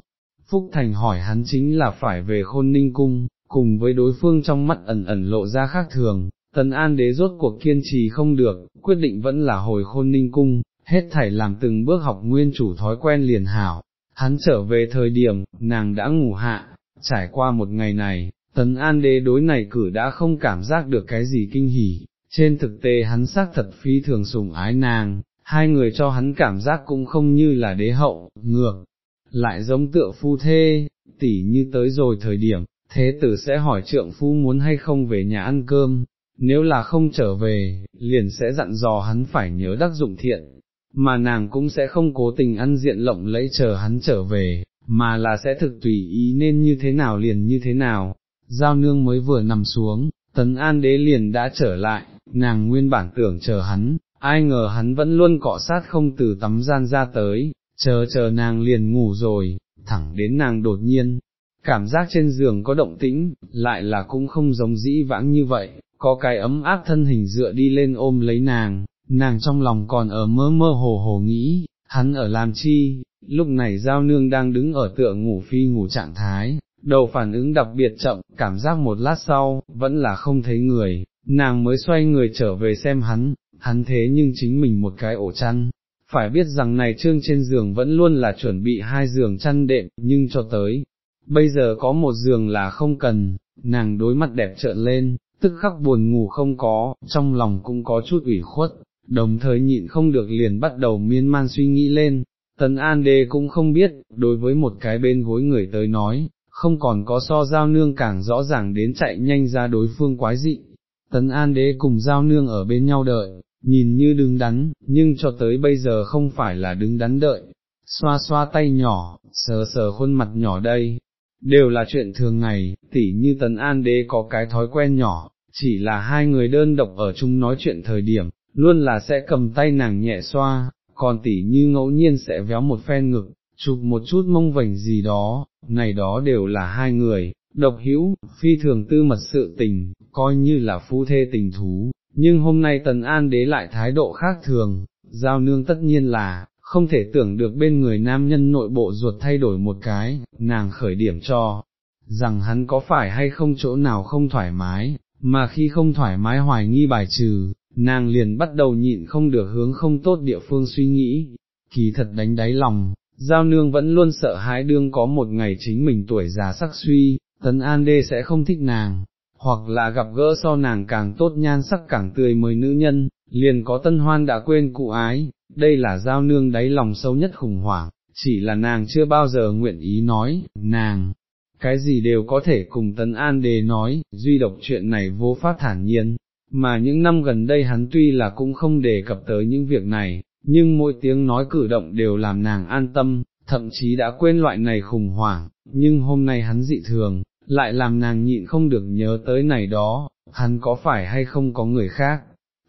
A: Phúc Thành hỏi hắn chính là phải về khôn ninh cung, cùng với đối phương trong mắt ẩn ẩn lộ ra khác thường, tần an đế rốt cuộc kiên trì không được, quyết định vẫn là hồi khôn ninh cung, hết thảy làm từng bước học nguyên chủ thói quen liền hảo. Hắn trở về thời điểm, nàng đã ngủ hạ, trải qua một ngày này, tần an đế đối này cử đã không cảm giác được cái gì kinh hỉ, trên thực tế hắn xác thật phi thường sủng ái nàng, hai người cho hắn cảm giác cũng không như là đế hậu, ngược, lại giống tựa phu thê, tỉ như tới rồi thời điểm, thế tử sẽ hỏi trượng phu muốn hay không về nhà ăn cơm, nếu là không trở về, liền sẽ dặn dò hắn phải nhớ đắc dụng thiện, mà nàng cũng sẽ không cố tình ăn diện lộng lẫy chờ hắn trở về, mà là sẽ thực tùy ý nên như thế nào liền như thế nào. Giao nương mới vừa nằm xuống, tấn an đế liền đã trở lại, nàng nguyên bản tưởng chờ hắn, ai ngờ hắn vẫn luôn cọ sát không từ tắm gian ra tới, chờ chờ nàng liền ngủ rồi, thẳng đến nàng đột nhiên, cảm giác trên giường có động tĩnh, lại là cũng không giống dĩ vãng như vậy, có cái ấm áp thân hình dựa đi lên ôm lấy nàng, nàng trong lòng còn ở mơ mơ hồ hồ nghĩ, hắn ở làm chi, lúc này giao nương đang đứng ở tựa ngủ phi ngủ trạng thái, đầu phản ứng đặc biệt chậm, cảm giác một lát sau, vẫn là không thấy người, nàng mới xoay người trở về xem hắn, hắn thế nhưng chính mình một cái ổ chăn, phải biết rằng này trương trên giường vẫn luôn là chuẩn bị hai giường chăn đệm, nhưng cho tới, bây giờ có một giường là không cần, nàng đối mặt đẹp trợn lên, tức khắc buồn ngủ không có, trong lòng cũng có chút ủy khuất, đồng thời nhịn không được liền bắt đầu miên man suy nghĩ lên, tần an đế cũng không biết, đối với một cái bên gối người tới nói, không còn có so giao nương càng rõ ràng đến chạy nhanh ra đối phương quái dị. Tấn An Đế cùng giao nương ở bên nhau đợi, nhìn như đứng đắn, nhưng cho tới bây giờ không phải là đứng đắn đợi, xoa xoa tay nhỏ, sờ sờ khuôn mặt nhỏ đây, đều là chuyện thường ngày, tỉ như Tấn An Đế có cái thói quen nhỏ, chỉ là hai người đơn độc ở chung nói chuyện thời điểm, luôn là sẽ cầm tay nàng nhẹ xoa, còn tỉ như ngẫu nhiên sẽ véo một phen ngực, chụp một chút mông vành gì đó, này đó đều là hai người, độc hữu, phi thường tư mật sự tình, coi như là phu thê tình thú, nhưng hôm nay Tần An đế lại thái độ khác thường, giao nương tất nhiên là, không thể tưởng được bên người nam nhân nội bộ ruột thay đổi một cái, nàng khởi điểm cho, rằng hắn có phải hay không chỗ nào không thoải mái, mà khi không thoải mái hoài nghi bài trừ, nàng liền bắt đầu nhịn không được hướng không tốt địa phương suy nghĩ, kỳ thật đánh đáy lòng, giao nương vẫn luôn sợ hãi đương có một ngày chính mình tuổi già sắc suy, tấn an đê sẽ không thích nàng, hoặc là gặp gỡ so nàng càng tốt nhan sắc càng tươi mới nữ nhân, liền có tân hoan đã quên cụ ái, đây là giao nương đáy lòng sâu nhất khủng hoảng, chỉ là nàng chưa bao giờ nguyện ý nói, nàng, cái gì đều có thể cùng tấn an đề nói, duy độc chuyện này vô pháp thản nhiên, mà những năm gần đây hắn tuy là cũng không đề cập tới những việc này, nhưng mỗi tiếng nói cử động đều làm nàng an tâm, thậm chí đã quên loại này khủng hoảng, nhưng hôm nay hắn dị thường, lại làm nàng nhịn không được nhớ tới này đó, hắn có phải hay không có người khác,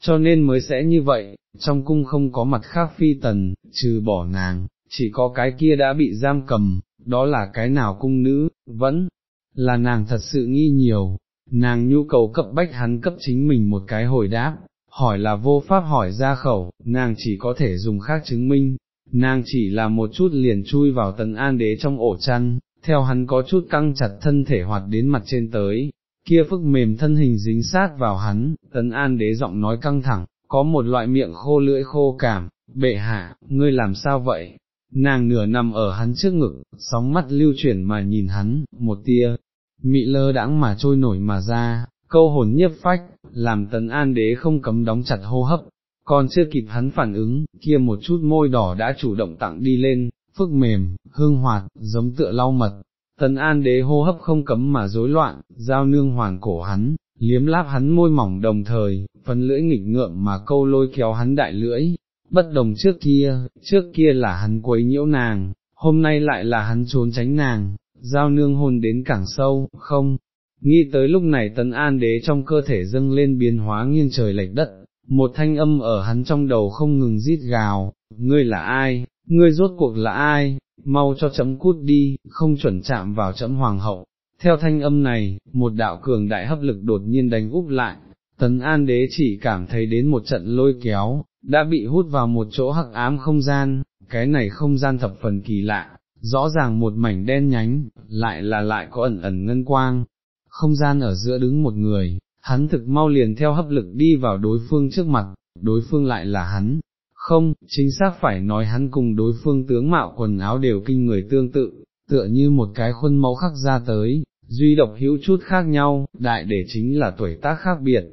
A: cho nên mới sẽ như vậy, trong cung không có mặt khác phi tần, trừ bỏ nàng, chỉ có cái kia đã bị giam cầm, đó là cái nào cung nữ, vẫn là nàng thật sự nghi nhiều, nàng nhu cầu cấp bách hắn cấp chính mình một cái hồi đáp, hỏi là vô pháp hỏi ra khẩu, nàng chỉ có thể dùng khác chứng minh, nàng chỉ là một chút liền chui vào tần an đế trong ổ chăn, theo hắn có chút căng chặt thân thể hoạt đến mặt trên tới, kia phức mềm thân hình dính sát vào hắn, tấn an đế giọng nói căng thẳng, có một loại miệng khô lưỡi khô cảm, bệ hạ, ngươi làm sao vậy? Nàng nửa nằm ở hắn trước ngực, sóng mắt lưu chuyển mà nhìn hắn, một tia, mị lơ đãng mà trôi nổi mà ra, câu hồn nhiếp phách, làm tấn an đế không cấm đóng chặt hô hấp, còn chưa kịp hắn phản ứng, kia một chút môi đỏ đã chủ động tặng đi lên, phức mềm, hương hoạt, giống tựa lau mật. Tân an đế hô hấp không cấm mà rối loạn, giao nương hoàn cổ hắn, liếm láp hắn môi mỏng đồng thời, phân lưỡi nghịch ngợm mà câu lôi kéo hắn đại lưỡi, bất đồng trước kia, trước kia là hắn quấy nhiễu nàng, hôm nay lại là hắn trốn tránh nàng, giao nương hôn đến càng sâu, không, nghĩ tới lúc này tấn an đế trong cơ thể dâng lên biến hóa nghiêng trời lệch đất, một thanh âm ở hắn trong đầu không ngừng rít gào, ngươi là ai, ngươi rốt cuộc là ai, mau cho chấm cút đi, không chuẩn chạm vào chấm hoàng hậu. Theo thanh âm này, một đạo cường đại hấp lực đột nhiên đánh úp lại, tấn an đế chỉ cảm thấy đến một trận lôi kéo, đã bị hút vào một chỗ hắc ám không gian, cái này không gian thập phần kỳ lạ, rõ ràng một mảnh đen nhánh, lại là lại có ẩn ẩn ngân quang, không gian ở giữa đứng một người, hắn thực mau liền theo hấp lực đi vào đối phương trước mặt, đối phương lại là hắn, không, chính xác phải nói hắn cùng đối phương tướng mạo quần áo đều kinh người tương tự, tựa như một cái khuôn mẫu khắc ra tới, duy độc hữu chút khác nhau, đại để chính là tuổi tác khác biệt.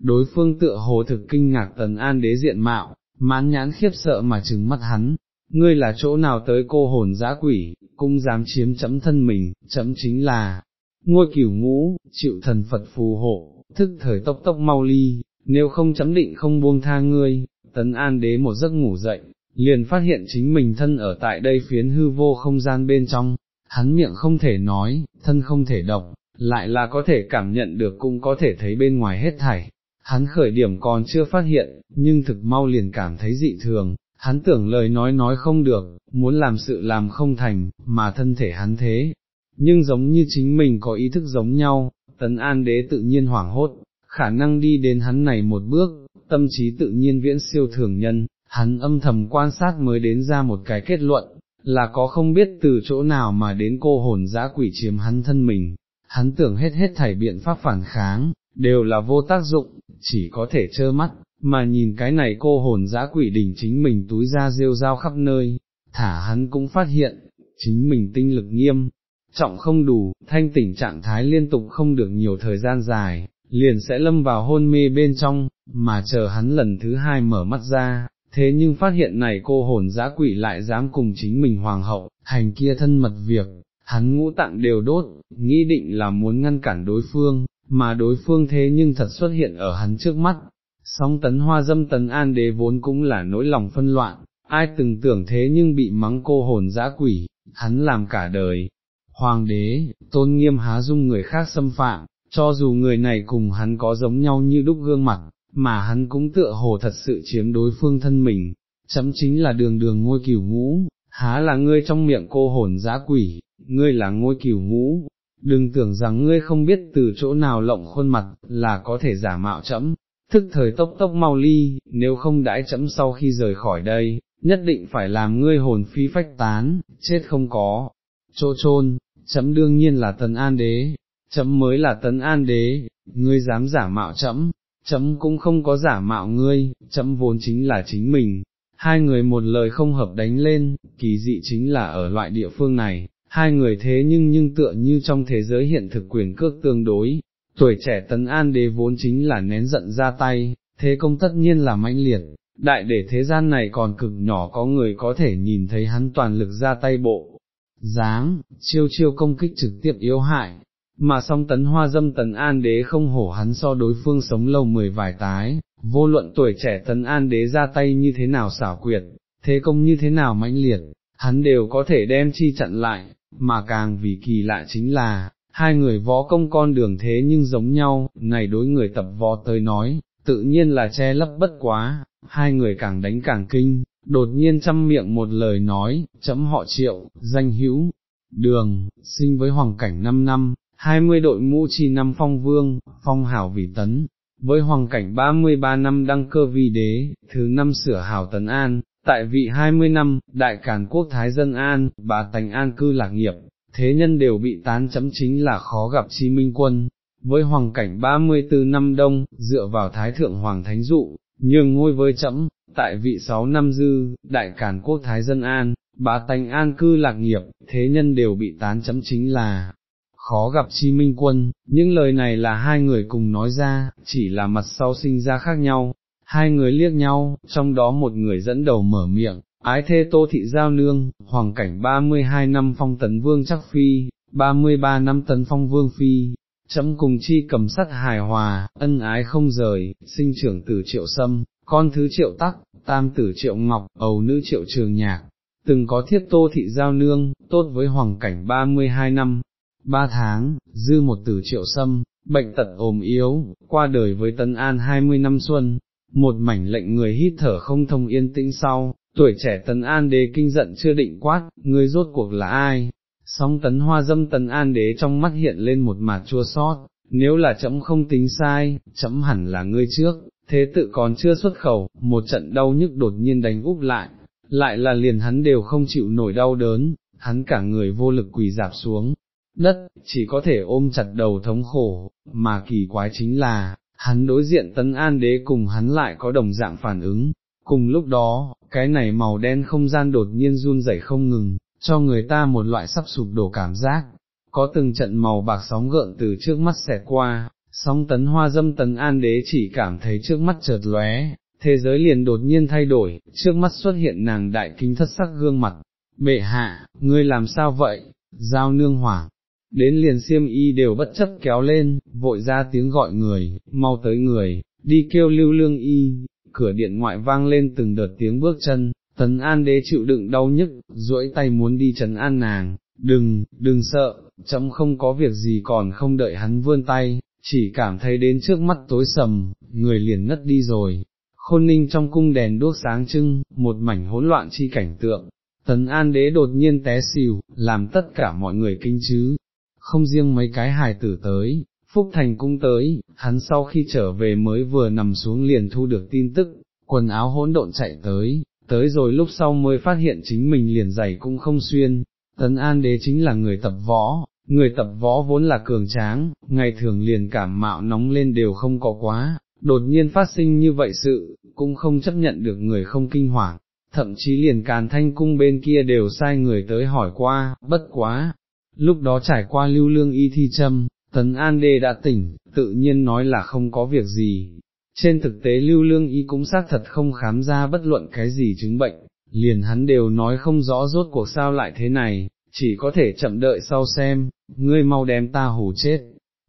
A: Đối phương tựa hồ thực kinh ngạc tần an đế diện mạo, mán nhãn khiếp sợ mà trừng mắt hắn, ngươi là chỗ nào tới cô hồn dã quỷ, cũng dám chiếm chấm thân mình, chấm chính là, ngôi cửu ngũ, chịu thần Phật phù hộ, thức thời tốc tốc mau ly, nếu không chấm định không buông tha ngươi, tấn an đế một giấc ngủ dậy, liền phát hiện chính mình thân ở tại đây phiến hư vô không gian bên trong, hắn miệng không thể nói, thân không thể động, lại là có thể cảm nhận được cũng có thể thấy bên ngoài hết thảy. Hắn khởi điểm còn chưa phát hiện, nhưng thực mau liền cảm thấy dị thường, hắn tưởng lời nói nói không được, muốn làm sự làm không thành, mà thân thể hắn thế. Nhưng giống như chính mình có ý thức giống nhau, tấn an đế tự nhiên hoảng hốt, khả năng đi đến hắn này một bước, tâm trí tự nhiên viễn siêu thường nhân, hắn âm thầm quan sát mới đến ra một cái kết luận, là có không biết từ chỗ nào mà đến cô hồn dã quỷ chiếm hắn thân mình, hắn tưởng hết hết thảy biện pháp phản kháng, đều là vô tác dụng, chỉ có thể trơ mắt, mà nhìn cái này cô hồn dã quỷ đỉnh chính mình túi ra rêu rao khắp nơi, thả hắn cũng phát hiện, chính mình tinh lực nghiêm, trọng không đủ, thanh tỉnh trạng thái liên tục không được nhiều thời gian dài, liền sẽ lâm vào hôn mê bên trong, mà chờ hắn lần thứ hai mở mắt ra, thế nhưng phát hiện này cô hồn giã quỷ lại dám cùng chính mình hoàng hậu, hành kia thân mật việc, hắn ngũ tạng đều đốt, nghĩ định là muốn ngăn cản đối phương, mà đối phương thế nhưng thật xuất hiện ở hắn trước mắt. Song tấn hoa dâm tấn an đế vốn cũng là nỗi lòng phân loạn, ai từng tưởng thế nhưng bị mắng cô hồn dã quỷ, hắn làm cả đời. Hoàng đế, tôn nghiêm há dung người khác xâm phạm, cho dù người này cùng hắn có giống nhau như đúc gương mặt, mà hắn cũng tựa hồ thật sự chiếm đối phương thân mình, chấm chính là đường đường ngôi cửu ngũ, há là ngươi trong miệng cô hồn dã quỷ, ngươi là ngôi cửu ngũ, đừng tưởng rằng ngươi không biết từ chỗ nào lộng khuôn mặt, là có thể giả mạo chấm, thức thời tốc tốc mau ly, nếu không đãi chấm sau khi rời khỏi đây, nhất định phải làm ngươi hồn phi phách tán, chết không có, chỗ chôn chấm đương nhiên là tần an đế, chấm mới là tấn an đế, ngươi dám giả mạo chấm, chấm cũng không có giả mạo ngươi, chấm vốn chính là chính mình. Hai người một lời không hợp đánh lên, kỳ dị chính là ở loại địa phương này, hai người thế nhưng nhưng tựa như trong thế giới hiện thực quyền cước tương đối, tuổi trẻ tấn an đế vốn chính là nén giận ra tay, thế công tất nhiên là mãnh liệt, đại để thế gian này còn cực nhỏ có người có thể nhìn thấy hắn toàn lực ra tay bộ, dáng, chiêu chiêu công kích trực tiếp yếu hại, mà song tấn hoa dâm tấn an đế không hổ hắn so đối phương sống lâu mười vài tái, vô luận tuổi trẻ tấn an đế ra tay như thế nào xảo quyệt, thế công như thế nào mãnh liệt, hắn đều có thể đem chi chặn lại, mà càng vì kỳ lạ chính là, hai người võ công con đường thế nhưng giống nhau, này đối người tập võ tới nói, tự nhiên là che lấp bất quá, hai người càng đánh càng kinh, đột nhiên chăm miệng một lời nói, chấm họ triệu, danh hữu, đường, sinh với hoàng cảnh năm năm, hai mươi đội mũ chi năm phong vương, phong hảo vì tấn, với hoàng cảnh ba mươi ba năm đăng cơ vi đế, thứ năm sửa hảo tấn an, tại vị hai mươi năm, đại càn quốc thái dân an, bà tành an cư lạc nghiệp, thế nhân đều bị tán chấm chính là khó gặp chi minh quân. Với hoàng cảnh 34 năm đông, dựa vào thái thượng hoàng thánh dụ, nhường ngôi với chấm, tại vị 6 năm dư, đại càn quốc thái dân an, bà tành an cư lạc nghiệp, thế nhân đều bị tán chấm chính là, khó gặp chi minh quân, những lời này là hai người cùng nói ra, chỉ là mặt sau sinh ra khác nhau, hai người liếc nhau, trong đó một người dẫn đầu mở miệng, ái thê tô thị giao nương, hoàng cảnh 32 năm phong tấn vương chắc phi, 33 năm tấn phong vương phi, chấm cùng chi cầm sắt hài hòa, ân ái không rời, sinh trưởng tử triệu sâm, con thứ triệu tắc, tam tử triệu ngọc, ầu nữ triệu trường nhạc, từng có thiết tô thị giao nương, tốt với hoàng cảnh 32 năm, ba tháng, dư một tử triệu sâm, bệnh tật ồm yếu, qua đời với Tân An hai mươi năm xuân, một mảnh lệnh người hít thở không thông yên tĩnh sau, tuổi trẻ Tân An đế kinh giận chưa định quát, người rốt cuộc là ai? Song tấn hoa dâm Tân An đế trong mắt hiện lên một mạt chua sót, nếu là chấm không tính sai, chấm hẳn là ngươi trước, thế tự còn chưa xuất khẩu, một trận đau nhức đột nhiên đánh úp lại, lại là liền hắn đều không chịu nổi đau đớn, hắn cả người vô lực quỳ dạp xuống, đất, chỉ có thể ôm chặt đầu thống khổ, mà kỳ quái chính là, hắn đối diện tấn an đế cùng hắn lại có đồng dạng phản ứng, cùng lúc đó, cái này màu đen không gian đột nhiên run rẩy không ngừng, cho người ta một loại sắp sụp đổ cảm giác, có từng trận màu bạc sóng gợn từ trước mắt xẹt qua, sóng tấn hoa dâm tấn an đế chỉ cảm thấy trước mắt chợt lóe, thế giới liền đột nhiên thay đổi, trước mắt xuất hiện nàng đại kính thất sắc gương mặt, bệ hạ, ngươi làm sao vậy, giao nương hoảng, đến liền xiêm y đều bất chấp kéo lên, vội ra tiếng gọi người, mau tới người, đi kêu lưu lương y, cửa điện ngoại vang lên từng đợt tiếng bước chân, tấn an đế chịu đựng đau nhức, duỗi tay muốn đi trấn an nàng, đừng, đừng sợ, chấm không có việc gì còn không đợi hắn vươn tay, chỉ cảm thấy đến trước mắt tối sầm, người liền ngất đi rồi. Khôn ninh trong cung đèn đuốc sáng trưng, một mảnh hỗn loạn chi cảnh tượng, tấn an đế đột nhiên té xỉu, làm tất cả mọi người kinh chứ, không riêng mấy cái hài tử tới, Phúc Thành cũng tới, hắn sau khi trở về mới vừa nằm xuống liền thu được tin tức, quần áo hỗn độn chạy tới, tới rồi lúc sau mới phát hiện chính mình liền giày cũng không xuyên, tấn an đế chính là người tập võ, người tập võ vốn là cường tráng, ngày thường liền cảm mạo nóng lên đều không có quá, đột nhiên phát sinh như vậy sự, cũng không chấp nhận được người không kinh hoàng, thậm chí liền càn thanh cung bên kia đều sai người tới hỏi qua, bất quá, lúc đó trải qua lưu lương y thi châm, tấn an đê đã tỉnh, tự nhiên nói là không có việc gì. Trên thực tế lưu lương y cũng xác thật không khám ra bất luận cái gì chứng bệnh, liền hắn đều nói không rõ rốt cuộc sao lại thế này, chỉ có thể chậm đợi sau xem, ngươi mau đem ta hù chết.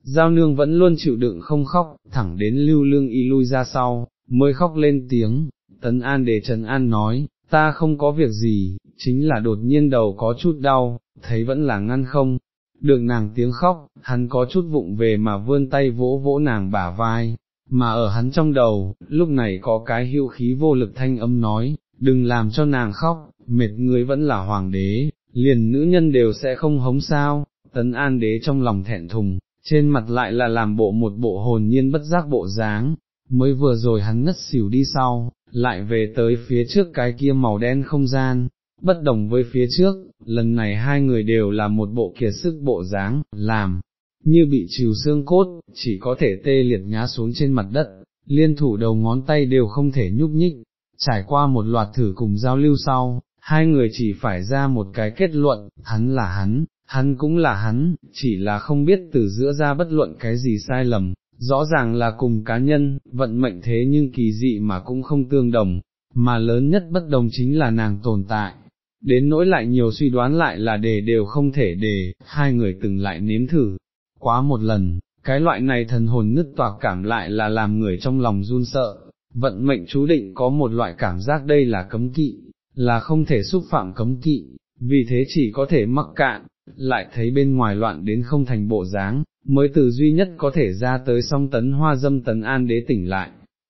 A: Giao nương vẫn luôn chịu đựng không khóc, thẳng đến lưu lương y lui ra sau, mới khóc lên tiếng, tấn an để Trần An nói, ta không có việc gì, chính là đột nhiên đầu có chút đau, thấy vẫn là ngăn không, được nàng tiếng khóc, hắn có chút vụng về mà vươn tay vỗ vỗ nàng bả vai, mà ở hắn trong đầu, lúc này có cái hữu khí vô lực thanh âm nói, đừng làm cho nàng khóc, mệt người vẫn là hoàng đế, liền nữ nhân đều sẽ không hống sao, tấn an đế trong lòng thẹn thùng, trên mặt lại là làm bộ một bộ hồn nhiên bất giác bộ dáng, mới vừa rồi hắn ngất xỉu đi sau, lại về tới phía trước cái kia màu đen không gian, bất đồng với phía trước, lần này hai người đều là một bộ kiệt sức bộ dáng, làm, như bị trừ xương cốt, chỉ có thể tê liệt ngã xuống trên mặt đất, liên thủ đầu ngón tay đều không thể nhúc nhích, trải qua một loạt thử cùng giao lưu sau, hai người chỉ phải ra một cái kết luận, hắn là hắn, hắn cũng là hắn, chỉ là không biết từ giữa ra bất luận cái gì sai lầm, rõ ràng là cùng cá nhân, vận mệnh thế nhưng kỳ dị mà cũng không tương đồng, mà lớn nhất bất đồng chính là nàng tồn tại. Đến nỗi lại nhiều suy đoán lại là đề đều không thể đề, hai người từng lại nếm thử, quá một lần, cái loại này thần hồn nứt toạc cảm lại là làm người trong lòng run sợ, vận mệnh chú định có một loại cảm giác đây là cấm kỵ, là không thể xúc phạm cấm kỵ, vì thế chỉ có thể mắc cạn, lại thấy bên ngoài loạn đến không thành bộ dáng, mới từ duy nhất có thể ra tới song tấn hoa dâm tấn an đế tỉnh lại,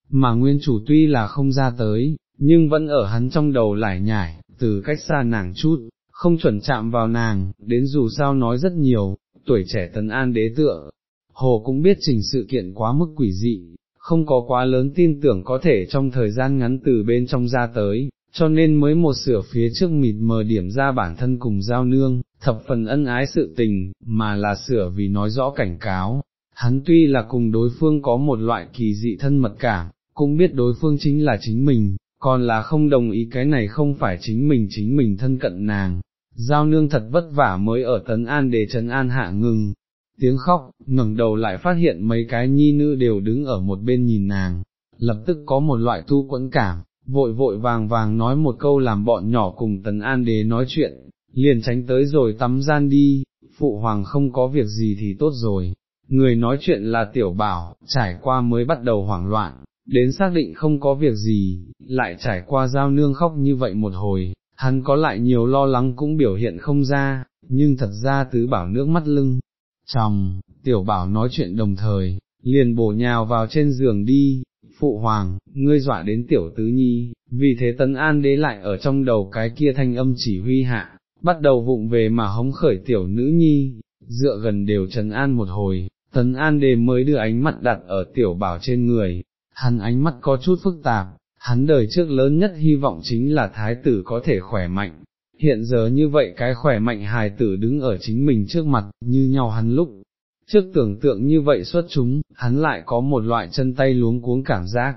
A: mà nguyên chủ tuy là không ra tới, nhưng vẫn ở hắn trong đầu lải nhải, từ cách xa nàng chút, không chuẩn chạm vào nàng, đến dù sao nói rất nhiều, tuổi trẻ tấn an đế tựa, hồ cũng biết trình sự kiện quá mức quỷ dị, không có quá lớn tin tưởng có thể trong thời gian ngắn từ bên trong ra tới, cho nên mới một sửa phía trước mịt mờ điểm ra bản thân cùng giao nương, thập phần ân ái sự tình, mà là sửa vì nói rõ cảnh cáo. Hắn tuy là cùng đối phương có một loại kỳ dị thân mật cảm, cũng biết đối phương chính là chính mình, còn là không đồng ý cái này không phải chính mình chính mình thân cận nàng. Giao nương thật vất vả mới ở tấn an để trấn an hạ ngừng, tiếng khóc, ngẩng đầu lại phát hiện mấy cái nhi nữ đều đứng ở một bên nhìn nàng, lập tức có một loại thu quẫn cảm, vội vội vàng vàng nói một câu làm bọn nhỏ cùng tấn an đế nói chuyện, liền tránh tới rồi tắm gian đi, phụ hoàng không có việc gì thì tốt rồi. Người nói chuyện là tiểu bảo, trải qua mới bắt đầu hoảng loạn, đến xác định không có việc gì, lại trải qua giao nương khóc như vậy một hồi, hắn có lại nhiều lo lắng cũng biểu hiện không ra, nhưng thật ra tứ bảo nước mắt lưng. Chồng, tiểu bảo nói chuyện đồng thời, liền bổ nhào vào trên giường đi, phụ hoàng, ngươi dọa đến tiểu tứ nhi, vì thế tấn an đế lại ở trong đầu cái kia thanh âm chỉ huy hạ, bắt đầu vụng về mà hống khởi tiểu nữ nhi, dựa gần đều trấn an một hồi, tấn an đế mới đưa ánh mắt đặt ở tiểu bảo trên người, hắn ánh mắt có chút phức tạp, hắn đời trước lớn nhất hy vọng chính là thái tử có thể khỏe mạnh. Hiện giờ như vậy cái khỏe mạnh hài tử đứng ở chính mình trước mặt, như nhau hắn lúc, trước tưởng tượng như vậy xuất chúng, hắn lại có một loại chân tay luống cuống cảm giác.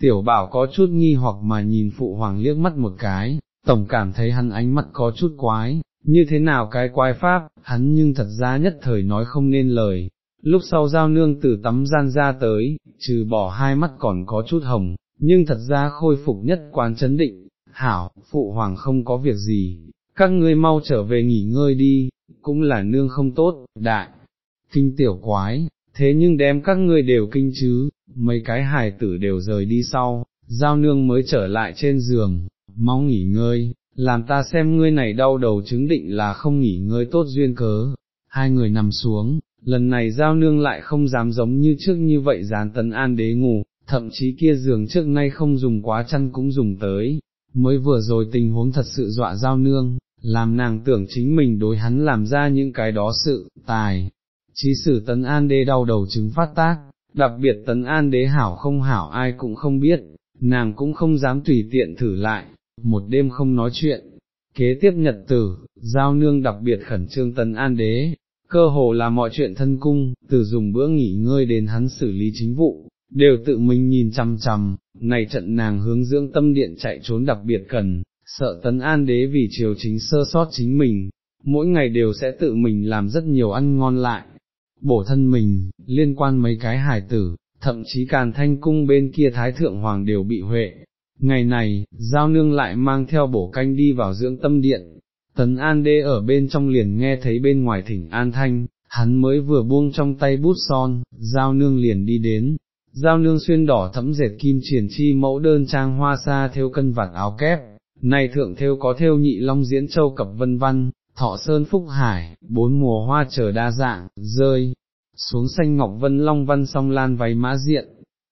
A: Tiểu bảo có chút nghi hoặc mà nhìn phụ hoàng liếc mắt một cái, tổng cảm thấy hắn ánh mắt có chút quái, như thế nào cái quái pháp, hắn nhưng thật ra nhất thời nói không nên lời. Lúc sau giao nương từ tắm gian ra tới, trừ bỏ hai mắt còn có chút hồng, nhưng thật ra khôi phục nhất quán chấn định, hảo, phụ hoàng không có việc gì, các ngươi mau trở về nghỉ ngơi đi, cũng là nương không tốt, đại, kinh tiểu quái, thế nhưng đem các ngươi đều kinh chứ, mấy cái hài tử đều rời đi sau, giao nương mới trở lại trên giường, mau nghỉ ngơi, làm ta xem ngươi này đau đầu chứng định là không nghỉ ngơi tốt duyên cớ, hai người nằm xuống, lần này giao nương lại không dám giống như trước như vậy dán tấn an đế ngủ, thậm chí kia giường trước nay không dùng quá chăn cũng dùng tới, mới vừa rồi tình huống thật sự dọa giao nương, làm nàng tưởng chính mình đối hắn làm ra những cái đó sự, tài, chí sử tấn an đế đau đầu chứng phát tác, đặc biệt tấn an đế hảo không hảo ai cũng không biết, nàng cũng không dám tùy tiện thử lại, một đêm không nói chuyện. Kế tiếp nhật tử, giao nương đặc biệt khẩn trương tấn an đế, cơ hồ là mọi chuyện thân cung, từ dùng bữa nghỉ ngơi đến hắn xử lý chính vụ, đều tự mình nhìn chằm chằm, này trận nàng hướng dưỡng tâm điện chạy trốn đặc biệt cần, sợ tấn an đế vì triều chính sơ sót chính mình, mỗi ngày đều sẽ tự mình làm rất nhiều ăn ngon lại, bổ thân mình, liên quan mấy cái hải tử, thậm chí càn thanh cung bên kia thái thượng hoàng đều bị huệ. Ngày này, giao nương lại mang theo bổ canh đi vào dưỡng tâm điện, tấn an đê ở bên trong liền nghe thấy bên ngoài thỉnh an thanh, hắn mới vừa buông trong tay bút son, giao nương liền đi đến, giao nương xuyên đỏ thẫm dệt kim triển chi mẫu đơn trang hoa sa theo cân vạt áo kép, này thượng theo có theo nhị long diễn châu cập vân văn, thọ sơn phúc hải, bốn mùa hoa trở đa dạng, rơi, xuống xanh ngọc vân long văn song lan váy mã diện,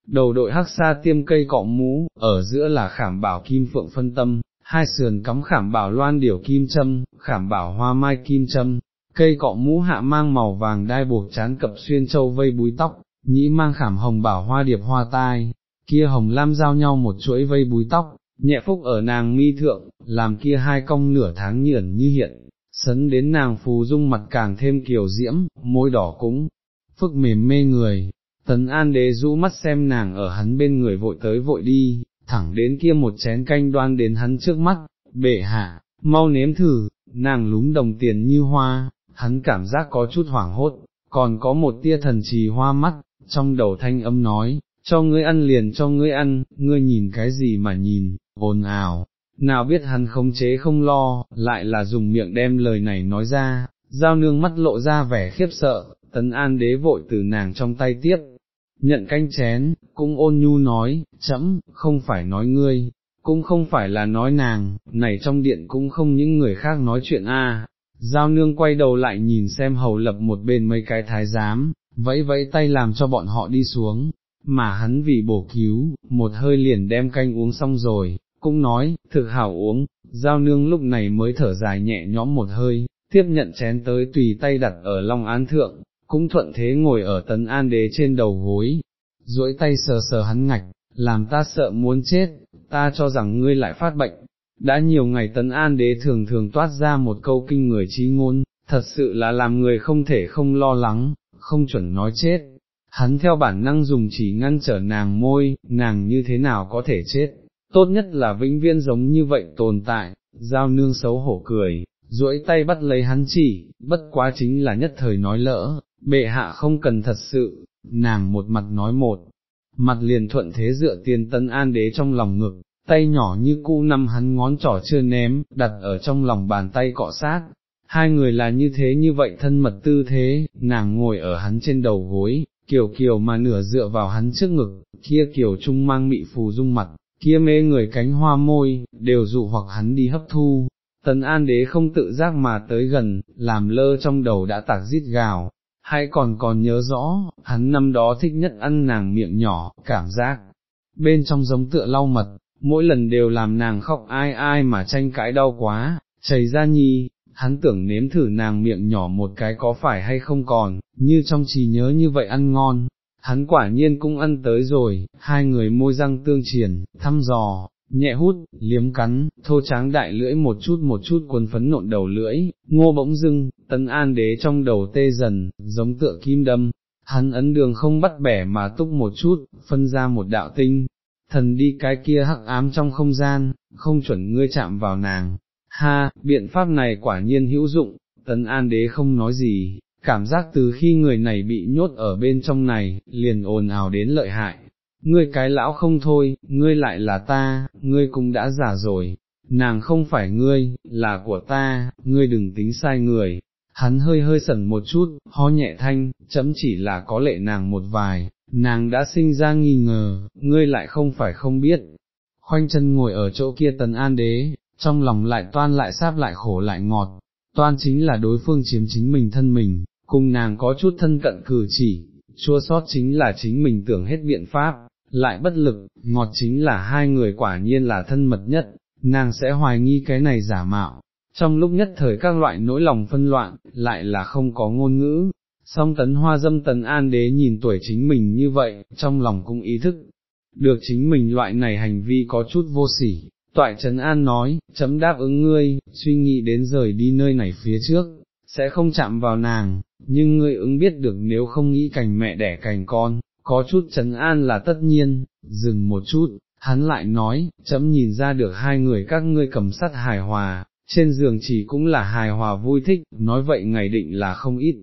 A: đầu đội hắc sa tiêm cây cọ mũ, ở giữa là khảm bảo kim phượng phân tâm, hai sườn cắm khảm bảo loan điểu kim châm, khảm bảo hoa mai kim châm, cây cọ mũ hạ mang màu vàng đai buộc chán cập xuyên châu vây búi tóc, nhĩ mang khảm hồng bảo hoa điệp hoa tai, kia hồng lam giao nhau một chuỗi vây búi tóc, nhẹ phúc ở nàng mi thượng, làm kia hai cong nửa tháng nhởn như hiện, sấn đến nàng phù dung mặt càng thêm kiều diễm, môi đỏ cũng, phức mềm mê người, tấn an đế rũ mắt xem nàng ở hắn bên người vội tới vội đi, thẳng đến kia một chén canh đoan đến hắn trước mắt, bệ hạ, mau nếm thử, nàng lúm đồng tiền như hoa, hắn cảm giác có chút hoảng hốt, còn có một tia thần trì hoa mắt, trong đầu thanh âm nói, cho ngươi ăn liền cho ngươi ăn, ngươi nhìn cái gì mà nhìn, ồn ào, nào biết hắn không chế không lo, lại là dùng miệng đem lời này nói ra, giao nương mắt lộ ra vẻ khiếp sợ, tấn an đế vội từ nàng trong tay tiếp, nhận canh chén, cũng ôn nhu nói, chấm, không phải nói ngươi, cũng không phải là nói nàng, này trong điện cũng không những người khác nói chuyện a. Giao nương quay đầu lại nhìn xem hầu lập một bên mấy cái thái giám, vẫy vẫy tay làm cho bọn họ đi xuống, mà hắn vì bổ cứu, một hơi liền đem canh uống xong rồi, cũng nói, thực hảo uống, giao nương lúc này mới thở dài nhẹ nhõm một hơi, tiếp nhận chén tới tùy tay đặt ở long án thượng, cũng thuận thế ngồi ở tấn an đế trên đầu gối, duỗi tay sờ sờ hắn ngạch, làm ta sợ muốn chết, ta cho rằng ngươi lại phát bệnh. Đã nhiều ngày tấn an đế thường thường toát ra một câu kinh người trí ngôn, thật sự là làm người không thể không lo lắng, không chuẩn nói chết. Hắn theo bản năng dùng chỉ ngăn trở nàng môi, nàng như thế nào có thể chết, tốt nhất là vĩnh viên giống như vậy tồn tại, giao nương xấu hổ cười, duỗi tay bắt lấy hắn chỉ, bất quá chính là nhất thời nói lỡ, bệ hạ không cần thật sự, nàng một mặt nói một, mặt liền thuận thế dựa tiền tân an đế trong lòng ngực, tay nhỏ như cũ năm hắn ngón trỏ chưa ném, đặt ở trong lòng bàn tay cọ sát. Hai người là như thế như vậy thân mật tư thế, nàng ngồi ở hắn trên đầu gối, kiều kiều mà nửa dựa vào hắn trước ngực, kia kiều trung mang mị phù dung mặt, kia mê người cánh hoa môi, đều dụ hoặc hắn đi hấp thu. Tần An Đế không tự giác mà tới gần, làm lơ trong đầu đã tạc rít gào, hay còn còn nhớ rõ, hắn năm đó thích nhất ăn nàng miệng nhỏ, cảm giác, bên trong giống tựa lau mật, mỗi lần đều làm nàng khóc ai ai mà tranh cãi đau quá, chảy ra nhi, hắn tưởng nếm thử nàng miệng nhỏ một cái có phải hay không còn, như trong trí nhớ như vậy ăn ngon, hắn quả nhiên cũng ăn tới rồi, hai người môi răng tương triển, thăm dò, nhẹ hút, liếm cắn, thô tráng đại lưỡi một chút một chút cuốn phấn nộn đầu lưỡi, ngô bỗng dưng, tấn an đế trong đầu tê dần, giống tựa kim đâm, hắn ấn đường không bắt bẻ mà túc một chút, phân ra một đạo tinh, thần đi cái kia hắc ám trong không gian, không chuẩn ngươi chạm vào nàng, ha, biện pháp này quả nhiên hữu dụng, tấn an đế không nói gì, cảm giác từ khi người này bị nhốt ở bên trong này, liền ồn ào đến lợi hại, ngươi cái lão không thôi, ngươi lại là ta, ngươi cũng đã giả rồi, nàng không phải ngươi, là của ta, ngươi đừng tính sai người. Hắn hơi hơi sẩn một chút, ho nhẹ thanh, chấm chỉ là có lệ nàng một vài, nàng đã sinh ra nghi ngờ, ngươi lại không phải không biết. Khoanh chân ngồi ở chỗ kia tần an đế, trong lòng lại toan lại sáp lại khổ lại ngọt, toan chính là đối phương chiếm chính mình thân mình, cùng nàng có chút thân cận cử chỉ, chua sót chính là chính mình tưởng hết biện pháp, lại bất lực, ngọt chính là hai người quả nhiên là thân mật nhất, nàng sẽ hoài nghi cái này giả mạo. Trong lúc nhất thời các loại nỗi lòng phân loạn, lại là không có ngôn ngữ, song tấn hoa dâm tấn an đế nhìn tuổi chính mình như vậy, trong lòng cũng ý thức, được chính mình loại này hành vi có chút vô sỉ, toại trấn an nói, chấm đáp ứng ngươi, suy nghĩ đến rời đi nơi này phía trước, sẽ không chạm vào nàng, nhưng ngươi ứng biết được nếu không nghĩ cành mẹ đẻ cành con, có chút chấn an là tất nhiên, dừng một chút, hắn lại nói, chấm nhìn ra được hai người các ngươi cầm sắt hài hòa, trên giường chỉ cũng là hài hòa vui thích, nói vậy ngày định là không ít.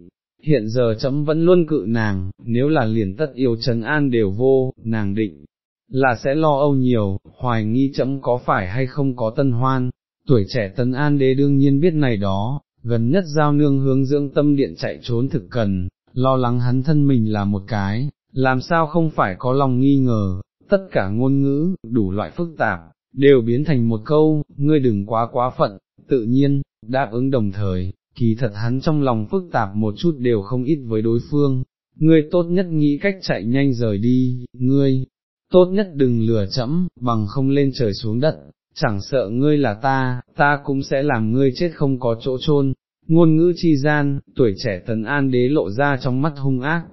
A: Hiện giờ chấm vẫn luôn cự nàng, nếu là liền tất yêu trấn an đều vô, nàng định, là sẽ lo âu nhiều, hoài nghi chấm có phải hay không có tân hoan, tuổi trẻ tân an đế đương nhiên biết này đó, gần nhất giao nương hướng dưỡng tâm điện chạy trốn thực cần, lo lắng hắn thân mình là một cái, làm sao không phải có lòng nghi ngờ, tất cả ngôn ngữ, đủ loại phức tạp, đều biến thành một câu, ngươi đừng quá quá phận, tự nhiên, đáp ứng đồng thời, kỳ thật hắn trong lòng phức tạp một chút đều không ít với đối phương, ngươi tốt nhất nghĩ cách chạy nhanh rời đi, ngươi, tốt nhất đừng lừa chẫm, bằng không lên trời xuống đất, chẳng sợ ngươi là ta, ta cũng sẽ làm ngươi chết không có chỗ chôn. Ngôn ngữ chi gian, tuổi trẻ tấn an đế lộ ra trong mắt hung ác,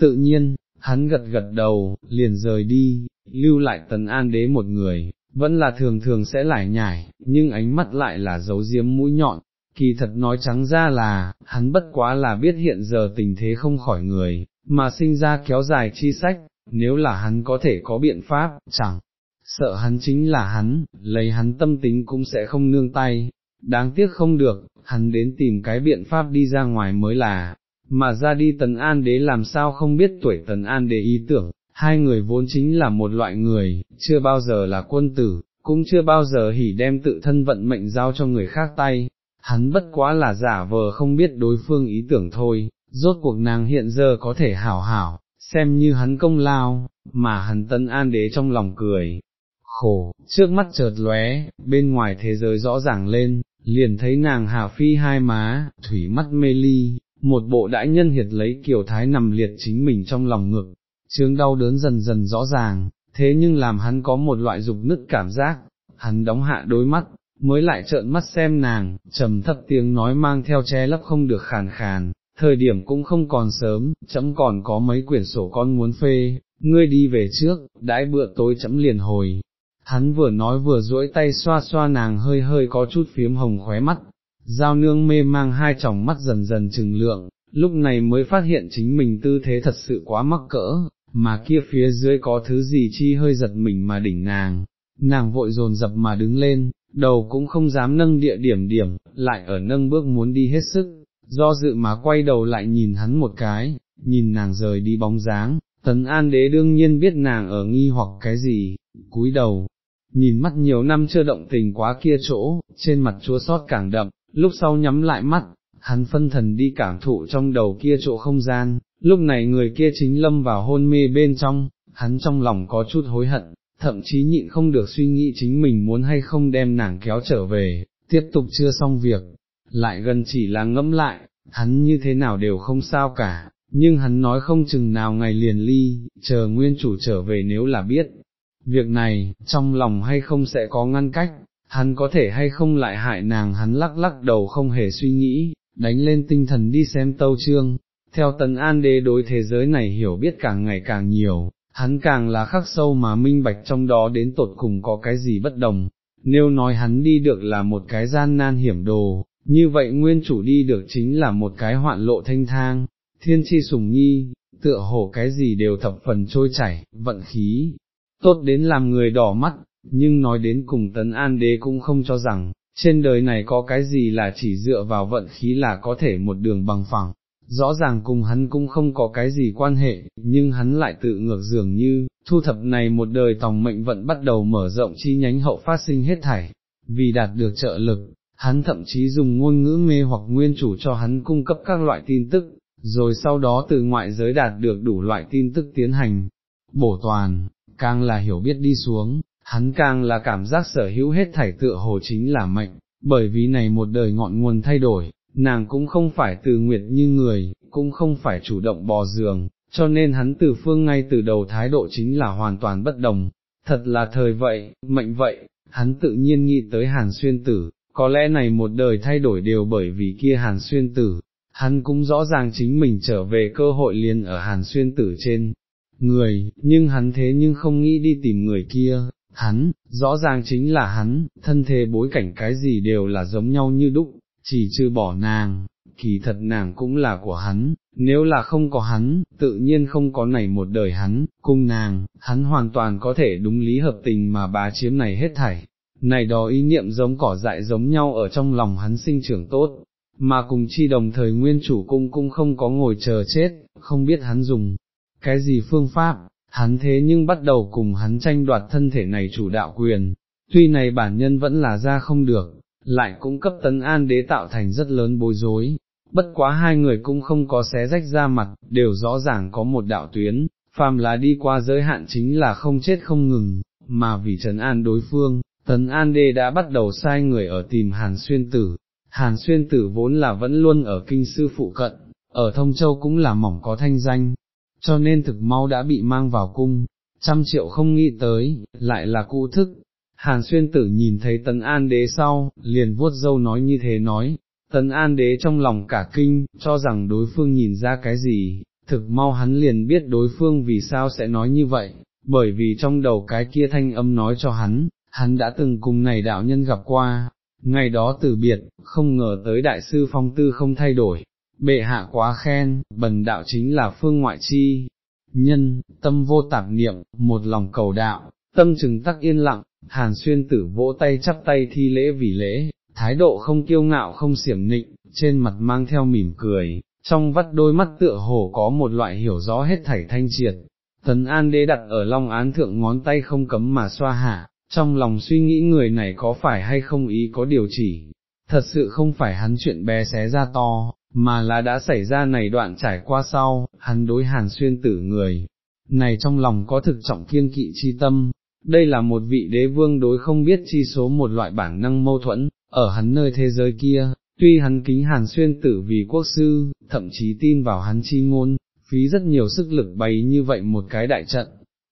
A: tự nhiên, hắn gật gật đầu, liền rời đi, lưu lại tần an đế một người, vẫn là thường thường sẽ lải nhải, nhưng ánh mắt lại là dấu diếm mũi nhọn, kỳ thật nói trắng ra là, hắn bất quá là biết hiện giờ tình thế không khỏi người, mà sinh ra kéo dài chi sách, nếu là hắn có thể có biện pháp, chẳng, sợ hắn chính là hắn, lấy hắn tâm tính cũng sẽ không nương tay, đáng tiếc không được, hắn đến tìm cái biện pháp đi ra ngoài mới là, mà ra đi tần an đế làm sao không biết tuổi tần an đế ý tưởng, hai người vốn chính là một loại người, chưa bao giờ là quân tử, cũng chưa bao giờ hỉ đem tự thân vận mệnh giao cho người khác tay, hắn bất quá là giả vờ không biết đối phương ý tưởng thôi, rốt cuộc nàng hiện giờ có thể hảo hảo, xem như hắn công lao, mà hắn tân an đế trong lòng cười. Khổ, trước mắt chợt lóe, bên ngoài thế giới rõ ràng lên, liền thấy nàng hà phi hai má, thủy mắt mê ly, một bộ đại nhân hiệt lấy kiểu thái nằm liệt chính mình trong lòng ngực, chướng đau đớn dần dần rõ ràng, thế nhưng làm hắn có một loại dục nứt cảm giác, hắn đóng hạ đôi mắt, mới lại trợn mắt xem nàng, trầm thấp tiếng nói mang theo che lấp không được khàn khàn, thời điểm cũng không còn sớm, chấm còn có mấy quyển sổ con muốn phê, ngươi đi về trước, đãi bữa tối chấm liền hồi. Hắn vừa nói vừa duỗi tay xoa xoa nàng hơi hơi có chút phiếm hồng khóe mắt, giao nương mê mang hai tròng mắt dần dần trừng lượng, lúc này mới phát hiện chính mình tư thế thật sự quá mắc cỡ, mà kia phía dưới có thứ gì chi hơi giật mình mà đỉnh nàng, nàng vội dồn dập mà đứng lên, đầu cũng không dám nâng địa điểm điểm, lại ở nâng bước muốn đi hết sức, do dự mà quay đầu lại nhìn hắn một cái, nhìn nàng rời đi bóng dáng, tấn an đế đương nhiên biết nàng ở nghi hoặc cái gì, cúi đầu, nhìn mắt nhiều năm chưa động tình quá kia chỗ, trên mặt chua sót càng đậm, lúc sau nhắm lại mắt, hắn phân thần đi cảm thụ trong đầu kia chỗ không gian, lúc này người kia chính lâm vào hôn mê bên trong, hắn trong lòng có chút hối hận, thậm chí nhịn không được suy nghĩ chính mình muốn hay không đem nàng kéo trở về, tiếp tục chưa xong việc, lại gần chỉ là ngẫm lại, hắn như thế nào đều không sao cả, nhưng hắn nói không chừng nào ngày liền ly, chờ nguyên chủ trở về nếu là biết. Việc này, trong lòng hay không sẽ có ngăn cách, hắn có thể hay không lại hại nàng hắn lắc lắc đầu không hề suy nghĩ, đánh lên tinh thần đi xem tâu trương. Theo tần an đế đối thế giới này hiểu biết càng ngày càng nhiều, hắn càng là khắc sâu mà minh bạch trong đó đến tột cùng có cái gì bất đồng, nếu nói hắn đi được là một cái gian nan hiểm đồ, như vậy nguyên chủ đi được chính là một cái hoạn lộ thanh thang, thiên chi sùng nhi, tựa hồ cái gì đều thập phần trôi chảy, vận khí, tốt đến làm người đỏ mắt, nhưng nói đến cùng tấn an đế cũng không cho rằng, trên đời này có cái gì là chỉ dựa vào vận khí là có thể một đường bằng phẳng, rõ ràng cùng hắn cũng không có cái gì quan hệ, nhưng hắn lại tự ngược dường như, thu thập này một đời tòng mệnh vận bắt đầu mở rộng chi nhánh hậu phát sinh hết thảy, vì đạt được trợ lực, hắn thậm chí dùng ngôn ngữ mê hoặc nguyên chủ cho hắn cung cấp các loại tin tức, rồi sau đó từ ngoại giới đạt được đủ loại tin tức tiến hành, bổ toàn, càng là hiểu biết đi xuống, hắn càng là cảm giác sở hữu hết thảy tựa hồ chính là mệnh, bởi vì này một đời ngọn nguồn thay đổi, nàng cũng không phải từ nguyệt như người, cũng không phải chủ động bò giường, cho nên hắn từ phương ngay từ đầu thái độ chính là hoàn toàn bất đồng, thật là thời vậy, mệnh vậy, hắn tự nhiên nghĩ tới hàn xuyên tử, có lẽ này một đời thay đổi đều bởi vì kia hàn xuyên tử, hắn cũng rõ ràng chính mình trở về cơ hội liền ở hàn xuyên tử trên. Người, nhưng hắn thế nhưng không nghĩ đi tìm người kia, hắn, rõ ràng chính là hắn, thân thế bối cảnh cái gì đều là giống nhau như đúc, chỉ trừ bỏ nàng, kỳ thật nàng cũng là của hắn, nếu là không có hắn, tự nhiên không có này một đời hắn, cung nàng, hắn hoàn toàn có thể đúng lý hợp tình mà bá chiếm này hết thảy, này đó ý niệm giống cỏ dại giống nhau ở trong lòng hắn sinh trưởng tốt, mà cùng chi đồng thời nguyên chủ cung cũng không có ngồi chờ chết, không biết hắn dùng cái gì phương pháp, hắn thế nhưng bắt đầu cùng hắn tranh đoạt thân thể này chủ đạo quyền, tuy này bản nhân vẫn là ra không được, lại cũng cấp tấn an đế tạo thành rất lớn bối rối, bất quá hai người cũng không có xé rách ra mặt, đều rõ ràng có một đạo tuyến, phàm là đi qua giới hạn chính là không chết không ngừng, mà vì trấn an đối phương, tấn an đế đã bắt đầu sai người ở tìm hàn xuyên tử, hàn xuyên tử vốn là vẫn luôn ở kinh sư phụ cận, ở thông châu cũng là mỏng có thanh danh, cho nên thực mau đã bị mang vào cung, trăm triệu không nghĩ tới, lại là cụ thức. Hàn xuyên tử nhìn thấy tấn an đế sau, liền vuốt dâu nói như thế nói, tấn an đế trong lòng cả kinh, cho rằng đối phương nhìn ra cái gì, thực mau hắn liền biết đối phương vì sao sẽ nói như vậy, bởi vì trong đầu cái kia thanh âm nói cho hắn, hắn đã từng cùng này đạo nhân gặp qua, ngày đó từ biệt, không ngờ tới đại sư phong tư không thay đổi, bệ hạ quá khen, bần đạo chính là phương ngoại chi, nhân, tâm vô tạp niệm, một lòng cầu đạo, tâm chừng tắc yên lặng, hàn xuyên tử vỗ tay chắp tay thi lễ vì lễ, thái độ không kiêu ngạo không xiểm nịnh, trên mặt mang theo mỉm cười, trong vắt đôi mắt tựa hồ có một loại hiểu rõ hết thảy thanh triệt. Tấn An đế đặt ở long án thượng ngón tay không cấm mà xoa hạ, trong lòng suy nghĩ người này có phải hay không ý có điều chỉ, thật sự không phải hắn chuyện bé xé ra to, mà là đã xảy ra này đoạn trải qua sau, hắn đối hàn xuyên tử người, này trong lòng có thực trọng kiên kỵ chi tâm, đây là một vị đế vương đối không biết chi số một loại bản năng mâu thuẫn, ở hắn nơi thế giới kia, tuy hắn kính hàn xuyên tử vì quốc sư, thậm chí tin vào hắn chi ngôn, phí rất nhiều sức lực bày như vậy một cái đại trận,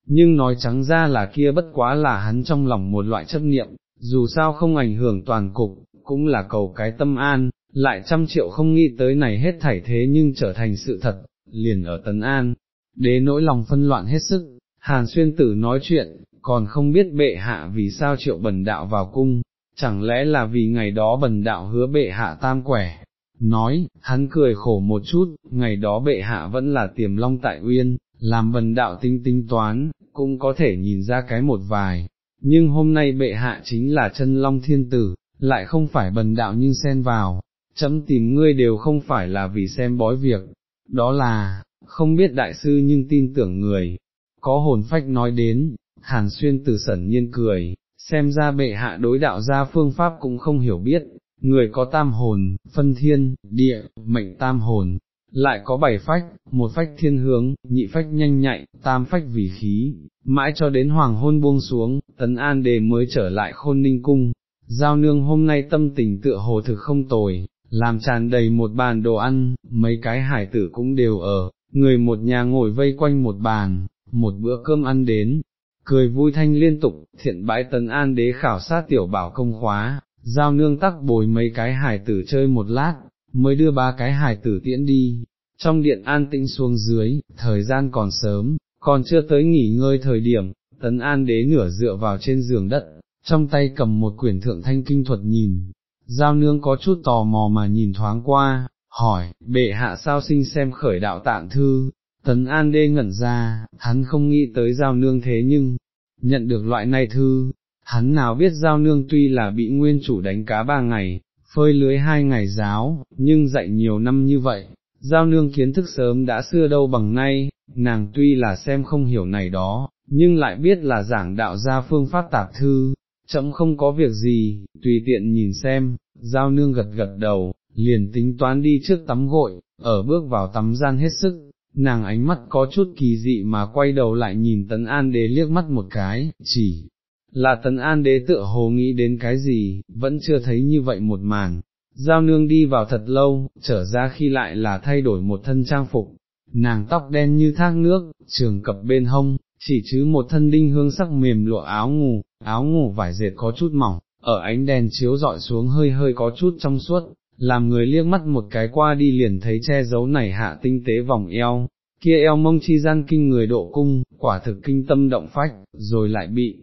A: nhưng nói trắng ra là kia bất quá là hắn trong lòng một loại chấp niệm, dù sao không ảnh hưởng toàn cục, cũng là cầu cái tâm an, lại trăm triệu không nghĩ tới này hết thảy thế nhưng trở thành sự thật, liền ở Tấn An, đế nỗi lòng phân loạn hết sức, Hàn Xuyên Tử nói chuyện, còn không biết bệ hạ vì sao triệu bần đạo vào cung, chẳng lẽ là vì ngày đó bần đạo hứa bệ hạ tam quẻ, nói, hắn cười khổ một chút, ngày đó bệ hạ vẫn là tiềm long tại uyên, làm bần đạo tinh tinh toán, cũng có thể nhìn ra cái một vài, nhưng hôm nay bệ hạ chính là chân long thiên tử, lại không phải bần đạo nhưng xen vào, chấm tìm ngươi đều không phải là vì xem bói việc, đó là, không biết đại sư nhưng tin tưởng người, có hồn phách nói đến, hàn xuyên từ sẩn nhiên cười, xem ra bệ hạ đối đạo ra phương pháp cũng không hiểu biết, người có tam hồn, phân thiên, địa, mệnh tam hồn, lại có bảy phách, một phách thiên hướng, nhị phách nhanh nhạy, tam phách vì khí, mãi cho đến hoàng hôn buông xuống, tấn an đề mới trở lại khôn ninh cung, giao nương hôm nay tâm tình tựa hồ thực không tồi, làm tràn đầy một bàn đồ ăn, mấy cái hải tử cũng đều ở, người một nhà ngồi vây quanh một bàn, một bữa cơm ăn đến, cười vui thanh liên tục, thiện bãi tấn an đế khảo sát tiểu bảo công khóa, giao nương tắc bồi mấy cái hải tử chơi một lát, mới đưa ba cái hải tử tiễn đi, trong điện an tĩnh xuống dưới, thời gian còn sớm, còn chưa tới nghỉ ngơi thời điểm, tấn an đế nửa dựa vào trên giường đất, trong tay cầm một quyển thượng thanh kinh thuật nhìn, giao nương có chút tò mò mà nhìn thoáng qua, hỏi, bệ hạ sao sinh xem khởi đạo tạng thư, tấn an đê ngẩn ra, hắn không nghĩ tới giao nương thế nhưng, nhận được loại này thư, hắn nào biết giao nương tuy là bị nguyên chủ đánh cá ba ngày, phơi lưới hai ngày giáo, nhưng dạy nhiều năm như vậy, giao nương kiến thức sớm đã xưa đâu bằng nay, nàng tuy là xem không hiểu này đó, nhưng lại biết là giảng đạo ra phương pháp tạp thư, chậm không có việc gì, tùy tiện nhìn xem, giao nương gật gật đầu, liền tính toán đi trước tắm gội, ở bước vào tắm gian hết sức, nàng ánh mắt có chút kỳ dị mà quay đầu lại nhìn tấn an đế liếc mắt một cái, chỉ là tấn an đế tựa hồ nghĩ đến cái gì, vẫn chưa thấy như vậy một màn. Giao nương đi vào thật lâu, trở ra khi lại là thay đổi một thân trang phục, nàng tóc đen như thác nước, trường cập bên hông, chỉ chứ một thân đinh hương sắc mềm lụa áo ngủ, áo ngủ vải dệt có chút mỏng, ở ánh đèn chiếu dọi xuống hơi hơi có chút trong suốt, làm người liếc mắt một cái qua đi liền thấy che giấu này hạ tinh tế vòng eo, kia eo mông chi gian kinh người độ cung, quả thực kinh tâm động phách, rồi lại bị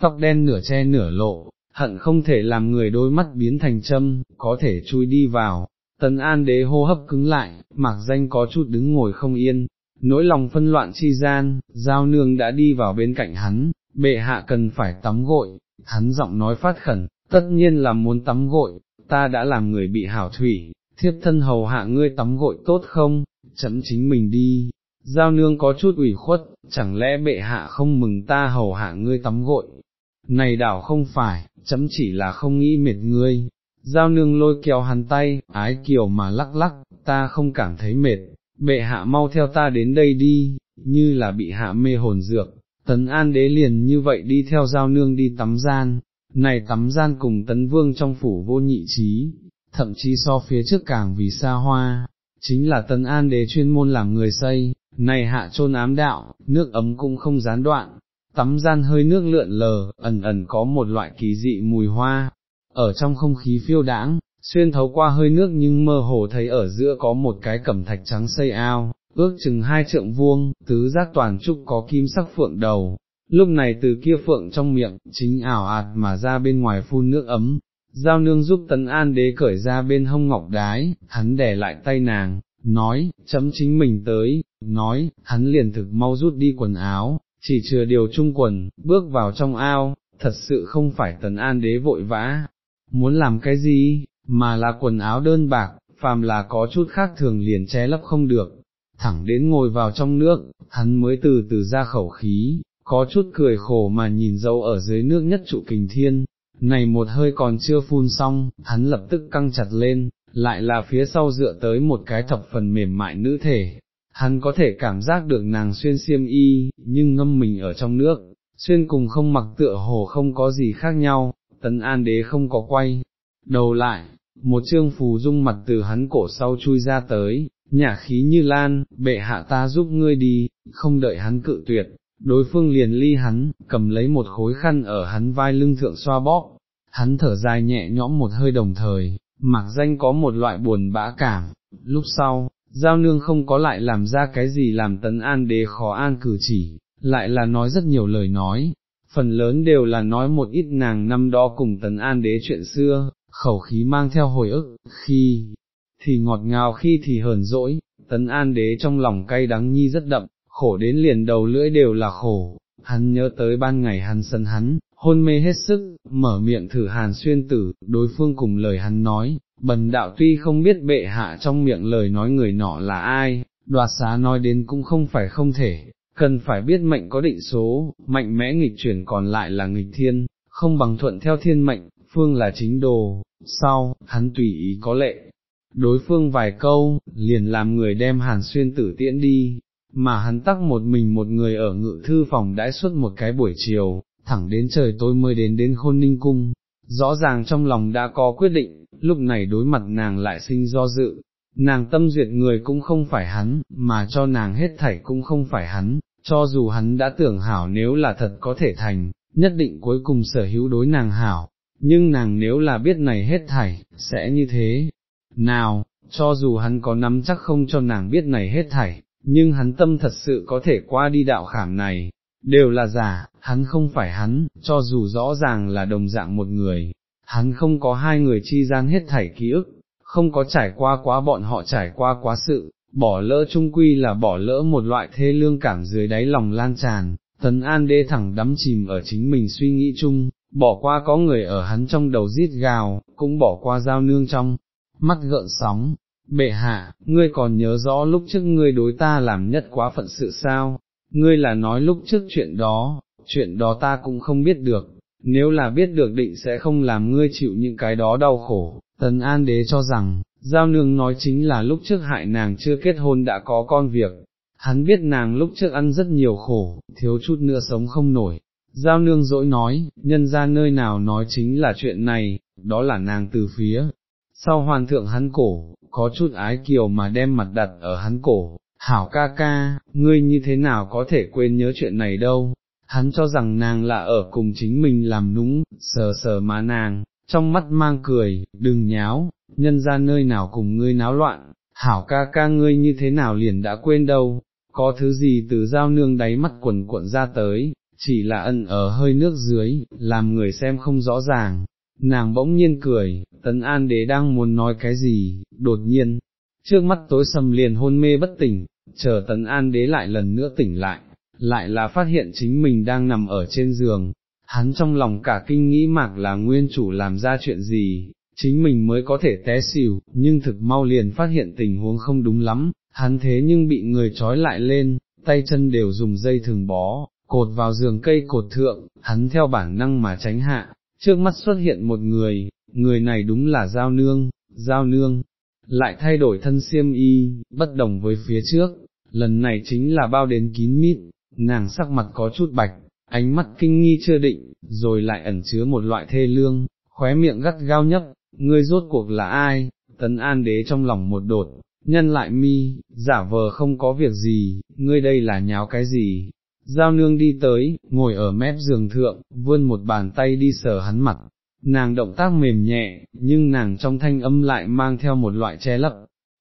A: tóc đen nửa che nửa lộ, hận không thể làm người đôi mắt biến thành châm, có thể chui đi vào. Tấn An đế hô hấp cứng lại, mặc danh có chút đứng ngồi không yên, nỗi lòng phân loạn chi gian, giao nương đã đi vào bên cạnh hắn, bệ hạ cần phải tắm gội, hắn giọng nói phát khẩn, tất nhiên là muốn tắm gội, ta đã làm người bị hảo thủy, thiếp thân hầu hạ ngươi tắm gội tốt không, chấm chính mình đi. Giao nương có chút ủy khuất, chẳng lẽ bệ hạ không mừng ta hầu hạ ngươi tắm gội, này đảo không phải, chấm chỉ là không nghĩ mệt ngươi, giao nương lôi kéo hắn tay, ái kiều mà lắc lắc, ta không cảm thấy mệt, bệ hạ mau theo ta đến đây đi, như là bị hạ mê hồn dược, tấn an đế liền như vậy đi theo giao nương đi tắm gian, này tắm gian cùng tấn vương trong phủ vô nhị trí, thậm chí so phía trước càng vì xa hoa, chính là tấn an đế chuyên môn làm người xây, này hạ trôn ám đạo, nước ấm cũng không gián đoạn, tắm gian hơi nước lượn lờ, ẩn ẩn có một loại kỳ dị mùi hoa, ở trong không khí phiêu đãng, xuyên thấu qua hơi nước nhưng mơ hồ thấy ở giữa có một cái cẩm thạch trắng xây ao, ước chừng hai trượng vuông, tứ giác toàn trúc có kim sắc phượng đầu. Lúc này từ kia phượng trong miệng, chính ảo ạt mà ra bên ngoài phun nước ấm, giao nương giúp tấn an đế cởi ra bên hông ngọc đái, hắn đè lại tay nàng, nói, chấm chính mình tới, nói, hắn liền thực mau rút đi quần áo, chỉ chừa điều trung quần, bước vào trong ao, thật sự không phải tấn an đế vội vã, muốn làm cái gì, mà là quần áo đơn bạc, phàm là có chút khác thường liền che lấp không được, thẳng đến ngồi vào trong nước, hắn mới từ từ ra khẩu khí, có chút cười khổ mà nhìn dâu ở dưới nước nhất trụ kình thiên, này một hơi còn chưa phun xong, hắn lập tức căng chặt lên, lại là phía sau dựa tới một cái thập phần mềm mại nữ thể, hắn có thể cảm giác được nàng xuyên xiêm y, nhưng ngâm mình ở trong nước, xuyên cùng không mặc tựa hồ không có gì khác nhau, tấn an đế không có quay, đầu lại, một chương phù dung mặt từ hắn cổ sau chui ra tới, nhả khí như lan, bệ hạ ta giúp ngươi đi, không đợi hắn cự tuyệt, đối phương liền ly hắn, cầm lấy một khối khăn ở hắn vai lưng thượng xoa bóp, hắn thở dài nhẹ nhõm một hơi đồng thời, mặc danh có một loại buồn bã cảm, lúc sau, giao nương không có lại làm ra cái gì làm tấn an đế khó an cử chỉ, lại là nói rất nhiều lời nói, phần lớn đều là nói một ít nàng năm đó cùng tấn an đế chuyện xưa, khẩu khí mang theo hồi ức, khi thì ngọt ngào khi thì hờn dỗi, tấn an đế trong lòng cay đắng nhi rất đậm, khổ đến liền đầu lưỡi đều là khổ, hắn nhớ tới ban ngày hắn sân hắn, hôn mê hết sức, mở miệng thử hàn xuyên tử, đối phương cùng lời hắn nói, bần đạo tuy không biết bệ hạ trong miệng lời nói người nọ là ai, đoạt xá nói đến cũng không phải không thể, cần phải biết mệnh có định số, mạnh mẽ nghịch chuyển còn lại là nghịch thiên, không bằng thuận theo thiên mệnh, phương là chính đồ, sau, hắn tùy ý có lệ. Đối phương vài câu, liền làm người đem hàn xuyên tử tiễn đi, mà hắn tắc một mình một người ở ngự thư phòng đãi suốt một cái buổi chiều, thẳng đến trời tối mới đến đến khôn ninh cung, rõ ràng trong lòng đã có quyết định, lúc này đối mặt nàng lại sinh do dự, nàng tâm duyệt người cũng không phải hắn, mà cho nàng hết thảy cũng không phải hắn, cho dù hắn đã tưởng hảo nếu là thật có thể thành, nhất định cuối cùng sở hữu đối nàng hảo, nhưng nàng nếu là biết này hết thảy, sẽ như thế. Nào, cho dù hắn có nắm chắc không cho nàng biết này hết thảy, nhưng hắn tâm thật sự có thể qua đi đạo khảm này, đều là giả, hắn không phải hắn, cho dù rõ ràng là đồng dạng một người, hắn không có hai người chi gian hết thảy ký ức, không có trải qua quá bọn họ trải qua quá sự, bỏ lỡ trung quy là bỏ lỡ một loại thê lương cảm dưới đáy lòng lan tràn, tấn an đê thẳng đắm chìm ở chính mình suy nghĩ chung, bỏ qua có người ở hắn trong đầu rít gào, cũng bỏ qua giao nương trong, mắt gợn sóng, bệ hạ, ngươi còn nhớ rõ lúc trước ngươi đối ta làm nhất quá phận sự sao, ngươi là nói lúc trước chuyện đó, chuyện đó ta cũng không biết được, nếu là biết được định sẽ không làm ngươi chịu những cái đó đau khổ, tần an đế cho rằng, giao nương nói chính là lúc trước hại nàng chưa kết hôn đã có con việc, hắn biết nàng lúc trước ăn rất nhiều khổ, thiếu chút nữa sống không nổi. Giao nương dỗi nói, nhân ra nơi nào nói chính là chuyện này, đó là nàng từ phía, sau hoàn thượng hắn cổ, có chút ái kiều mà đem mặt đặt ở hắn cổ, hảo ca ca, ngươi như thế nào có thể quên nhớ chuyện này đâu, hắn cho rằng nàng là ở cùng chính mình làm núng, sờ sờ má nàng, trong mắt mang cười, đừng nháo, nhân ra nơi nào cùng ngươi náo loạn, hảo ca ca ngươi như thế nào liền đã quên đâu, có thứ gì từ dao nương đáy mắt quần cuộn ra tới, chỉ là ẩn ở hơi nước dưới, làm người xem không rõ ràng. Nàng bỗng nhiên cười, tấn an đế đang muốn nói cái gì, đột nhiên, trước mắt tối sầm liền hôn mê bất tỉnh, chờ tấn an đế lại lần nữa tỉnh lại, lại là phát hiện chính mình đang nằm ở trên giường, hắn trong lòng cả kinh nghĩ mạc là nguyên chủ làm ra chuyện gì, chính mình mới có thể té xỉu, nhưng thực mau liền phát hiện tình huống không đúng lắm, hắn thế nhưng bị người trói lại lên, tay chân đều dùng dây thường bó, cột vào giường cây cột thượng, hắn theo bản năng mà tránh hạ, trước mắt xuất hiện một người, người này đúng là Giao Nương, Giao Nương, lại thay đổi thân xiêm y, bất đồng với phía trước, lần này chính là bao đến kín mít, nàng sắc mặt có chút bạch, ánh mắt kinh nghi chưa định, rồi lại ẩn chứa một loại thê lương, khóe miệng gắt gao nhấp, ngươi rốt cuộc là ai, tấn an đế trong lòng một đột, nhân lại mi, giả vờ không có việc gì, ngươi đây là nháo cái gì. Giao nương đi tới, ngồi ở mép giường thượng, vươn một bàn tay đi sờ hắn mặt, nàng động tác mềm nhẹ, nhưng nàng trong thanh âm lại mang theo một loại che lấp,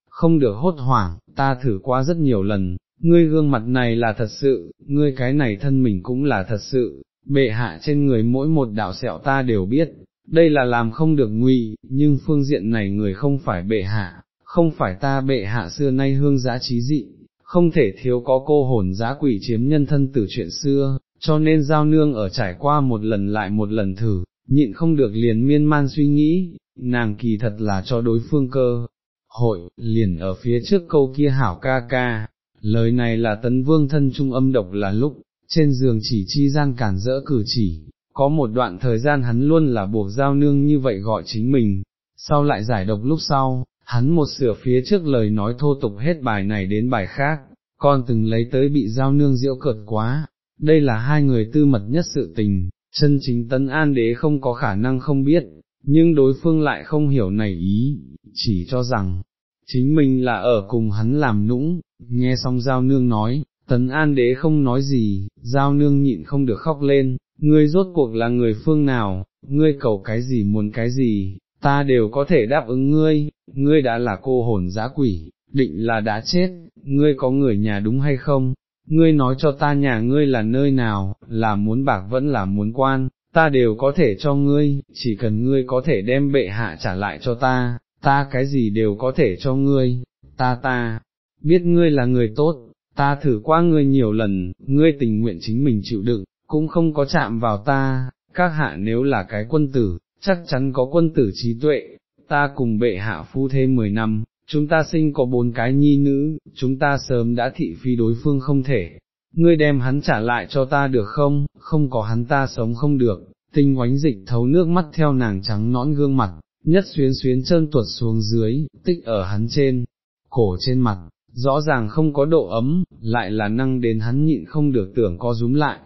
A: không được hốt hoảng, ta thử qua rất nhiều lần, ngươi gương mặt này là thật sự, ngươi cái này thân mình cũng là thật sự, bệ hạ trên người mỗi một đạo sẹo ta đều biết, đây là làm không được nguy, nhưng phương diện này người không phải bệ hạ, không phải ta bệ hạ xưa nay hương giá trí dị, không thể thiếu có cô hồn giá quỷ chiếm nhân thân từ chuyện xưa, cho nên giao nương ở trải qua một lần lại một lần thử, nhịn không được liền miên man suy nghĩ, nàng kỳ thật là cho đối phương cơ. Hội, liền ở phía trước câu kia hảo ca ca, lời này là tấn vương thân trung âm độc là lúc, trên giường chỉ chi gian cản rỡ cử chỉ, có một đoạn thời gian hắn luôn là buộc giao nương như vậy gọi chính mình, sau lại giải độc lúc sau, hắn một sửa phía trước lời nói thô tục hết bài này đến bài khác, còn từng lấy tới bị giao nương diễu cợt quá, đây là hai người tư mật nhất sự tình, chân chính tấn an đế không có khả năng không biết, nhưng đối phương lại không hiểu này ý, chỉ cho rằng, chính mình là ở cùng hắn làm nũng, nghe xong giao nương nói, tấn an đế không nói gì, giao nương nhịn không được khóc lên, ngươi rốt cuộc là người phương nào, ngươi cầu cái gì muốn cái gì, ta đều có thể đáp ứng ngươi, ngươi đã là cô hồn giá quỷ, định là đã chết, ngươi có người nhà đúng hay không, ngươi nói cho ta nhà ngươi là nơi nào, là muốn bạc vẫn là muốn quan, ta đều có thể cho ngươi, chỉ cần ngươi có thể đem bệ hạ trả lại cho ta, ta cái gì đều có thể cho ngươi, ta ta, biết ngươi là người tốt, ta thử qua ngươi nhiều lần, ngươi tình nguyện chính mình chịu đựng, cũng không có chạm vào ta, các hạ nếu là cái quân tử, chắc chắn có quân tử trí tuệ, ta cùng bệ hạ phu thêm 10 năm, chúng ta sinh có bốn cái nhi nữ, chúng ta sớm đã thị phi đối phương không thể, ngươi đem hắn trả lại cho ta được không, không có hắn ta sống không được, tinh oánh dịch thấu nước mắt theo nàng trắng nõn gương mặt, nhất xuyến xuyến trơn tuột xuống dưới, tích ở hắn trên, cổ trên mặt, rõ ràng không có độ ấm, lại là năng đến hắn nhịn không được tưởng co rúm lại.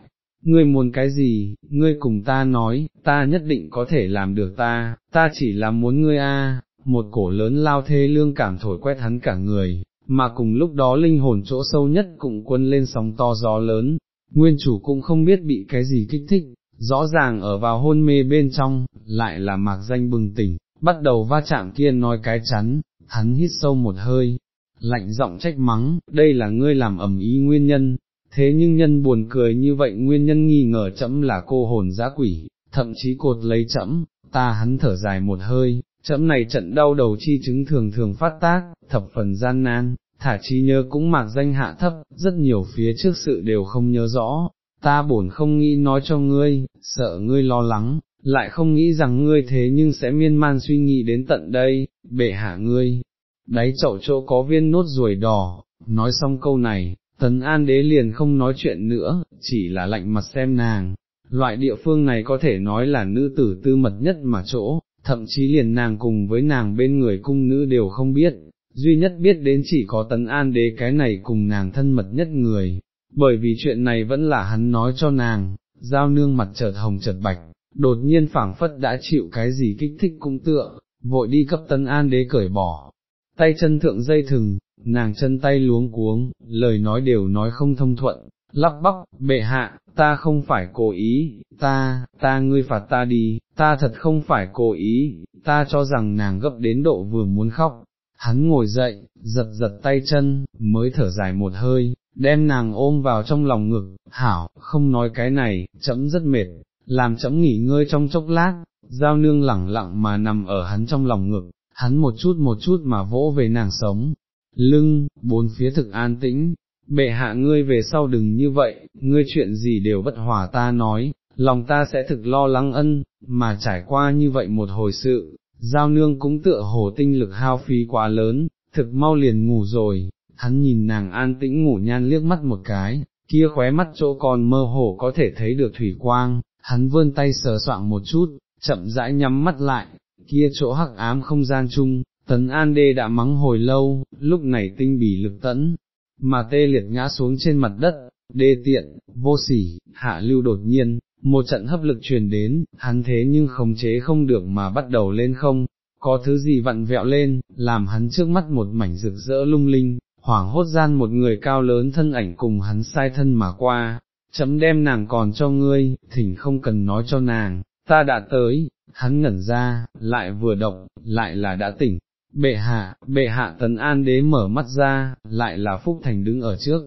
A: Ngươi muốn cái gì, ngươi cùng ta nói, ta nhất định có thể làm được ta, ta chỉ là muốn ngươi a. một cổ lớn lao thế lương cảm thổi quét hắn cả người, mà cùng lúc đó linh hồn chỗ sâu nhất cũng quân lên sóng to gió lớn, nguyên chủ cũng không biết bị cái gì kích thích, rõ ràng ở vào hôn mê bên trong, lại là mạc danh bừng tỉnh, bắt đầu va chạm kia nói cái chắn, hắn hít sâu một hơi, lạnh giọng trách mắng, đây là ngươi làm ẩm ý nguyên nhân, thế nhưng nhân buồn cười như vậy nguyên nhân nghi ngờ chậm là cô hồn giã quỷ, thậm chí cột lấy chậm, ta hắn thở dài một hơi, chậm này trận đau đầu chi chứng thường thường phát tác, thập phần gian nan, thả chi nhớ cũng mạc danh hạ thấp, rất nhiều phía trước sự đều không nhớ rõ, ta bổn không nghĩ nói cho ngươi, sợ ngươi lo lắng, lại không nghĩ rằng ngươi thế nhưng sẽ miên man suy nghĩ đến tận đây, bệ hạ ngươi, đáy chậu chỗ có viên nốt ruồi đỏ, nói xong câu này, tấn an đế liền không nói chuyện nữa, chỉ là lạnh mặt xem nàng, loại địa phương này có thể nói là nữ tử tư mật nhất mà chỗ, thậm chí liền nàng cùng với nàng bên người cung nữ đều không biết, duy nhất biết đến chỉ có tấn an đế cái này cùng nàng thân mật nhất người, bởi vì chuyện này vẫn là hắn nói cho nàng, giao nương mặt chợt hồng chợt bạch, đột nhiên phảng phất đã chịu cái gì kích thích cũng tựa, vội đi cấp tấn an đế cởi bỏ, tay chân thượng dây thừng, nàng chân tay luống cuống, lời nói đều nói không thông thuận, lắp bắp, bệ hạ, ta không phải cố ý, ta, ta ngươi phạt ta đi, ta thật không phải cố ý, ta cho rằng nàng gấp đến độ vừa muốn khóc. Hắn ngồi dậy, giật giật tay chân, mới thở dài một hơi, đem nàng ôm vào trong lòng ngực, hảo, không nói cái này, chấm rất mệt, làm chấm nghỉ ngơi trong chốc lát, giao nương lẳng lặng mà nằm ở hắn trong lòng ngực, hắn một chút một chút mà vỗ về nàng sống, lưng, bốn phía thực an tĩnh, bệ hạ ngươi về sau đừng như vậy, ngươi chuyện gì đều bất hòa ta nói, lòng ta sẽ thực lo lắng ân, mà trải qua như vậy một hồi sự, giao nương cũng tựa hồ tinh lực hao phí quá lớn, thực mau liền ngủ rồi, hắn nhìn nàng an tĩnh ngủ nhan liếc mắt một cái, kia khóe mắt chỗ còn mơ hồ có thể thấy được thủy quang, hắn vươn tay sờ soạng một chút, chậm rãi nhắm mắt lại, kia chỗ hắc ám không gian chung, tấn an đê đã mắng hồi lâu, lúc này tinh bỉ lực tẫn, mà tê liệt ngã xuống trên mặt đất, đê tiện, vô sỉ, hạ lưu đột nhiên, một trận hấp lực truyền đến, hắn thế nhưng khống chế không được mà bắt đầu lên không, có thứ gì vặn vẹo lên, làm hắn trước mắt một mảnh rực rỡ lung linh, hoảng hốt gian một người cao lớn thân ảnh cùng hắn sai thân mà qua, chấm đem nàng còn cho ngươi, thỉnh không cần nói cho nàng, ta đã tới, hắn ngẩn ra, lại vừa động, lại là đã tỉnh, bệ hạ, bệ hạ tấn an đế mở mắt ra, lại là Phúc Thành đứng ở trước,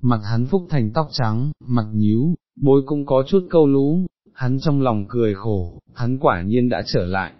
A: mặt hắn Phúc Thành tóc trắng, mặt nhíu, bối cũng có chút câu lú, hắn trong lòng cười khổ, hắn quả nhiên đã trở lại.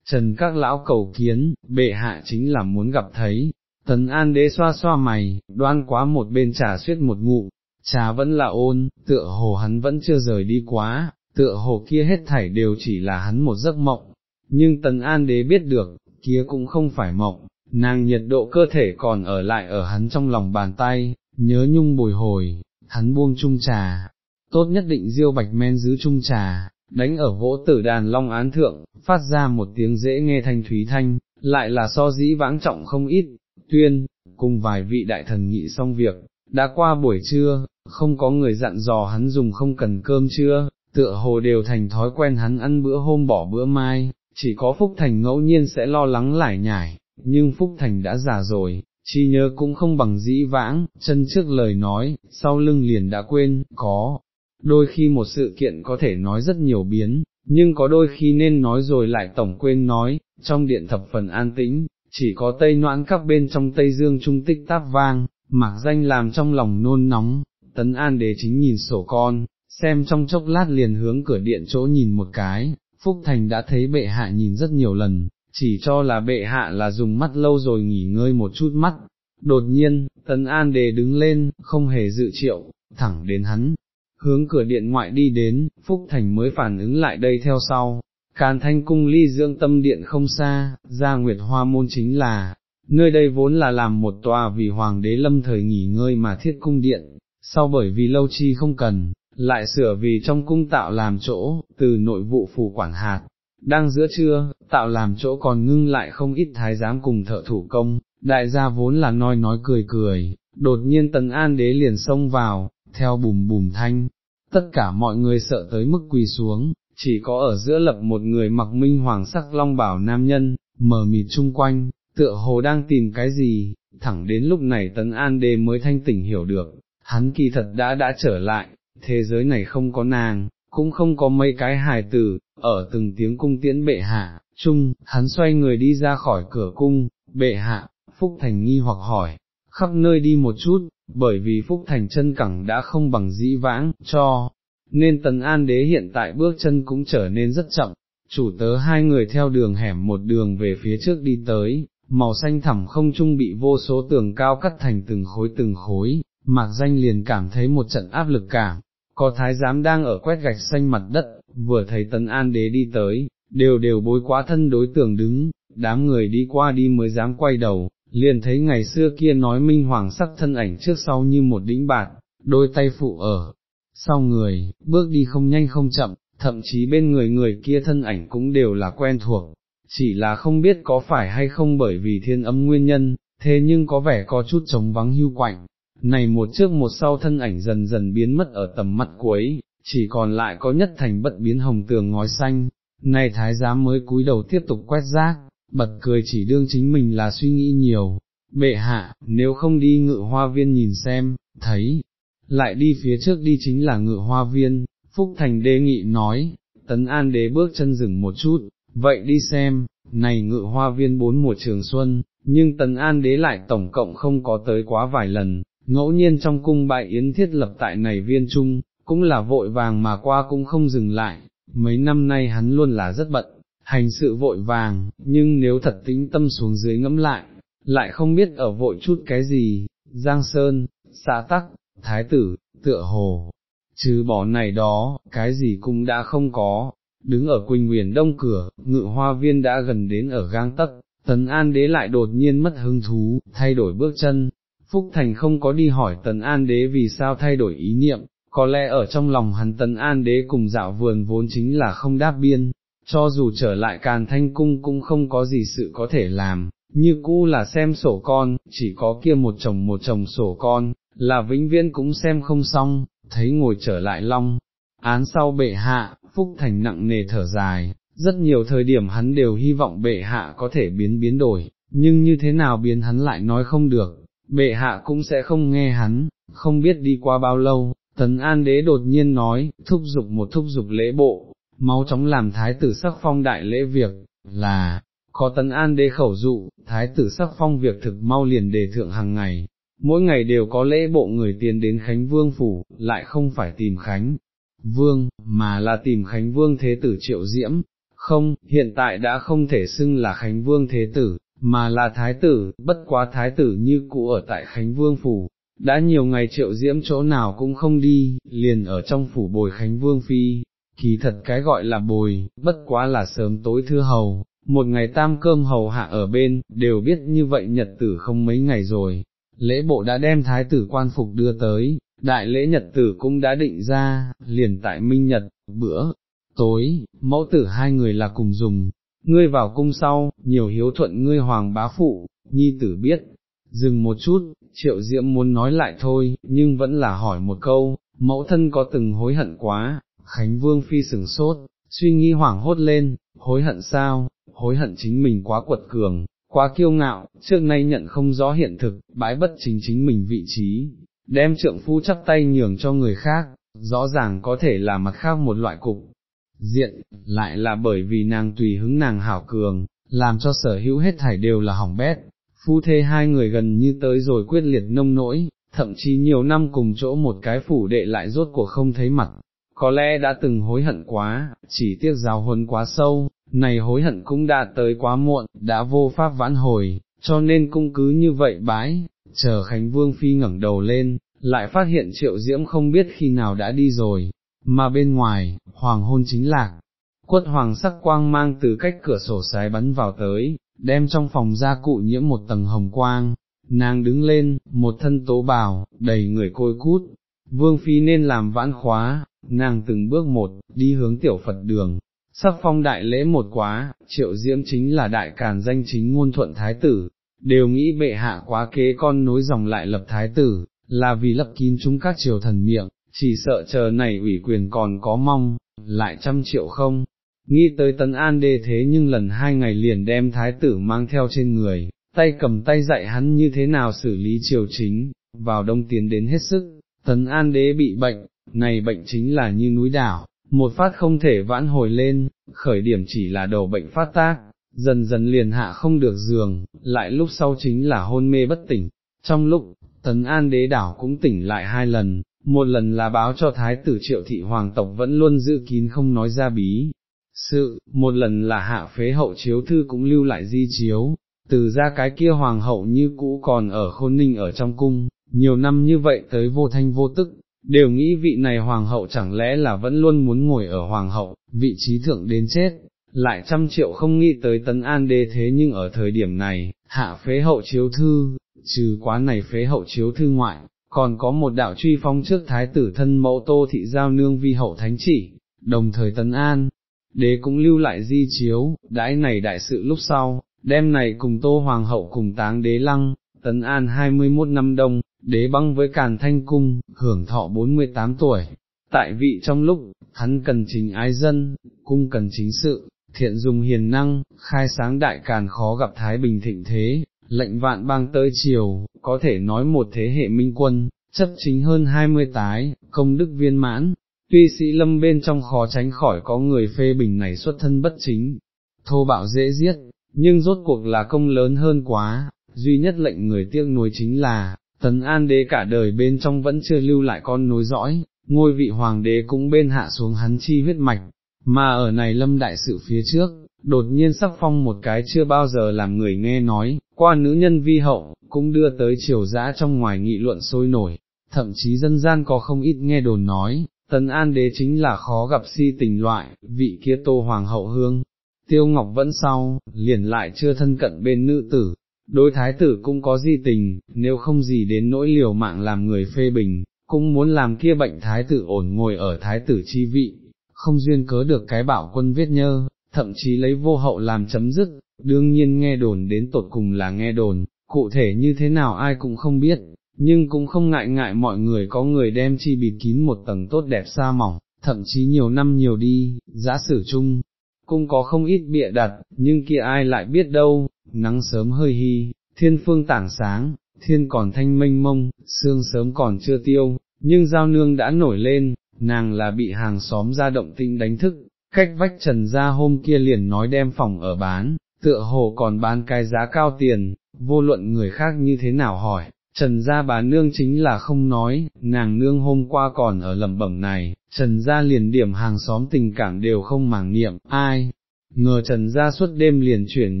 A: Trần các lão cầu kiến, bệ hạ chính là muốn gặp thấy, tấn an đế xoa xoa mày, đoan quá một bên trà suyết một ngụ, trà vẫn là ôn, tựa hồ hắn vẫn chưa rời đi quá, tựa hồ kia hết thảy đều chỉ là hắn một giấc mộng, nhưng tấn an đế biết được, kia cũng không phải mộng, nàng nhiệt độ cơ thể còn ở lại ở hắn trong lòng bàn tay, nhớ nhung bồi hồi, hắn buông chung trà, tốt nhất định diêu bạch men giữ chung trà, đánh ở vỗ tử đàn long án thượng, phát ra một tiếng dễ nghe thanh thúy thanh, lại là so dĩ vãng trọng không ít, tuyên, cùng vài vị đại thần nghị xong việc, đã qua buổi trưa, không có người dặn dò hắn dùng không cần cơm trưa, tựa hồ đều thành thói quen hắn ăn bữa hôm bỏ bữa mai, chỉ có Phúc Thành ngẫu nhiên sẽ lo lắng lải nhải, nhưng Phúc Thành đã già rồi, chi nhớ cũng không bằng dĩ vãng, chân trước lời nói, sau lưng liền đã quên, có, đôi khi một sự kiện có thể nói rất nhiều biến, nhưng có đôi khi nên nói rồi lại tổng quên nói, trong điện thập phần an tĩnh, chỉ có tây noãn các bên trong tây dương trung tích táp vang, mạc danh làm trong lòng nôn nóng, tấn an đế chính nhìn sổ con, xem trong chốc lát liền hướng cửa điện chỗ nhìn một cái, Phúc Thành đã thấy bệ hạ nhìn rất nhiều lần, chỉ cho là bệ hạ là dùng mắt lâu rồi nghỉ ngơi một chút mắt. Đột nhiên, Tấn An Đề đứng lên, không hề dự triệu, thẳng đến hắn, hướng cửa điện ngoại đi đến, Phúc Thành mới phản ứng lại đây theo sau. Càn thanh cung ly dưỡng tâm điện không xa, ra nguyệt hoa môn chính là, nơi đây vốn là làm một tòa vì hoàng đế lâm thời nghỉ ngơi mà thiết cung điện, sau bởi vì lâu chi không cần, lại sửa vì trong cung tạo làm chỗ, từ nội vụ phủ quản hạt, đang giữa trưa, tạo làm chỗ còn ngưng lại không ít thái giám cùng thợ thủ công, đại gia vốn là nói nói cười cười, đột nhiên tần an đế liền xông vào, theo bùm bùm thanh, tất cả mọi người sợ tới mức quỳ xuống, chỉ có ở giữa lập một người mặc minh hoàng sắc long bảo nam nhân, mờ mịt chung quanh, tựa hồ đang tìm cái gì, thẳng đến lúc này tấn an đế mới thanh tỉnh hiểu được, hắn kỳ thật đã đã trở lại, thế giới này không có nàng, cũng không có mấy cái hài tử, ở từng tiếng cung tiễn bệ hạ, chung, hắn xoay người đi ra khỏi cửa cung, bệ hạ, Phúc Thành nghi hoặc hỏi, khắp nơi đi một chút, bởi vì Phúc Thành chân cẳng đã không bằng dĩ vãng, cho, nên tần an đế hiện tại bước chân cũng trở nên rất chậm, chủ tớ hai người theo đường hẻm một đường về phía trước đi tới, màu xanh thẳm không trung bị vô số tường cao cắt thành từng khối từng khối, mạc danh liền cảm thấy một trận áp lực cảm, có thái giám đang ở quét gạch xanh mặt đất, vừa thấy tấn an đế đi tới, đều đều bối quá thân đối tượng đứng, đám người đi qua đi mới dám quay đầu, liền thấy ngày xưa kia nói minh hoàng sắc thân ảnh trước sau như một đĩnh bạt, đôi tay phụ ở, sau người, bước đi không nhanh không chậm, thậm chí bên người người kia thân ảnh cũng đều là quen thuộc, chỉ là không biết có phải hay không bởi vì thiên âm nguyên nhân, thế nhưng có vẻ có chút trống vắng hưu quạnh, này một trước một sau thân ảnh dần dần biến mất ở tầm mắt cuối, chỉ còn lại có nhất thành bất biến hồng tường ngói xanh, này thái giám mới cúi đầu tiếp tục quét rác, bật cười chỉ đương chính mình là suy nghĩ nhiều, bệ hạ, nếu không đi ngự hoa viên nhìn xem, thấy, lại đi phía trước đi chính là ngự hoa viên, Phúc Thành đề nghị nói, tấn an đế bước chân dừng một chút, vậy đi xem, này ngự hoa viên bốn mùa trường xuân, nhưng tấn an đế lại tổng cộng không có tới quá vài lần, ngẫu nhiên trong cung bại yến thiết lập tại này viên trung, cũng là vội vàng mà qua cũng không dừng lại, mấy năm nay hắn luôn là rất bận, hành sự vội vàng, nhưng nếu thật tĩnh tâm xuống dưới ngẫm lại, lại không biết ở vội chút cái gì, Giang Sơn, xã tắc, thái tử, tựa hồ, trừ bỏ này đó, cái gì cũng đã không có, đứng ở Quỳnh Nguyền đông cửa, ngự hoa viên đã gần đến ở gang tấc, Tần An Đế lại đột nhiên mất hứng thú, thay đổi bước chân, Phúc Thành không có đi hỏi Tần An Đế vì sao thay đổi ý niệm, có lẽ ở trong lòng hắn Tần An Đế cùng dạo vườn vốn chính là không đáp biên, cho dù trở lại Càn Thanh Cung cũng không có gì sự có thể làm, như cũ là xem sổ con, chỉ có kia một chồng một chồng sổ con, là vĩnh viễn cũng xem không xong, thấy ngồi trở lại long. Án sau bệ hạ, Phúc Thành nặng nề thở dài, rất nhiều thời điểm hắn đều hy vọng bệ hạ có thể biến biến đổi, nhưng như thế nào biến hắn lại nói không được, bệ hạ cũng sẽ không nghe hắn, không biết đi qua bao lâu, tấn an đế đột nhiên nói, thúc giục một thúc giục lễ bộ, mau chóng làm thái tử sắc phong đại lễ việc, là, có tấn an đế khẩu dụ, thái tử sắc phong việc thực mau liền đề thượng hàng ngày, mỗi ngày đều có lễ bộ người tiến đến Khánh Vương Phủ, lại không phải tìm Khánh Vương, mà là tìm Khánh Vương Thế Tử Triệu Diễm, không, hiện tại đã không thể xưng là Khánh Vương Thế Tử, mà là Thái Tử, bất quá Thái Tử như cũ ở tại Khánh Vương Phủ, đã nhiều ngày Triệu Diễm chỗ nào cũng không đi, liền ở trong phủ bồi Khánh Vương Phi, kỳ thật cái gọi là bồi, bất quá là sớm tối thưa hầu, một ngày tam cơm hầu hạ ở bên, đều biết như vậy nhật tử không mấy ngày rồi, lễ bộ đã đem thái tử quan phục đưa tới, đại lễ nhật tử cũng đã định ra, liền tại minh nhật, bữa, tối, mẫu tử hai người là cùng dùng, ngươi vào cung sau, nhiều hiếu thuận ngươi hoàng bá phụ, nhi tử biết, dừng một chút, triệu diễm muốn nói lại thôi, nhưng vẫn là hỏi một câu, mẫu thân có từng hối hận quá, Khánh Vương Phi sừng sốt, suy nghĩ hoảng hốt lên, hối hận sao, hối hận chính mình quá quật cường, quá kiêu ngạo, trước nay nhận không rõ hiện thực, bãi bất chính chính mình vị trí, đem trượng phu chắp tay nhường cho người khác, rõ ràng có thể là mặt khác một loại cục. Diện, lại là bởi vì nàng tùy hứng nàng hảo cường, làm cho sở hữu hết thảy đều là hỏng bét, phu thê hai người gần như tới rồi quyết liệt nông nỗi, thậm chí nhiều năm cùng chỗ một cái phủ đệ lại rốt cuộc không thấy mặt, có lẽ đã từng hối hận quá, chỉ tiếc giáo huấn quá sâu, này hối hận cũng đã tới quá muộn, đã vô pháp vãn hồi, cho nên cung cứ như vậy bái, chờ Khánh Vương Phi ngẩng đầu lên, lại phát hiện triệu diễm không biết khi nào đã đi rồi, mà bên ngoài, hoàng hôn chính lạc, quất hoàng sắc quang mang từ cách cửa sổ sái bắn vào tới, đem trong phòng gia cụ nhiễm một tầng hồng quang, nàng đứng lên, một thân tố bào, đầy người côi cút, vương phi nên làm vãn khóa, nàng từng bước một, đi hướng tiểu Phật đường, sắp phong đại lễ một quá, triệu diễm chính là đại càn danh chính ngôn thuận thái tử, đều nghĩ bệ hạ quá kế con nối dòng lại lập thái tử, là vì lập kín chúng các triều thần miệng, chỉ sợ chờ này ủy quyền còn có mong, lại trăm triệu không. Nghĩ tới tấn an đê thế nhưng lần hai ngày liền đem thái tử mang theo trên người, tay cầm tay dạy hắn như thế nào xử lý triều chính, vào đông tiến đến hết sức, tấn an đế bị bệnh, này bệnh chính là như núi đảo, một phát không thể vãn hồi lên, khởi điểm chỉ là đầu bệnh phát tác, dần dần liền hạ không được giường, lại lúc sau chính là hôn mê bất tỉnh, trong lúc, tấn an đế đảo cũng tỉnh lại hai lần, một lần là báo cho thái tử triệu thị hoàng tộc vẫn luôn giữ kín không nói ra bí. Sự, một lần là hạ phế hậu chiếu thư cũng lưu lại di chiếu, từ ra cái kia hoàng hậu như cũ còn ở khôn ninh ở trong cung, nhiều năm như vậy tới vô thanh vô tức, đều nghĩ vị này hoàng hậu chẳng lẽ là vẫn luôn muốn ngồi ở hoàng hậu, vị trí thượng đến chết, lại trăm triệu không nghĩ tới tấn an đế thế nhưng ở thời điểm này, hạ phế hậu chiếu thư, trừ quá này phế hậu chiếu thư ngoại, còn có một đạo truy phong trước thái tử thân mẫu tô thị giao nương vi hậu thánh chỉ, đồng thời tấn an, đế cũng lưu lại di chiếu, đãi này đại sự lúc sau, đêm này cùng tô hoàng hậu cùng táng đế lăng, tấn an 21 năm đông, đế băng với càn thanh cung, hưởng thọ 48 tuổi. Tại vị trong lúc, hắn cần chính ái dân, cung cần chính sự, thiện dùng hiền năng, khai sáng đại càn khó gặp thái bình thịnh thế, lệnh vạn bang tới chiều, có thể nói một thế hệ minh quân, chấp chính hơn hai mươi tái, công đức viên mãn, tuy sĩ lâm bên trong khó tránh khỏi có người phê bình này xuất thân bất chính, thô bạo dễ giết, nhưng rốt cuộc là công lớn hơn quá, duy nhất lệnh người tiếc nuối chính là, tấn an đế cả đời bên trong vẫn chưa lưu lại con nối dõi, ngôi vị hoàng đế cũng bên hạ xuống hắn chi huyết mạch, mà ở này lâm đại sự phía trước, đột nhiên sắc phong một cái chưa bao giờ làm người nghe nói, qua nữ nhân vi hậu, cũng đưa tới triều dã trong ngoài nghị luận sôi nổi, thậm chí dân gian có không ít nghe đồn nói, tấn an đế chính là khó gặp si tình loại, vị kia tô hoàng hậu hương. Tiêu Ngọc vẫn sau, liền lại chưa thân cận bên nữ tử, đối thái tử cũng có di tình, nếu không gì đến nỗi liều mạng làm người phê bình, cũng muốn làm kia bệnh thái tử ổn ngồi ở thái tử chi vị, không duyên cớ được cái bảo quân viết nhơ, thậm chí lấy vô hậu làm chấm dứt, đương nhiên nghe đồn đến tột cùng là nghe đồn, cụ thể như thế nào ai cũng không biết, nhưng cũng không ngại ngại mọi người có người đem chi bịt kín một tầng tốt đẹp xa mỏng, thậm chí nhiều năm nhiều đi, giả sử chung, cũng có không ít bịa đặt, nhưng kia ai lại biết đâu, nắng sớm hơi hy, thiên phương tảng sáng, thiên còn thanh mênh mông, sương sớm còn chưa tiêu, nhưng giao nương đã nổi lên, nàng là bị hàng xóm ra động tinh đánh thức, cách vách trần ra hôm kia liền nói đem phòng ở bán, tựa hồ còn bán cái giá cao tiền, vô luận người khác như thế nào hỏi, trần gia bà nương chính là không nói, nàng nương hôm qua còn ở lầm bẩm này, trần gia liền điểm hàng xóm tình cảm đều không màng niệm, ai, ngờ trần gia suốt đêm liền chuyển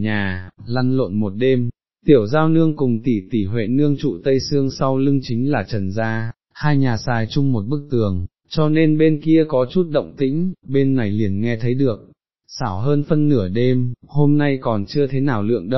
A: nhà, lăn lộn một đêm, tiểu giao nương cùng tỷ tỷ huệ nương trụ tây xương sau lưng chính là trần gia, hai nhà xài chung một bức tường, cho nên bên kia có chút động tĩnh, bên này liền nghe thấy được, xảo hơn phân nửa đêm, hôm nay còn chưa thế nào lượng đâu.